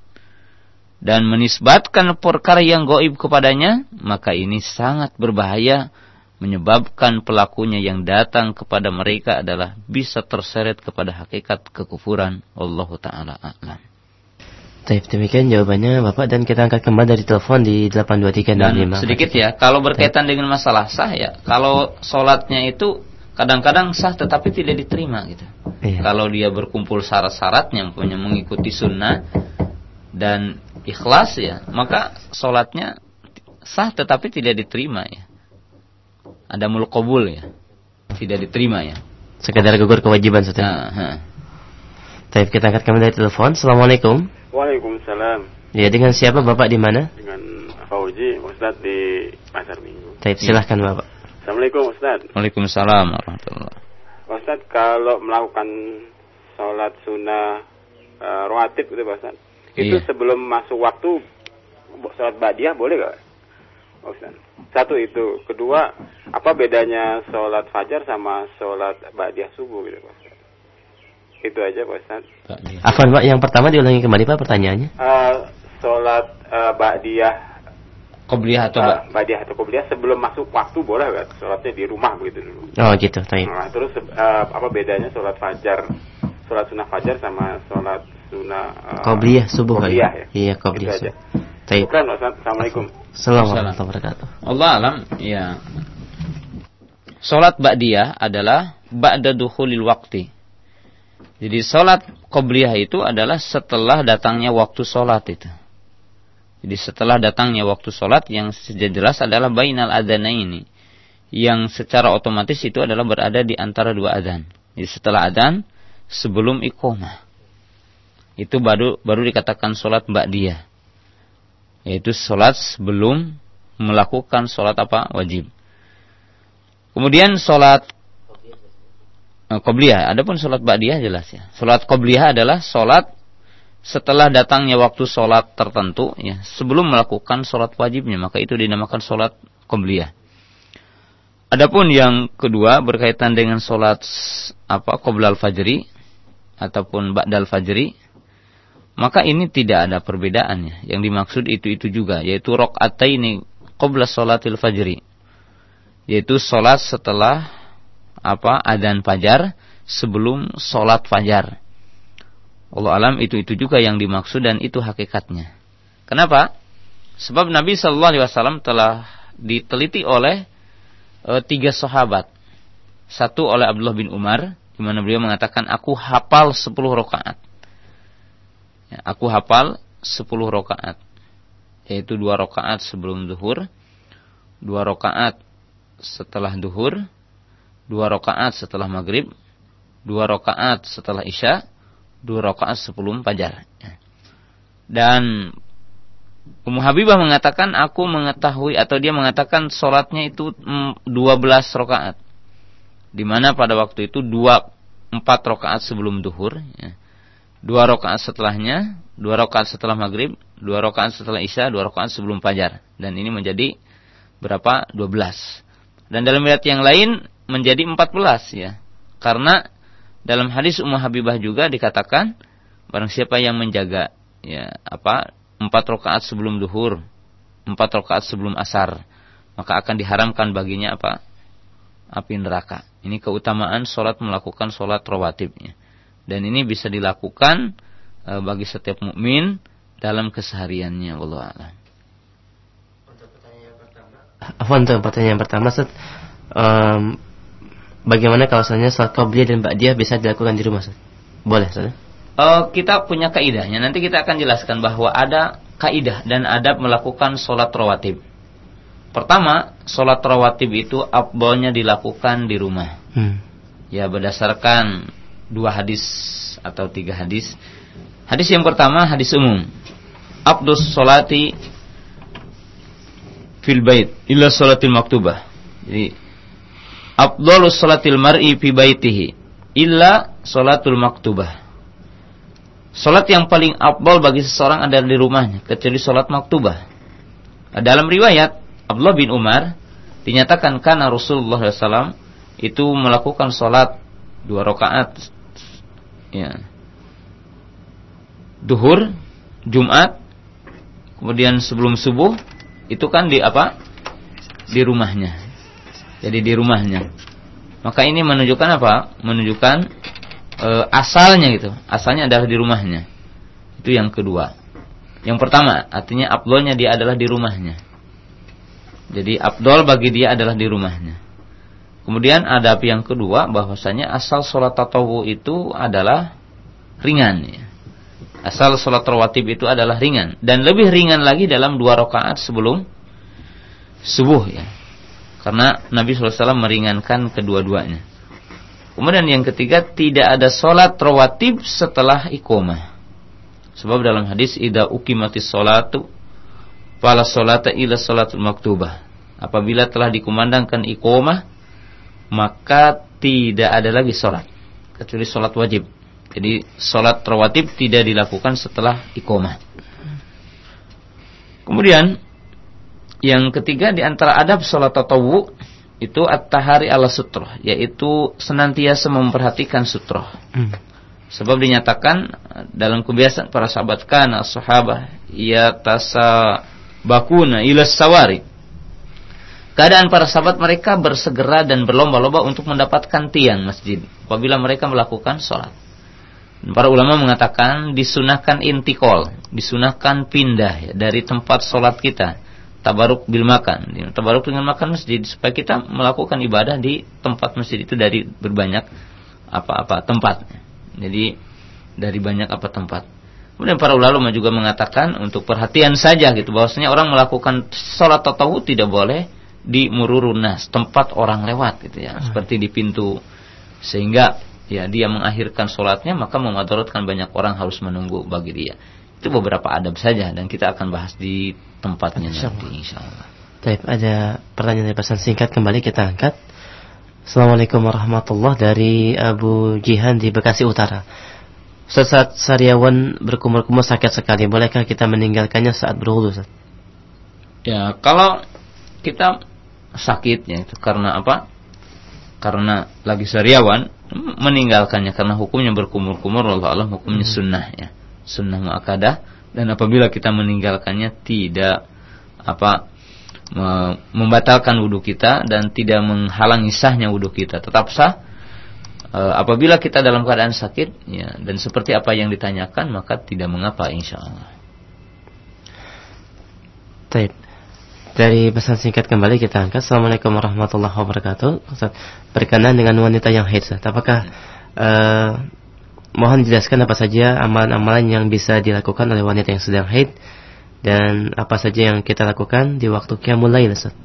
dan menisbatkan perkara yang goib kepadanya, maka ini sangat berbahaya menyebabkan pelakunya yang datang kepada mereka adalah bisa terseret kepada hakikat kekufuran. Allah Ta'ala a'lam. Baik, demikian jawabannya Bapak dan kita angkat kembali dari telepon di 82365. sedikit ya, kalau berkaitan dengan masalah sah ya, kalau sholatnya itu kadang-kadang sah tetapi tidak diterima gitu. Iya. Kalau dia berkumpul syarat-syaratnya punya mengikuti sunnah dan ikhlas ya, maka sholatnya sah tetapi tidak diterima ya. Ada mulkobul ya, tidak diterima ya. Sekedar gugur kewajiban saja. Nah, Tapi kita angkat kami dari telepon. Assalamualaikum. Waalaikumsalam. Ya dengan siapa bapak di mana? Dengan Fauji Ustaz di Pasar Minggu. Tapi silahkan bapak. Assalamualaikum Ustaz. Waalaikumsalam warahmatullah. Ustaz kalau melakukan sholat sunnah uh, rawatib gitu Ustaz itu iya. sebelum masuk waktu sholat badiah boleh gak? Ustaz. Satu itu. Kedua, apa bedanya sholat fajar sama sholat badiah subuh gitu Pak Itu aja Pak Ustaz. Afan Pak, yang pertama diulangi kembali Pak pertanyaannya. Uh, sholat uh, badiah Qobliyah atau uh, badiah atau qobliyah sebelum masuk waktu boleh gak? Sholatnya di rumah begitu dulu. Oh gitu, Nah, terus uh, apa bedanya sholat fajar, sholat sunnah fajar sama sholat sunnah uh, Qobliyah subuh Qobliyah ya. Iya, Qobliyah subuh. Taib. Assalamualaikum. Assalamualaikum warahmatullahi Allah alam, ya. Salat ba'diyah adalah ba'da dukhulil waqti. Jadi salat qobliyah itu adalah setelah datangnya waktu salat itu. Jadi setelah datangnya waktu salat yang jelas adalah bainal ini yang secara otomatis itu adalah berada di antara dua adzan. Jadi setelah adzan sebelum iqamah itu baru baru dikatakan sholat dia yaitu sholat sebelum melakukan sholat apa? Wajib. Kemudian sholat eh, qobliyah. Adapun sholat dia jelas ya. Sholat qobliyah adalah sholat setelah datangnya waktu sholat tertentu ya sebelum melakukan sholat wajibnya maka itu dinamakan sholat qobliyah. Adapun yang kedua berkaitan dengan sholat apa? Qoblal fajri ataupun ba'dal fajri maka ini tidak ada perbedaannya. Yang dimaksud itu-itu juga, yaitu ini qabla salatil fajri. Yaitu salat setelah apa adzan fajar sebelum salat fajar. Allah alam itu-itu juga yang dimaksud dan itu hakikatnya. Kenapa? Sebab Nabi Shallallahu Alaihi Wasallam telah diteliti oleh e, tiga sahabat. Satu oleh Abdullah bin Umar, di mana beliau mengatakan, aku hafal sepuluh rakaat. Ya, aku hafal 10 rakaat. Yaitu dua rakaat sebelum duhur, dua rakaat setelah duhur, dua rakaat setelah maghrib, dua rakaat setelah isya, dua rakaat sebelum fajar. Ya. Dan Ummu Habibah mengatakan aku mengetahui atau dia mengatakan sholatnya itu 12 rakaat. Di mana pada waktu itu dua empat rakaat sebelum duhur, ya dua rakaat setelahnya, dua rakaat setelah maghrib, dua rakaat setelah isya, dua rakaat sebelum fajar. Dan ini menjadi berapa? 12. Dan dalam riwayat yang lain menjadi 14 ya. Karena dalam hadis Ummu Habibah juga dikatakan barang siapa yang menjaga ya apa empat rakaat sebelum duhur, empat rakaat sebelum asar, maka akan diharamkan baginya apa? Api neraka. Ini keutamaan sholat melakukan sholat rawatibnya. Dan ini bisa dilakukan e, bagi setiap mukmin dalam kesehariannya. Allah alam. Untuk pertanyaan yang pertama, Ustaz, um, bagaimana kalau misalnya salat qabliyah dan ba'diyah bisa dilakukan di rumah, Ustaz? Boleh, Ustaz? Uh, kita punya kaidahnya. Nanti kita akan jelaskan bahwa ada kaidah dan adab melakukan sholat rawatib. Pertama, sholat rawatib itu abbolnya dilakukan di rumah. Hmm. Ya berdasarkan dua hadis atau tiga hadis. Hadis yang pertama hadis umum. Abdus sholati fil bait illa sholatil maktubah. Jadi Abdulus sholatil mar'i fi baitihi illa sholatul maktubah. Salat yang paling abdul bagi seseorang adalah di rumahnya kecuali salat maktubah. Dalam riwayat Abdullah bin Umar dinyatakan karena Rasulullah SAW itu melakukan salat dua rakaat ya. Duhur, Jumat, kemudian sebelum subuh itu kan di apa? Di rumahnya. Jadi di rumahnya. Maka ini menunjukkan apa? Menunjukkan e, asalnya gitu. Asalnya adalah di rumahnya. Itu yang kedua. Yang pertama, artinya abdolnya dia adalah di rumahnya. Jadi abdol bagi dia adalah di rumahnya. Kemudian ada yang kedua bahwasanya asal sholat tatawu itu adalah ringan ya. Asal sholat rawatib itu adalah ringan dan lebih ringan lagi dalam dua rakaat sebelum subuh ya. Karena Nabi SAW meringankan kedua-duanya. Kemudian yang ketiga tidak ada sholat rawatib setelah iqomah. Sebab dalam hadis ida ukimatis sholatu fala sholata ila sholatul maktubah. Apabila telah dikumandangkan iqomah maka tidak ada lagi sholat kecuali sholat wajib. Jadi sholat rawatib tidak dilakukan setelah iqomah. Kemudian yang ketiga di antara adab sholat tatawu itu at-tahari ala sutroh, yaitu senantiasa memperhatikan sutroh. Hmm. Sebab dinyatakan dalam kebiasaan para sahabat kana sahabah ya tasa bakuna ilas sawari Keadaan para sahabat mereka bersegera dan berlomba-lomba untuk mendapatkan tiang masjid apabila mereka melakukan sholat. Para ulama mengatakan disunahkan intikol, disunahkan pindah dari tempat sholat kita, tabaruk bil makan, tabaruk dengan makan masjid supaya kita melakukan ibadah di tempat masjid itu dari berbanyak apa-apa tempat. Jadi dari banyak apa tempat. Kemudian para ulama juga mengatakan untuk perhatian saja gitu bahwasanya orang melakukan sholat tatawu tidak boleh di mururunas tempat orang lewat gitu ya, hmm. seperti di pintu sehingga ya dia mengakhirkan sholatnya maka memadaratkan banyak orang harus menunggu bagi dia. Itu beberapa adab saja dan kita akan bahas di tempatnya insya nanti insyaallah. Baik, ada pertanyaan dari pesan singkat kembali kita angkat. Assalamualaikum warahmatullahi dari Abu Jihan di Bekasi Utara. Saat sariawan berkumur-kumur sakit sekali, bolehkah kita meninggalkannya saat berwudu? Ya, kalau kita sakitnya itu karena apa? Karena lagi sariawan meninggalkannya karena hukumnya berkumur-kumur Allah Allah hukumnya hmm. sunnah ya sunnah muakadah dan apabila kita meninggalkannya tidak apa membatalkan wudhu kita dan tidak menghalangi sahnya wudhu kita tetap sah e, apabila kita dalam keadaan sakit ya dan seperti apa yang ditanyakan maka tidak mengapa insya Allah. Taib. Dari pesan singkat kembali kita angkat. Assalamualaikum warahmatullahi wabarakatuh. Ustaz, berkenan dengan wanita yang haid. Apakah uh, mohon jelaskan apa saja amalan-amalan yang bisa dilakukan oleh wanita yang sedang haid dan apa saja yang kita lakukan di waktu qiyamul lail, Ustaz?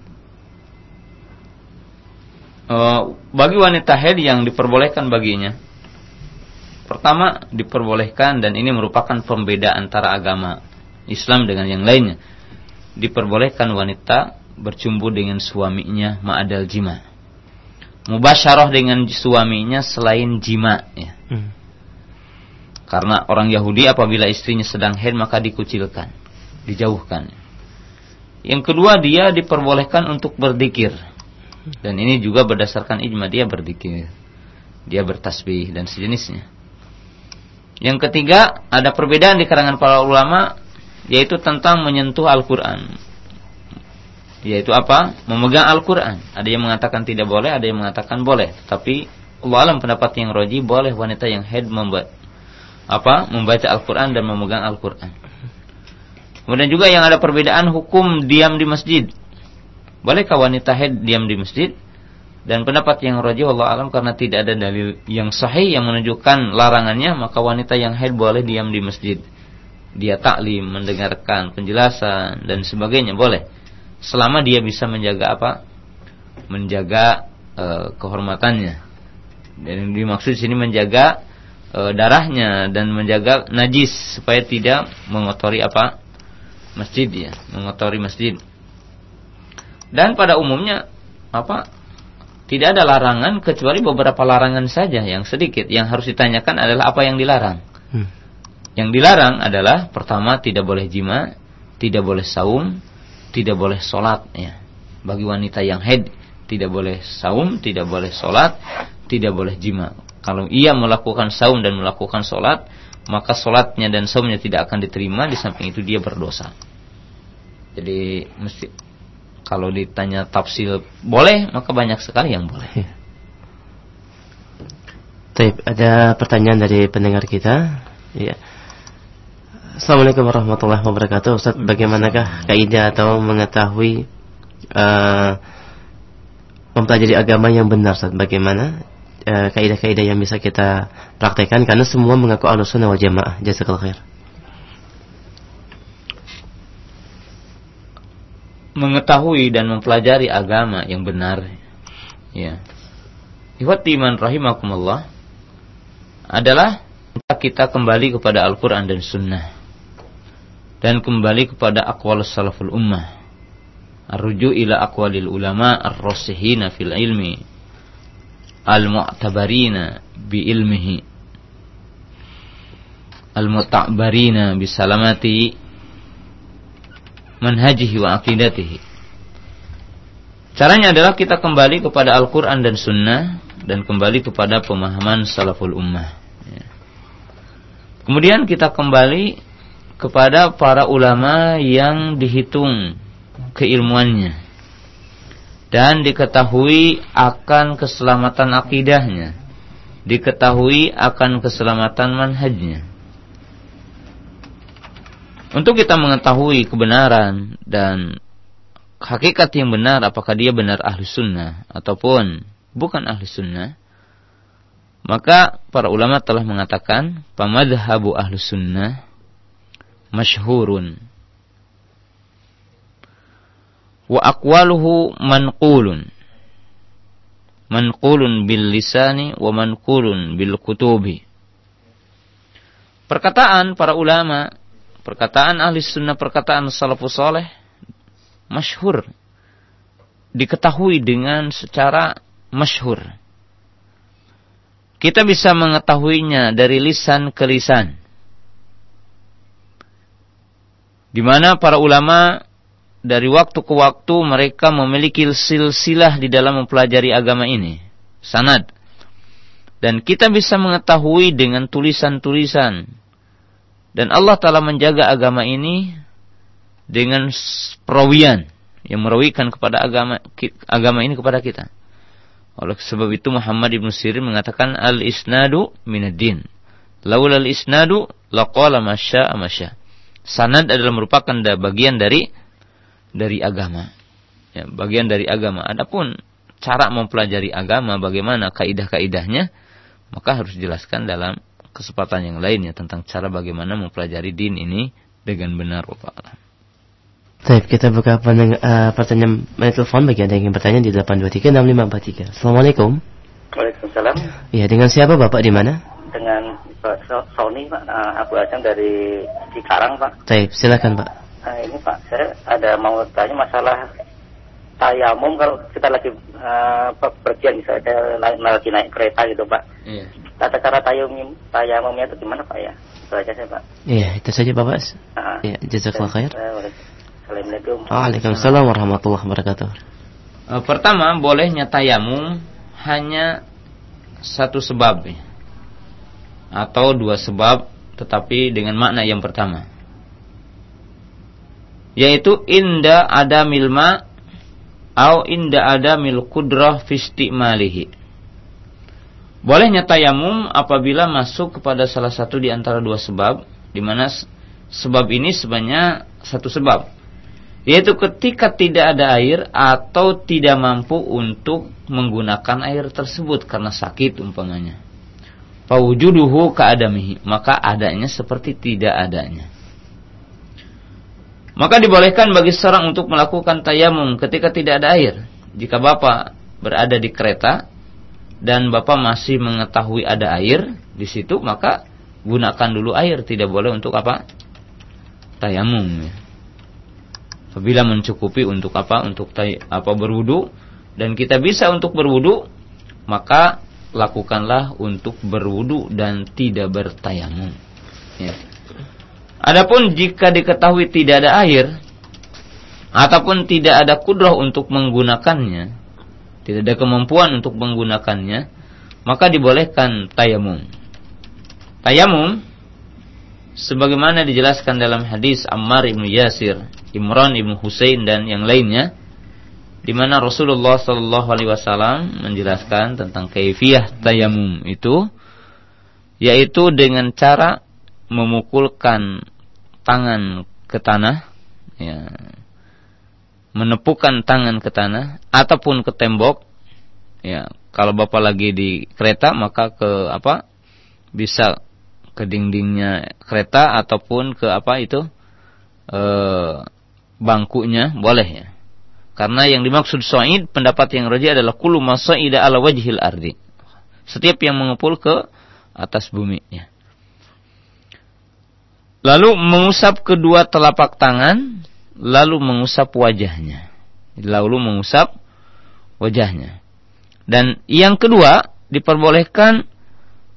Uh, bagi wanita haid yang diperbolehkan baginya Pertama diperbolehkan dan ini merupakan pembeda antara agama Islam dengan yang lainnya diperbolehkan wanita bercumbu dengan suaminya ma'adal jima. Mubasyarah dengan suaminya selain jima ya. Hmm. Karena orang Yahudi apabila istrinya sedang haid maka dikucilkan, dijauhkan. Yang kedua dia diperbolehkan untuk berzikir. Dan ini juga berdasarkan ijma dia berzikir. Dia bertasbih dan sejenisnya. Yang ketiga, ada perbedaan di kalangan para ulama yaitu tentang menyentuh Al-Qur'an. Yaitu apa? Memegang Al-Qur'an. Ada yang mengatakan tidak boleh, ada yang mengatakan boleh. Tapi Allah alam pendapat yang roji boleh wanita yang head membuat apa? Membaca Al-Qur'an dan memegang Al-Qur'an. Kemudian juga yang ada perbedaan hukum diam di masjid. Bolehkah wanita haid diam di masjid? Dan pendapat yang roji Allah alam karena tidak ada dalil yang sahih yang menunjukkan larangannya, maka wanita yang haid boleh diam di masjid. Dia taklim, mendengarkan penjelasan dan sebagainya boleh. Selama dia bisa menjaga apa? Menjaga e, kehormatannya. Dan dimaksud sini menjaga e, darahnya dan menjaga najis supaya tidak mengotori apa? masjid ya, mengotori masjid. Dan pada umumnya apa? Tidak ada larangan kecuali beberapa larangan saja yang sedikit. Yang harus ditanyakan adalah apa yang dilarang. Hmm. Yang dilarang adalah pertama tidak boleh jima, tidak boleh saum, tidak boleh sholat. Ya. Bagi wanita yang head tidak boleh saum, tidak boleh sholat, tidak boleh jima. Kalau ia melakukan saum dan melakukan sholat, maka sholatnya dan saumnya tidak akan diterima. Di samping itu dia berdosa. Jadi mesti kalau ditanya tafsir boleh, maka banyak sekali yang boleh. Ya. Taib, ada pertanyaan dari pendengar kita. Ya. Assalamualaikum warahmatullahi wabarakatuh. Ustaz, bagaimanakah kaidah atau mengetahui uh, mempelajari agama yang benar Ustaz? Bagaimana uh, kaidah-kaidah yang bisa kita praktekkan karena semua mengaku Ahlussunnah wal Jamaah. Jazakallahu khair. mengetahui dan mempelajari agama yang benar ya Ikhwati iman rahimakumullah adalah kita kembali kepada Al-Quran dan Sunnah dan kembali kepada akwal salaful ummah arruju ila akwalil ulama ar-rasihina fil ilmi al-mu'tabarina bi ilmihi al-mu'tabarina bi salamati manhajihi wa akidatihi. Caranya adalah kita kembali kepada Al-Quran dan Sunnah dan kembali kepada pemahaman salaful ummah. Ya. Kemudian kita kembali kepada para ulama yang dihitung keilmuannya dan diketahui akan keselamatan akidahnya, diketahui akan keselamatan manhajnya. Untuk kita mengetahui kebenaran dan hakikat yang benar apakah dia benar ahli sunnah ataupun bukan ahli sunnah maka para ulama telah mengatakan pamadhabu ahli sunnah masyhurun wa aqwaluhu manqulun manqulun bil lisani wa manqulun bil kutubi perkataan para ulama Perkataan ahli sunnah, perkataan salafus soleh, masyhur. Diketahui dengan secara masyhur. Kita bisa mengetahuinya dari lisan ke lisan. Di mana para ulama dari waktu ke waktu mereka memiliki silsilah di dalam mempelajari agama ini. Sanad. Dan kita bisa mengetahui dengan tulisan-tulisan dan Allah telah menjaga agama ini dengan perawian yang merawikan kepada agama agama ini kepada kita. Oleh sebab itu Muhammad ibn Sirin mengatakan al-isnadu minaddin. Laula al-isnadu laqala masya masya. Sanad adalah merupakan bagian dari dari agama. Ya, bagian dari agama. Adapun cara mempelajari agama bagaimana kaidah-kaidahnya maka harus dijelaskan dalam kesempatan yang lainnya tentang cara bagaimana mempelajari din ini dengan benar Bapak. Baik, kita buka peneng, uh, pertanyaan telepon bagi Anda yang ingin bertanya di 8236543. Assalamualaikum. Waalaikumsalam. Iya, dengan siapa Bapak di mana? Dengan Pak Sony Pak, uh, Abu Acang dari Cikarang Pak. Baik, silakan Pak. Nah, ini Pak, saya ada mau tanya masalah tayamum kalau kita lagi uh, pergian misalnya lagi naik kereta gitu Pak. Iya. Tata cara tayamum tayamumnya itu gimana Pak ya? Itu aja saya Pak. Iya, itu saja Bapak. Ah. Iya, jazakallah khair. Assalamualaikum. Waalaikumsalam warahmatullahi wabarakatuh. Uh, pertama, bolehnya tayamum hanya satu sebab ya. Atau dua sebab tetapi dengan makna yang pertama yaitu inda ada milma atau inda ada mil kudrah malihi. bolehnya tayamum apabila masuk kepada salah satu di antara dua sebab di mana sebab ini sebenarnya satu sebab yaitu ketika tidak ada air atau tidak mampu untuk menggunakan air tersebut karena sakit umpamanya. Fawujuduhu ka'adamihi, maka adanya seperti tidak adanya. Maka dibolehkan bagi seorang untuk melakukan tayamum ketika tidak ada air. Jika Bapak berada di kereta dan Bapak masih mengetahui ada air di situ, maka gunakan dulu air, tidak boleh untuk apa? Tayamum. Ya apabila mencukupi untuk apa untuk apa berwudu dan kita bisa untuk berwudu maka lakukanlah untuk berwudu dan tidak bertayamum ya. Adapun jika diketahui tidak ada air ataupun tidak ada kudroh untuk menggunakannya tidak ada kemampuan untuk menggunakannya maka dibolehkan tayamum tayamum sebagaimana dijelaskan dalam hadis Ammar ibnu Yasir Imran ibn Husain dan yang lainnya di mana Rasulullah Shallallahu Alaihi Wasallam menjelaskan tentang kaifiyah tayamum itu yaitu dengan cara memukulkan tangan ke tanah ya menepukan tangan ke tanah ataupun ke tembok ya. Kalau Bapak lagi di kereta maka ke apa? Bisa ke dindingnya kereta ataupun ke apa itu? Eh, bangkunya boleh ya. Karena yang dimaksud so'id pendapat yang roji adalah kulu masa'ida ala wajhil ardi. Setiap yang mengepul ke atas bumi ya. Lalu mengusap kedua telapak tangan, lalu mengusap wajahnya. Lalu mengusap wajahnya. Dan yang kedua, diperbolehkan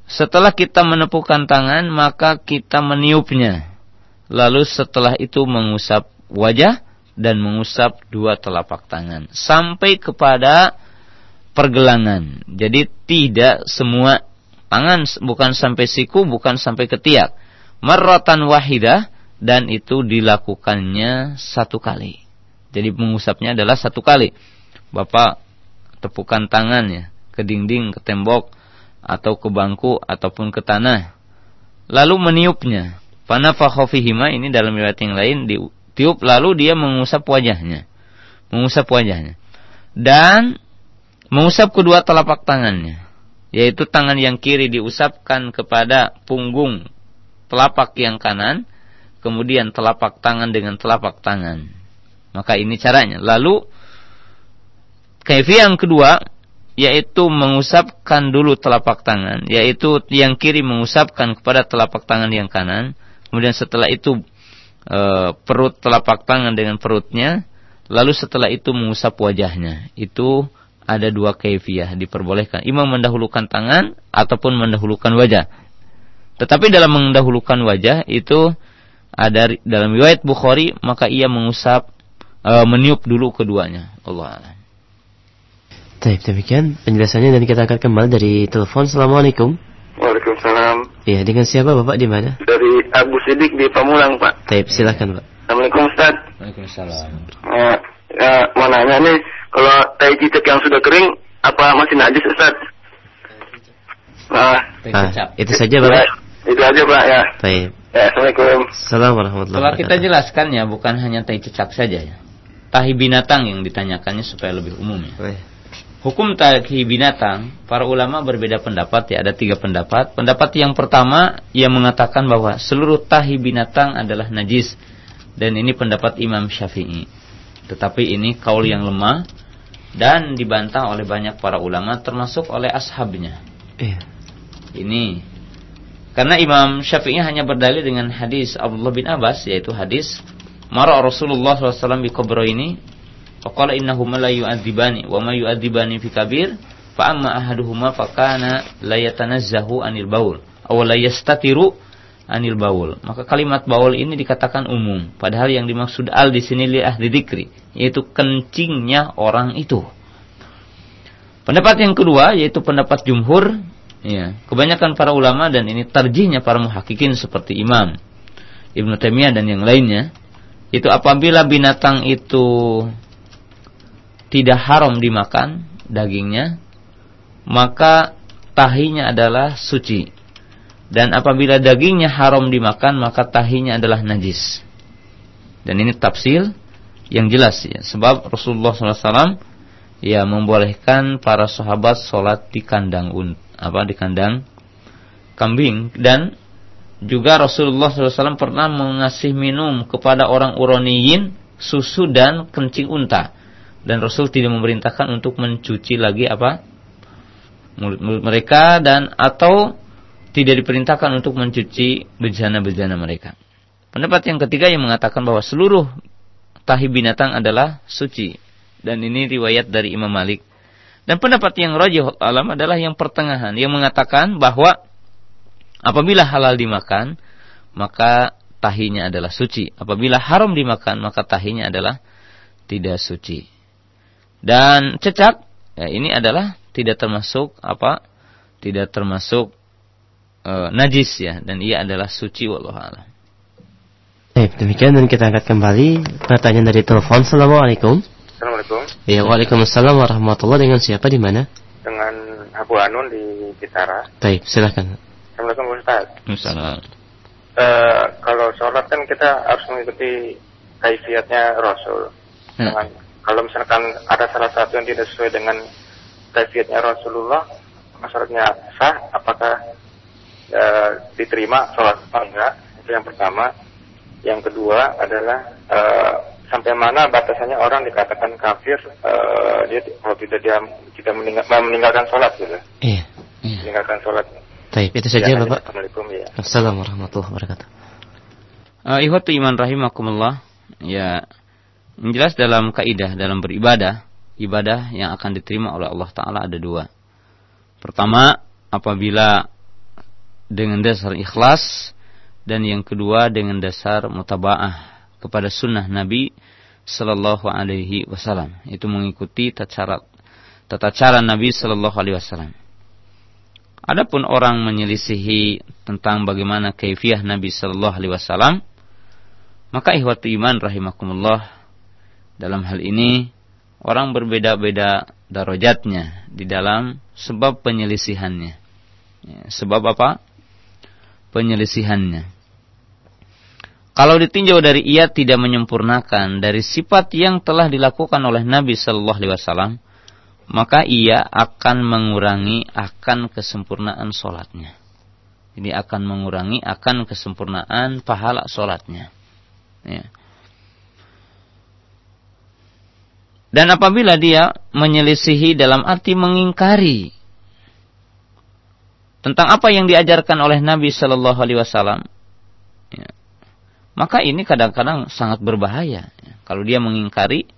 setelah kita menepukan tangan, maka kita meniupnya. Lalu setelah itu mengusap wajah dan mengusap dua telapak tangan sampai kepada pergelangan. Jadi tidak semua tangan bukan sampai siku, bukan sampai ketiak. Marratan wahidah dan itu dilakukannya satu kali. Jadi mengusapnya adalah satu kali. Bapak tepukan tangannya ke dinding, ke tembok, atau ke bangku, ataupun ke tanah. Lalu meniupnya. Panafahofihima ini dalam riwayat yang lain tiup lalu dia mengusap wajahnya. Mengusap wajahnya. Dan mengusap kedua telapak tangannya. Yaitu tangan yang kiri diusapkan kepada punggung telapak yang kanan. Kemudian telapak tangan dengan telapak tangan. Maka ini caranya. Lalu kaifi yang kedua yaitu mengusapkan dulu telapak tangan, yaitu yang kiri mengusapkan kepada telapak tangan yang kanan, kemudian setelah itu e, perut telapak tangan dengan perutnya, lalu setelah itu mengusap wajahnya. Itu ada dua kaifiah diperbolehkan. Imam mendahulukan tangan ataupun mendahulukan wajah. Tetapi dalam mendahulukan wajah itu ada dalam riwayat Bukhari maka ia mengusap e, meniup dulu keduanya. Allah Baik, demikian penjelasannya dan kita akan kembali dari telepon. Assalamualaikum. Waalaikumsalam. Iya, dengan siapa Bapak di mana? Dari Abu Sidik di Pamulang, Pak. Baik, silakan, Pak. Assalamualaikum, Ustaz. Waalaikumsalam. Ya, ya, mau nanya nih, kalau tai cicak yang sudah kering, apa masih najis, Ustaz? Nah, ah, itu saja, Bapak. Ya, itu aja, Pak, ya. Baik. Ya, Assalamualaikum. Assalamualaikum warahmatullahi wabarakatuh. kita jelaskan ya, bukan hanya tai cicak saja ya. Tahi binatang yang ditanyakannya supaya lebih umum ya. Baik. Hukum tahi binatang, para ulama berbeda pendapat ya, ada tiga pendapat. Pendapat yang pertama yang mengatakan bahwa seluruh tahi binatang adalah najis dan ini pendapat Imam Syafi'i. Tetapi ini kaul yang lemah dan dibantah oleh banyak para ulama termasuk oleh ashabnya. Iya. Ini karena Imam Syafi'i hanya berdalil dengan hadis Abdullah bin Abbas yaitu hadis Mara Rasulullah SAW di kubro ini Faqala innahuma la yu'adzibani wa ma yu'adzibani fi kabir fa amma ahaduhuma fakana la yatanazzahu anil baul aw la yastatiru anil baul. Maka kalimat baul ini dikatakan umum, padahal yang dimaksud al di sini li ahli dzikri, yaitu kencingnya orang itu. Pendapat yang kedua yaitu pendapat jumhur, ya, kebanyakan para ulama dan ini tarjihnya para muhakkikin seperti Imam Ibnu Taimiyah dan yang lainnya, itu apabila binatang itu tidak haram dimakan dagingnya, maka tahinya adalah suci. Dan apabila dagingnya haram dimakan, maka tahinya adalah najis. Dan ini tafsir yang jelas ya. Sebab Rasulullah SAW ya membolehkan para sahabat sholat di kandang un, apa di kandang kambing dan juga Rasulullah SAW pernah mengasih minum kepada orang uroniyin susu dan kencing unta dan Rasul tidak memerintahkan untuk mencuci lagi apa mulut-mulut mereka dan atau tidak diperintahkan untuk mencuci bejana-bejana mereka. Pendapat yang ketiga yang mengatakan bahwa seluruh tahi binatang adalah suci dan ini riwayat dari Imam Malik. Dan pendapat yang rajih alam adalah yang pertengahan yang mengatakan bahwa apabila halal dimakan maka tahinya adalah suci. Apabila haram dimakan maka tahinya adalah tidak suci. Dan cecak ya ini adalah tidak termasuk apa? Tidak termasuk e, najis ya dan ia adalah suci wallahu a'lam. Baik, demikian dan kita angkat kembali pertanyaan dari telepon. Assalamualaikum. Assalamualaikum. Ya, waalaikumsalam warahmatullahi Dengan siapa di mana? Dengan Abu Anun di Kitara. Baik, silakan. Assalamualaikum Ustaz. Assalamualaikum. Uh, kalau sholat kan kita harus mengikuti kaifiatnya Rasul. Hmm. Dengan, kalau misalkan ada salah satu yang tidak sesuai dengan kaifiatnya Rasulullah, masalahnya sah, apakah uh, diterima sholat atau enggak? Itu yang pertama. Yang kedua adalah uh, sampai mana batasannya orang dikatakan kafir uh, dia kalau tidak dia tidak meninggal, meninggalkan sholat gitu. Iya. iya. Meninggalkan sholat. Baik, itu saja ya, Bapak. Assalamualaikum ya. Assalamualaikum warahmatullahi wabarakatuh. Uh, ihwatu iman rahimakumullah. Ya, jelas dalam kaidah dalam beribadah, ibadah yang akan diterima oleh Allah Taala ada dua. Pertama, apabila dengan dasar ikhlas dan yang kedua dengan dasar mutabaah kepada sunnah Nabi Sallallahu Alaihi Wasallam. Itu mengikuti tata cara Nabi Sallallahu Alaihi Wasallam. Adapun orang menyelisihi tentang bagaimana kaifiah Nabi Sallallahu Alaihi Wasallam, maka ihwatu iman rahimakumullah dalam hal ini orang berbeda-beda darajatnya di dalam sebab penyelisihannya. Ya, sebab apa? Penyelisihannya. Kalau ditinjau dari ia tidak menyempurnakan dari sifat yang telah dilakukan oleh Nabi Shallallahu Alaihi Wasallam, maka ia akan mengurangi akan kesempurnaan solatnya. Ini akan mengurangi akan kesempurnaan pahala solatnya. Ya. Dan apabila dia menyelisihi dalam arti mengingkari tentang apa yang diajarkan oleh Nabi Shallallahu Alaihi Wasallam, ya, maka ini kadang-kadang sangat berbahaya. Ya. Kalau dia mengingkari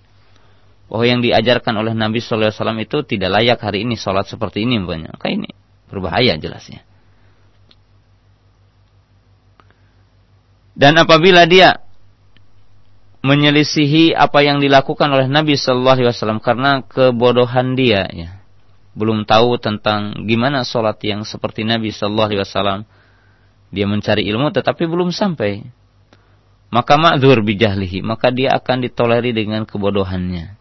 bahwa yang diajarkan oleh Nabi Sallallahu Alaihi Wasallam itu tidak layak hari ini sholat seperti ini banyak. Maka ini berbahaya jelasnya. Dan apabila dia menyelisihi apa yang dilakukan oleh Nabi Sallallahu Alaihi Wasallam karena kebodohan dia, ya, belum tahu tentang gimana sholat yang seperti Nabi Sallallahu Alaihi Wasallam, dia mencari ilmu tetapi belum sampai, maka ma'dzur bijahlihi, maka dia akan ditoleri dengan kebodohannya.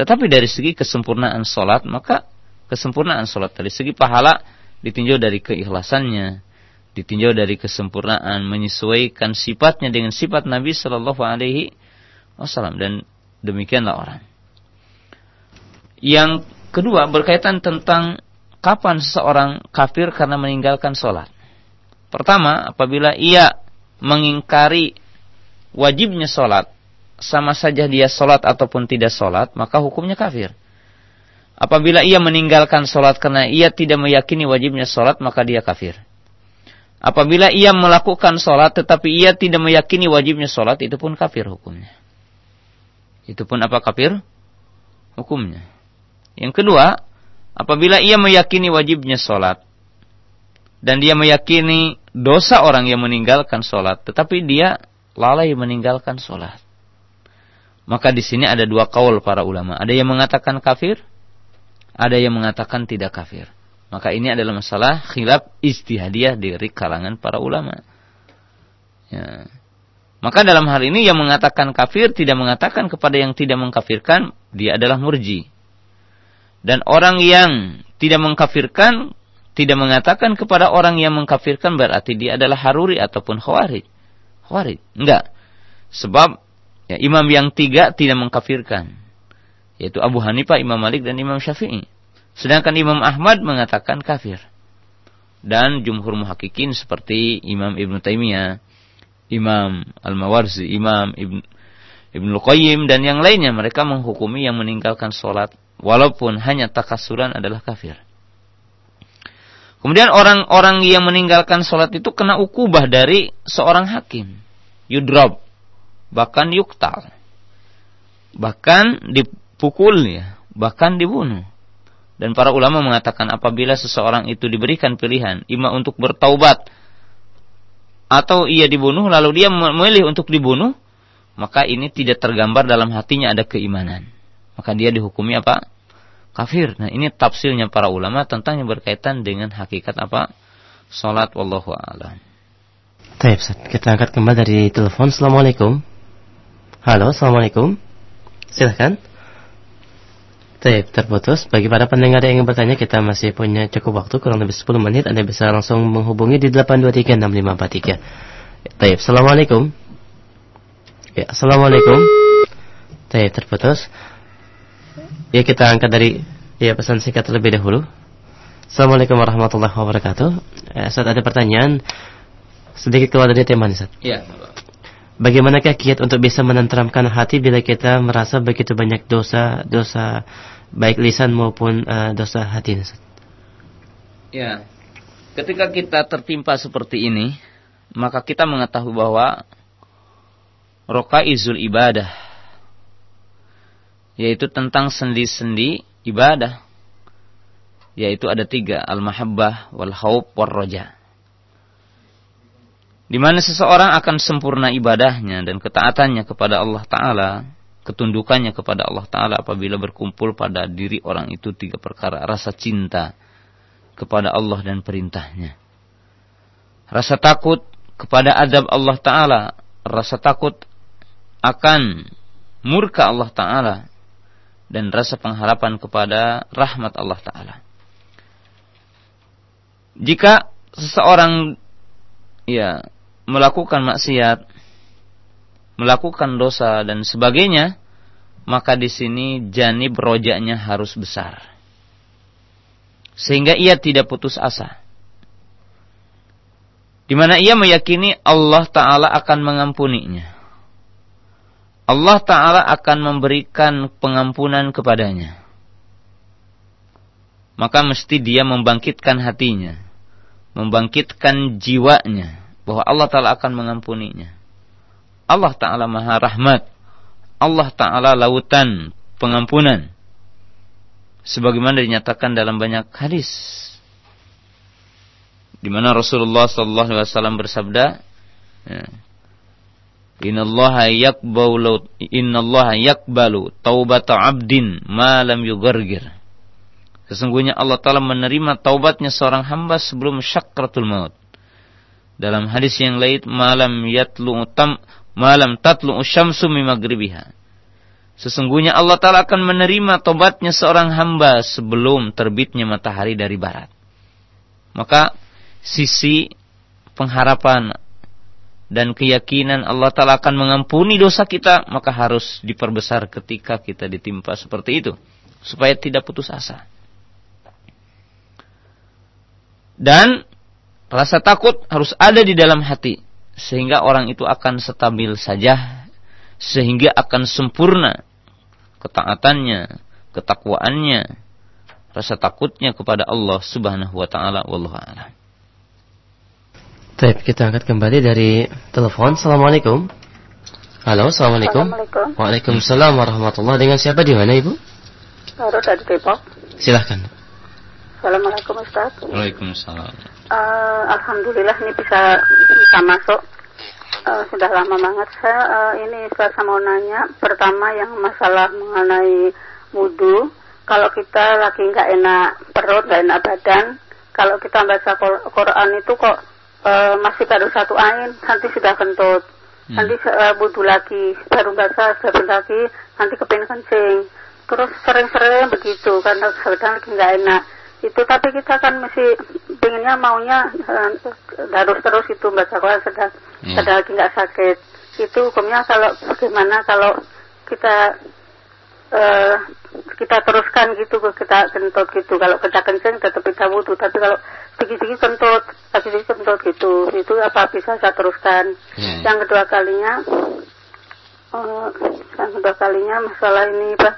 Tetapi dari segi kesempurnaan sholat, maka kesempurnaan sholat dari segi pahala ditinjau dari keikhlasannya, ditinjau dari kesempurnaan menyesuaikan sifatnya dengan sifat Nabi Shallallahu Alaihi Wasallam dan demikianlah orang. Yang kedua berkaitan tentang kapan seseorang kafir karena meninggalkan sholat. Pertama, apabila ia mengingkari wajibnya sholat sama saja dia sholat ataupun tidak sholat, maka hukumnya kafir. Apabila ia meninggalkan sholat karena ia tidak meyakini wajibnya sholat, maka dia kafir. Apabila ia melakukan sholat tetapi ia tidak meyakini wajibnya sholat, itu pun kafir hukumnya. Itu pun apa kafir? Hukumnya. Yang kedua, apabila ia meyakini wajibnya sholat, dan dia meyakini dosa orang yang meninggalkan sholat, tetapi dia lalai meninggalkan sholat. Maka di sini ada dua kaul para ulama. Ada yang mengatakan kafir, ada yang mengatakan tidak kafir. Maka ini adalah masalah khilaf istihadiyah dari kalangan para ulama. Ya. Maka dalam hal ini yang mengatakan kafir tidak mengatakan kepada yang tidak mengkafirkan dia adalah murji. Dan orang yang tidak mengkafirkan tidak mengatakan kepada orang yang mengkafirkan berarti dia adalah haruri ataupun khawarij. Khawarij. Enggak. Sebab ya, imam yang tiga tidak mengkafirkan. Yaitu Abu Hanifah, Imam Malik, dan Imam Syafi'i. Sedangkan Imam Ahmad mengatakan kafir. Dan jumhur muhakikin seperti Imam Ibn Taimiyah, Imam Al-Mawarzi, Imam Ibn Ibn Qayyim dan yang lainnya mereka menghukumi yang meninggalkan sholat walaupun hanya takasuran adalah kafir. Kemudian orang-orang yang meninggalkan sholat itu kena ukubah dari seorang hakim. Yudrob. Bahkan yuktal. Bahkan dipukulnya. Bahkan dibunuh. Dan para ulama mengatakan apabila seseorang itu diberikan pilihan. Ima untuk bertaubat atau ia dibunuh lalu dia memilih untuk dibunuh, maka ini tidak tergambar dalam hatinya ada keimanan. Maka dia dihukumi apa? Kafir. Nah, ini tafsirnya para ulama tentang yang berkaitan dengan hakikat apa? Salat wallahu a'lam. Baik, kita angkat kembali dari telepon. Assalamualaikum. Halo, Assalamualaikum. Silahkan. Baik, terputus. Bagi para pendengar yang ingin bertanya, kita masih punya cukup waktu, kurang lebih 10 menit. Anda bisa langsung menghubungi di 8236543. Baik, Assalamualaikum. Ya, Assalamualaikum. Terputus. Ya, kita angkat dari ya pesan singkat terlebih dahulu. Assalamualaikum warahmatullahi wabarakatuh. Eh, saat ada pertanyaan, sedikit keluar dari tema nih, Iya. Bagaimanakah kiat untuk bisa menenteramkan hati bila kita merasa begitu banyak dosa, dosa baik lisan maupun uh, dosa hati. Ya, ketika kita tertimpa seperti ini, maka kita mengetahui bahwa rokaizul ibadah, yaitu tentang sendi-sendi ibadah, yaitu ada tiga, al-mahabbah, wal-haub, wal-roja. Di mana seseorang akan sempurna ibadahnya dan ketaatannya kepada Allah Ta'ala ketundukannya kepada Allah Ta'ala apabila berkumpul pada diri orang itu tiga perkara. Rasa cinta kepada Allah dan perintahnya. Rasa takut kepada adab Allah Ta'ala. Rasa takut akan murka Allah Ta'ala. Dan rasa pengharapan kepada rahmat Allah Ta'ala. Jika seseorang ya melakukan maksiat melakukan dosa dan sebagainya, maka di sini janib rojaknya harus besar. Sehingga ia tidak putus asa. Di mana ia meyakini Allah Ta'ala akan mengampuninya. Allah Ta'ala akan memberikan pengampunan kepadanya. Maka mesti dia membangkitkan hatinya. Membangkitkan jiwanya. Bahwa Allah Ta'ala akan mengampuninya. Allah Ta'ala maha rahmat. Allah Ta'ala lautan pengampunan. Sebagaimana dinyatakan dalam banyak hadis. Di mana Rasulullah sallallahu alaihi wasallam bersabda, ya, Innallaha yakbalu innallaha yakbalu taubata 'abdin ma lam yugargir. Sesungguhnya Allah Ta'ala menerima taubatnya seorang hamba sebelum syakratul maut. Dalam hadis yang lain, malam yatlu tam malam tatlu usyamsu mimagribiha. Sesungguhnya Allah Ta'ala akan menerima tobatnya seorang hamba sebelum terbitnya matahari dari barat. Maka sisi pengharapan dan keyakinan Allah Ta'ala akan mengampuni dosa kita, maka harus diperbesar ketika kita ditimpa seperti itu. Supaya tidak putus asa. Dan rasa takut harus ada di dalam hati sehingga orang itu akan stabil saja sehingga akan sempurna ketaatannya, ketakwaannya, rasa takutnya kepada Allah Subhanahu wa taala wallahu a'lam. Baik, kita angkat kembali dari telepon. Assalamualaikum. Halo, assalamualaikum. Assalamualaikum. Waalaikumsalam warahmatullahi. Dengan siapa di mana ibu? Baru dari Depok. Silahkan. Assalamualaikum Ustaz. Waalaikumsalam. Uh, Alhamdulillah ini bisa bisa masuk. Uh, sudah lama banget saya uh, ini saya mau nanya. Pertama yang masalah mengenai wudhu. Kalau kita lagi nggak enak perut, nggak enak badan, kalau kita baca Quran itu kok uh, masih baru satu ain, nanti sudah kentut Hmm. Nanti uh, wudhu lagi, baru basah, sebentar lagi, nanti kepingin kencing. Terus sering-sering begitu, karena sedang lagi nggak enak. Itu tapi kita kan masih pinginnya maunya uh, harus terus itu baca Quran sedang, yeah. sedang lagi nggak sakit. Itu hukumnya kalau bagaimana kalau kita uh, kita teruskan gitu kita kentut gitu kalau kita kencing tetap kita wudhu tapi kalau sedikit-sedikit kentut sedikit kentut gitu itu apa bisa saya teruskan hmm. yang kedua kalinya uh, yang kedua kalinya masalah ini pak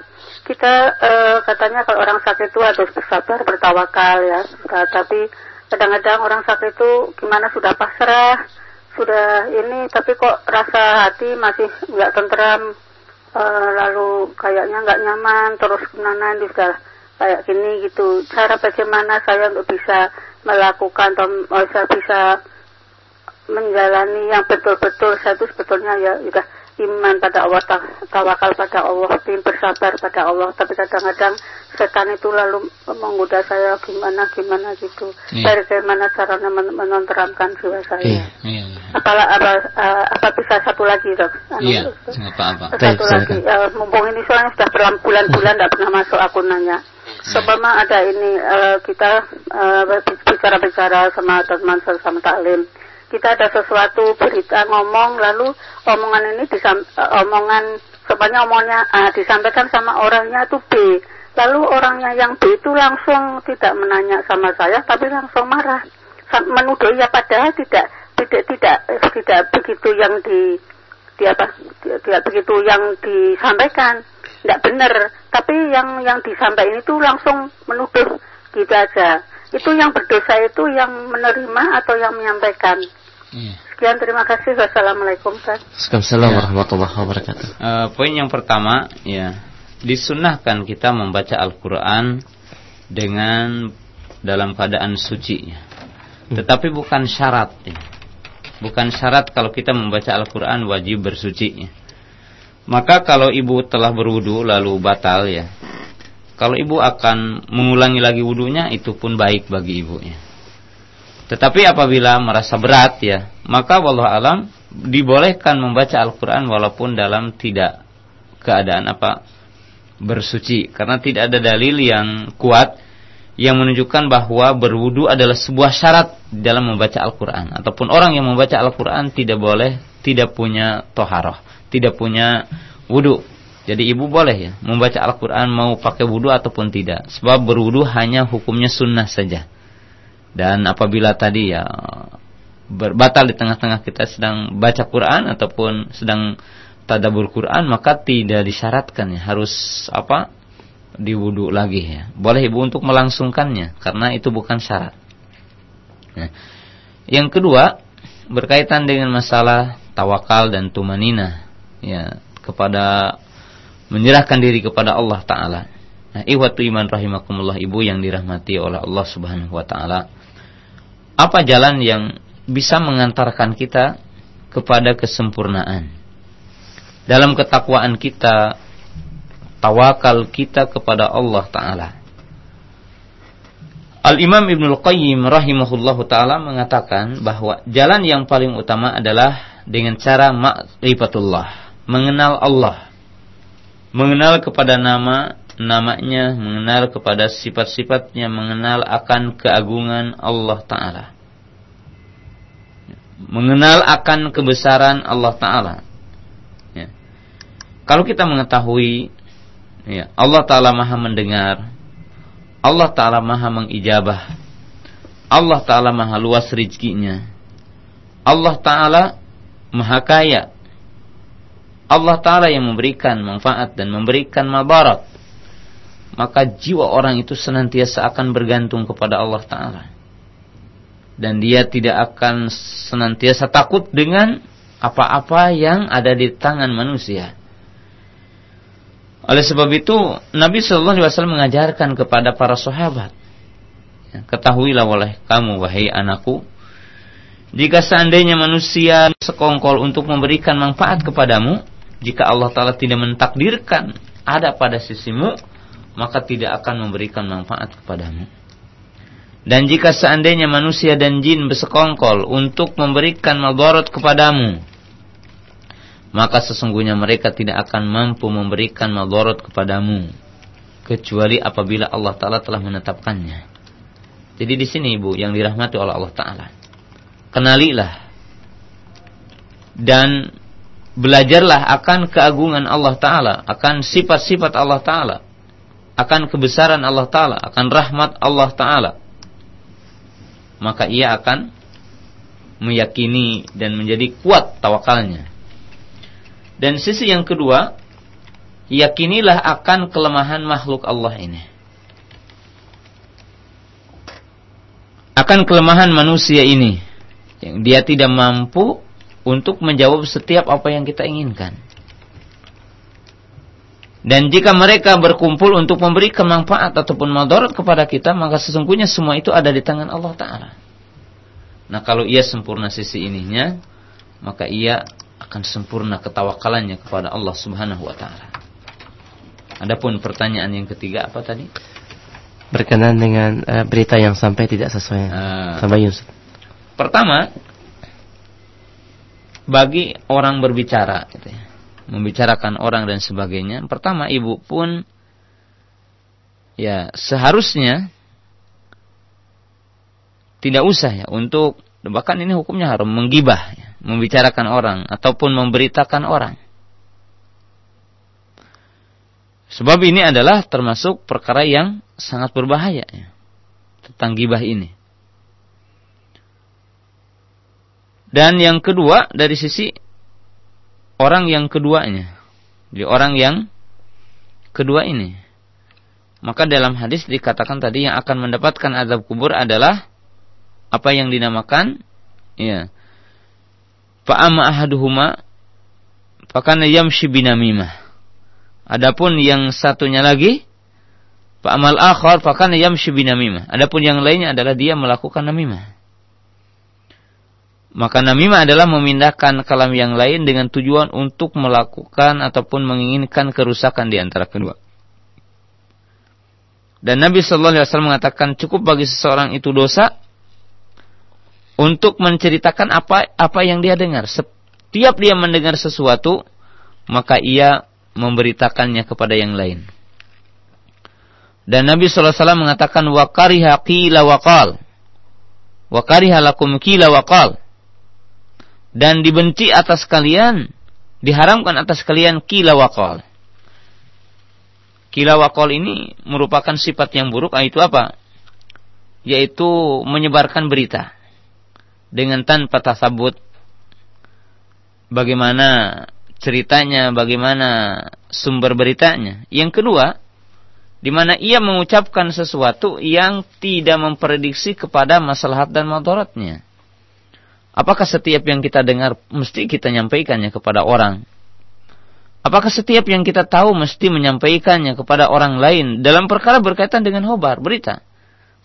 kita uh, katanya kalau orang sakit itu harus bersabar bertawakal ya. Sudah tapi kadang-kadang orang sakit itu gimana sudah pasrah sudah ini tapi kok rasa hati masih nggak tenteram uh, lalu kayaknya nggak nyaman terus kenanan sudah kayak gini gitu. Cara bagaimana saya untuk bisa melakukan atau bisa bisa menjalani yang betul-betul saya itu sebetulnya ya sudah iman pada Allah tawakal pada Allah tim bersabar pada Allah. Tapi kadang-kadang setan itu lalu menggoda saya gimana gimana? gitu. Iya. bagaimana caranya men menenteramkan jiwa saya? Iya. Iya, iya. apa apa uh, apa bisa satu lagi dok? Anu, iya apa apa satu lagi. uh, mumpung ini soalnya sudah berbulan-bulan tidak pernah masuk akunannya Sebama ada ini uh, kita uh, bicara-bicara sama teman sama taklim kita ada sesuatu berita ngomong lalu omongan ini disam, uh, omongan sebenarnya omongnya uh, disampaikan sama orangnya itu B. Lalu orangnya yang B itu langsung tidak menanya sama saya tapi langsung marah. Menuduh ya padahal tidak tidak tidak tidak begitu yang di di apa tidak begitu yang disampaikan. Tidak benar. Tapi yang yang disampaikan itu langsung menuduh gitu aja. Itu yang berdosa itu yang menerima atau yang menyampaikan Iya. Sekian terima kasih. Wassalamualaikum Ustaz. Assalamualaikum ya. warahmatullahi wabarakatuh. Uh, poin yang pertama ya disunahkan kita membaca Al-Qur'an dengan dalam keadaan suci. Hmm. Tetapi bukan syarat ya. Bukan syarat kalau kita membaca Al-Qur'an wajib bersuci ya. Maka kalau ibu telah berwudu lalu batal ya. Kalau ibu akan mengulangi lagi wudunya itu pun baik bagi ibu ya. Tetapi apabila merasa berat ya, maka wallah alam dibolehkan membaca Al-Qur'an walaupun dalam tidak keadaan apa bersuci karena tidak ada dalil yang kuat yang menunjukkan bahwa berwudu adalah sebuah syarat dalam membaca Al-Qur'an ataupun orang yang membaca Al-Qur'an tidak boleh tidak punya toharoh, tidak punya wudu. Jadi ibu boleh ya membaca Al-Qur'an mau pakai wudu ataupun tidak. Sebab berwudu hanya hukumnya sunnah saja. Dan apabila tadi ya berbatal di tengah-tengah kita sedang baca Quran ataupun sedang tadabur Quran maka tidak disyaratkan ya harus apa diwudu lagi ya. Boleh ibu untuk melangsungkannya karena itu bukan syarat. Nah, yang kedua berkaitan dengan masalah tawakal dan tumanina ya kepada menyerahkan diri kepada Allah taala. Nah, iwatu iman rahimakumullah ibu yang dirahmati oleh Allah Subhanahu wa taala apa jalan yang bisa mengantarkan kita kepada kesempurnaan dalam ketakwaan kita tawakal kita kepada Allah taala Al-Imam Ibnul Qayyim rahimahullahu taala mengatakan bahwa jalan yang paling utama adalah dengan cara ma'rifatullah, mengenal Allah. Mengenal kepada nama namanya, mengenal kepada sifat-sifatnya, mengenal akan keagungan Allah Ta'ala. Mengenal akan kebesaran Allah Ta'ala. Ya. Kalau kita mengetahui ya, Allah Ta'ala maha mendengar, Allah Ta'ala maha mengijabah, Allah Ta'ala maha luas rizkinya, Allah Ta'ala maha kaya, Allah Ta'ala yang memberikan manfaat dan memberikan mabarak maka jiwa orang itu senantiasa akan bergantung kepada Allah Ta'ala. Dan dia tidak akan senantiasa takut dengan apa-apa yang ada di tangan manusia. Oleh sebab itu, Nabi Shallallahu Alaihi Wasallam mengajarkan kepada para sahabat, ya, ketahuilah oleh kamu wahai anakku, jika seandainya manusia sekongkol untuk memberikan manfaat kepadamu, jika Allah Taala tidak mentakdirkan ada pada sisimu, maka tidak akan memberikan manfaat kepadamu. Dan jika seandainya manusia dan jin bersekongkol untuk memberikan madarat kepadamu, maka sesungguhnya mereka tidak akan mampu memberikan madarat kepadamu kecuali apabila Allah taala telah menetapkannya. Jadi di sini Ibu yang dirahmati oleh Allah taala. Kenalilah dan belajarlah akan keagungan Allah taala, akan sifat-sifat Allah taala, akan kebesaran Allah taala, akan rahmat Allah taala. Maka ia akan meyakini dan menjadi kuat tawakalnya dan sisi yang kedua, yakinilah akan kelemahan makhluk Allah ini. Akan kelemahan manusia ini. Yang dia tidak mampu untuk menjawab setiap apa yang kita inginkan. Dan jika mereka berkumpul untuk memberikan manfaat ataupun madarat kepada kita, maka sesungguhnya semua itu ada di tangan Allah Ta'ala. Nah kalau ia sempurna sisi ininya, maka ia akan sempurna ketawakalannya kepada Allah Subhanahu wa taala. Adapun pertanyaan yang ketiga apa tadi? Berkenan dengan uh, berita yang sampai tidak sesuai. Uh, sampai Yusuf. Pertama, bagi orang berbicara gitu ya, membicarakan orang dan sebagainya, pertama ibu pun ya seharusnya tidak usah ya untuk bahkan ini hukumnya haram menggibah ya membicarakan orang ataupun memberitakan orang. Sebab ini adalah termasuk perkara yang sangat berbahaya ya, tentang gibah ini. Dan yang kedua dari sisi orang yang keduanya, di orang yang kedua ini. Maka dalam hadis dikatakan tadi yang akan mendapatkan azab kubur adalah apa yang dinamakan ya Fa'ama ahaduhuma fakana yamshi binamimah. Adapun yang satunya lagi fa'amal akhar fakana yamshi binamimah. Adapun yang lainnya adalah dia melakukan namimah. Maka namimah adalah memindahkan kalam yang lain dengan tujuan untuk melakukan ataupun menginginkan kerusakan di antara kedua. Dan Nabi Shallallahu Alaihi Wasallam mengatakan cukup bagi seseorang itu dosa untuk menceritakan apa apa yang dia dengar. Setiap dia mendengar sesuatu, maka ia memberitakannya kepada yang lain. Dan Nabi SAW mengatakan wa kariha qila wa qal. Wa kariha lakum qila wa qal. Dan dibenci atas kalian, diharamkan atas kalian qila wa qal. Qila wa qal ini merupakan sifat yang buruk, yaitu apa? Yaitu menyebarkan berita dengan tanpa tasabut bagaimana ceritanya, bagaimana sumber beritanya. Yang kedua, di mana ia mengucapkan sesuatu yang tidak memprediksi kepada maslahat dan motoratnya. Apakah setiap yang kita dengar mesti kita nyampaikannya kepada orang? Apakah setiap yang kita tahu mesti menyampaikannya kepada orang lain dalam perkara berkaitan dengan hobar, berita?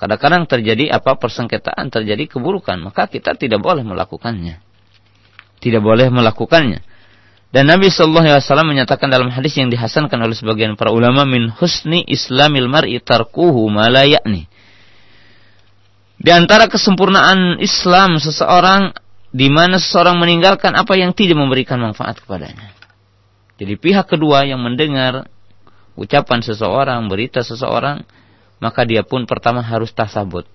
Kadang-kadang terjadi apa persengketaan, terjadi keburukan, maka kita tidak boleh melakukannya. Tidak boleh melakukannya. Dan Nabi Shallallahu Alaihi Wasallam menyatakan dalam hadis yang dihasankan oleh sebagian para ulama min husni islamil mar'i tarkuhu malayakni. Di antara kesempurnaan Islam seseorang di mana seseorang meninggalkan apa yang tidak memberikan manfaat kepadanya. Jadi pihak kedua yang mendengar ucapan seseorang, berita seseorang, maka dia pun pertama harus tasabut.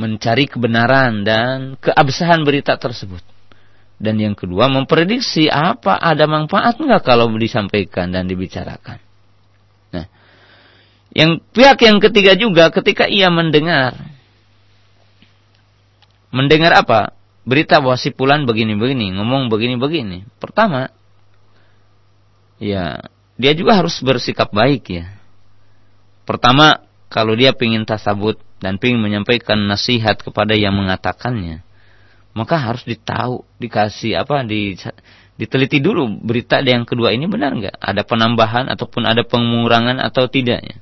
Mencari kebenaran dan keabsahan berita tersebut. Dan yang kedua memprediksi apa ada manfaat nggak kalau disampaikan dan dibicarakan. Nah, yang pihak yang ketiga juga ketika ia mendengar mendengar apa? Berita bahwa si pulan begini-begini, ngomong begini-begini. Pertama, ya dia juga harus bersikap baik ya Pertama, kalau dia ingin tasabut dan ingin menyampaikan nasihat kepada yang mengatakannya, maka harus ditahu, dikasih apa di diteliti dulu berita yang kedua ini benar nggak? Ada penambahan ataupun ada pengurangan atau tidaknya.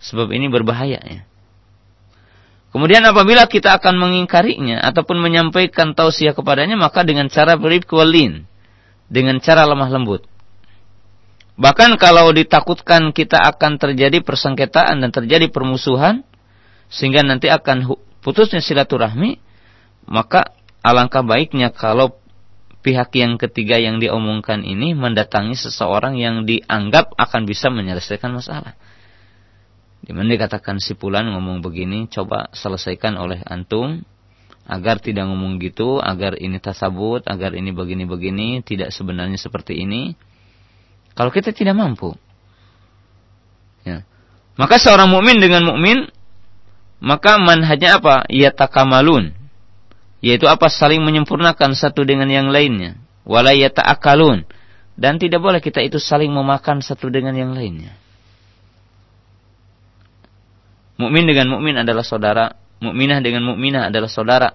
Sebab ini berbahaya ya. Kemudian apabila kita akan mengingkarinya ataupun menyampaikan tausiah kepadanya maka dengan cara beribkwalin dengan cara lemah lembut. Bahkan kalau ditakutkan kita akan terjadi persengketaan dan terjadi permusuhan sehingga nanti akan putusnya silaturahmi, maka alangkah baiknya kalau pihak yang ketiga yang diomongkan ini mendatangi seseorang yang dianggap akan bisa menyelesaikan masalah. Di mana dikatakan si Pulan ngomong begini, coba selesaikan oleh antum agar tidak ngomong gitu, agar ini tasabut, agar ini begini-begini, tidak sebenarnya seperti ini. Kalau kita tidak mampu, ya. Maka seorang mukmin dengan mukmin maka manhajnya apa? Ya takamalun yaitu apa saling menyempurnakan satu dengan yang lainnya wala yata'akalun dan tidak boleh kita itu saling memakan satu dengan yang lainnya mukmin dengan mukmin adalah saudara. Mukminah dengan mukminah adalah saudara.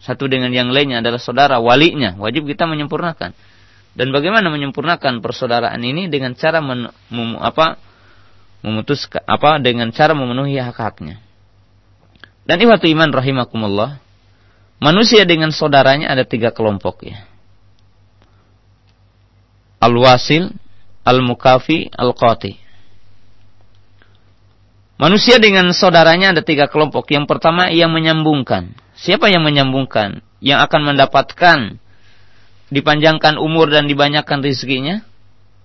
Satu dengan yang lainnya adalah saudara walinya. Wajib kita menyempurnakan. Dan bagaimana menyempurnakan persaudaraan ini? Dengan cara men, mem, apa? Memutus apa? Dengan cara memenuhi hak-haknya. Dan iwatu iman rahimakumullah Manusia dengan saudaranya ada tiga kelompok ya. Al-wasil, al-mukafi, al-qati. Manusia dengan saudaranya ada tiga kelompok. Yang pertama yang menyambungkan. Siapa yang menyambungkan? Yang akan mendapatkan dipanjangkan umur dan dibanyakan rezekinya?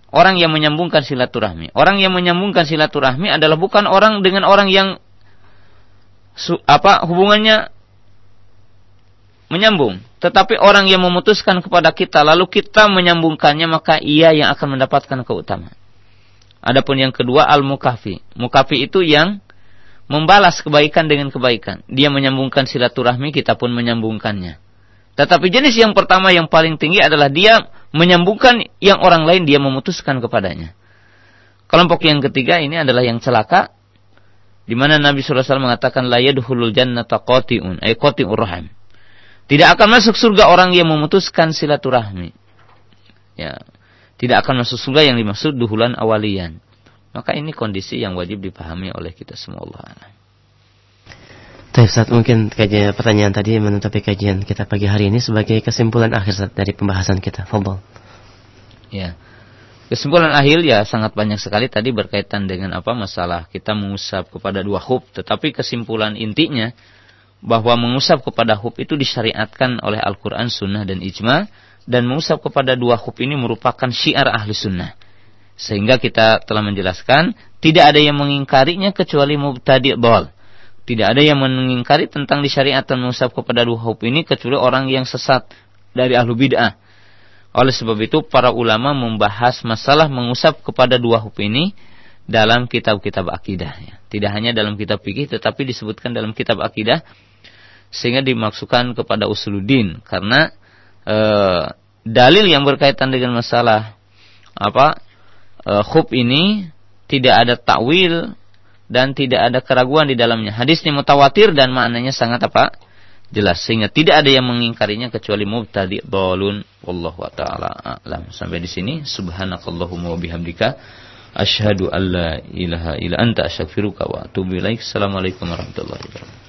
Orang yang menyambungkan silaturahmi. Orang yang menyambungkan silaturahmi adalah bukan orang dengan orang yang apa hubungannya menyambung. Tetapi orang yang memutuskan kepada kita lalu kita menyambungkannya maka ia yang akan mendapatkan keutamaan. Adapun yang kedua al-mukafi. Mukafi itu yang membalas kebaikan dengan kebaikan. Dia menyambungkan silaturahmi, kita pun menyambungkannya. Tetapi jenis yang pertama yang paling tinggi adalah dia menyambungkan yang orang lain dia memutuskan kepadanya. Kelompok yang ketiga ini adalah yang celaka di mana Nabi sallallahu mengatakan la yadkhulul jannata qati'un ay qati'ur rahim tidak akan masuk surga orang yang memutuskan silaturahmi. Ya. Tidak akan masuk surga yang dimaksud duhulan awalian. Maka ini kondisi yang wajib dipahami oleh kita semua Allah. Baik, saat mungkin kajian pertanyaan tadi menutupi kajian kita pagi hari ini sebagai kesimpulan akhir saat dari pembahasan kita. Fadol. Ya. Kesimpulan akhir ya sangat banyak sekali tadi berkaitan dengan apa masalah kita mengusap kepada dua hub, tetapi kesimpulan intinya bahwa mengusap kepada hub itu disyariatkan oleh Al-Quran, Sunnah, dan Ijma. Dan mengusap kepada dua hub ini merupakan syiar ahli sunnah. Sehingga kita telah menjelaskan, tidak ada yang mengingkarinya kecuali mubtadi' bol. Tidak ada yang mengingkari tentang disyariatkan mengusap kepada dua hub ini kecuali orang yang sesat dari ahlu bid'ah. Oleh sebab itu para ulama membahas masalah mengusap kepada dua hub ini dalam kitab-kitab akidah. Tidak hanya dalam kitab fikih tetapi disebutkan dalam kitab akidah sehingga dimaksudkan kepada usuluddin karena e, dalil yang berkaitan dengan masalah apa e, khub ini tidak ada takwil dan tidak ada keraguan di dalamnya. Hadisnya mutawatir dan maknanya sangat apa? jelas sehingga tidak ada yang mengingkarinya kecuali mubtadi dhalun wallahu taala alam. Sampai di sini subhanakallahumma wa bihamdika asyhadu alla ilaha illa anta astaghfiruka wa atubu ilaik. Assalamualaikum warahmatullahi wabarakatuh.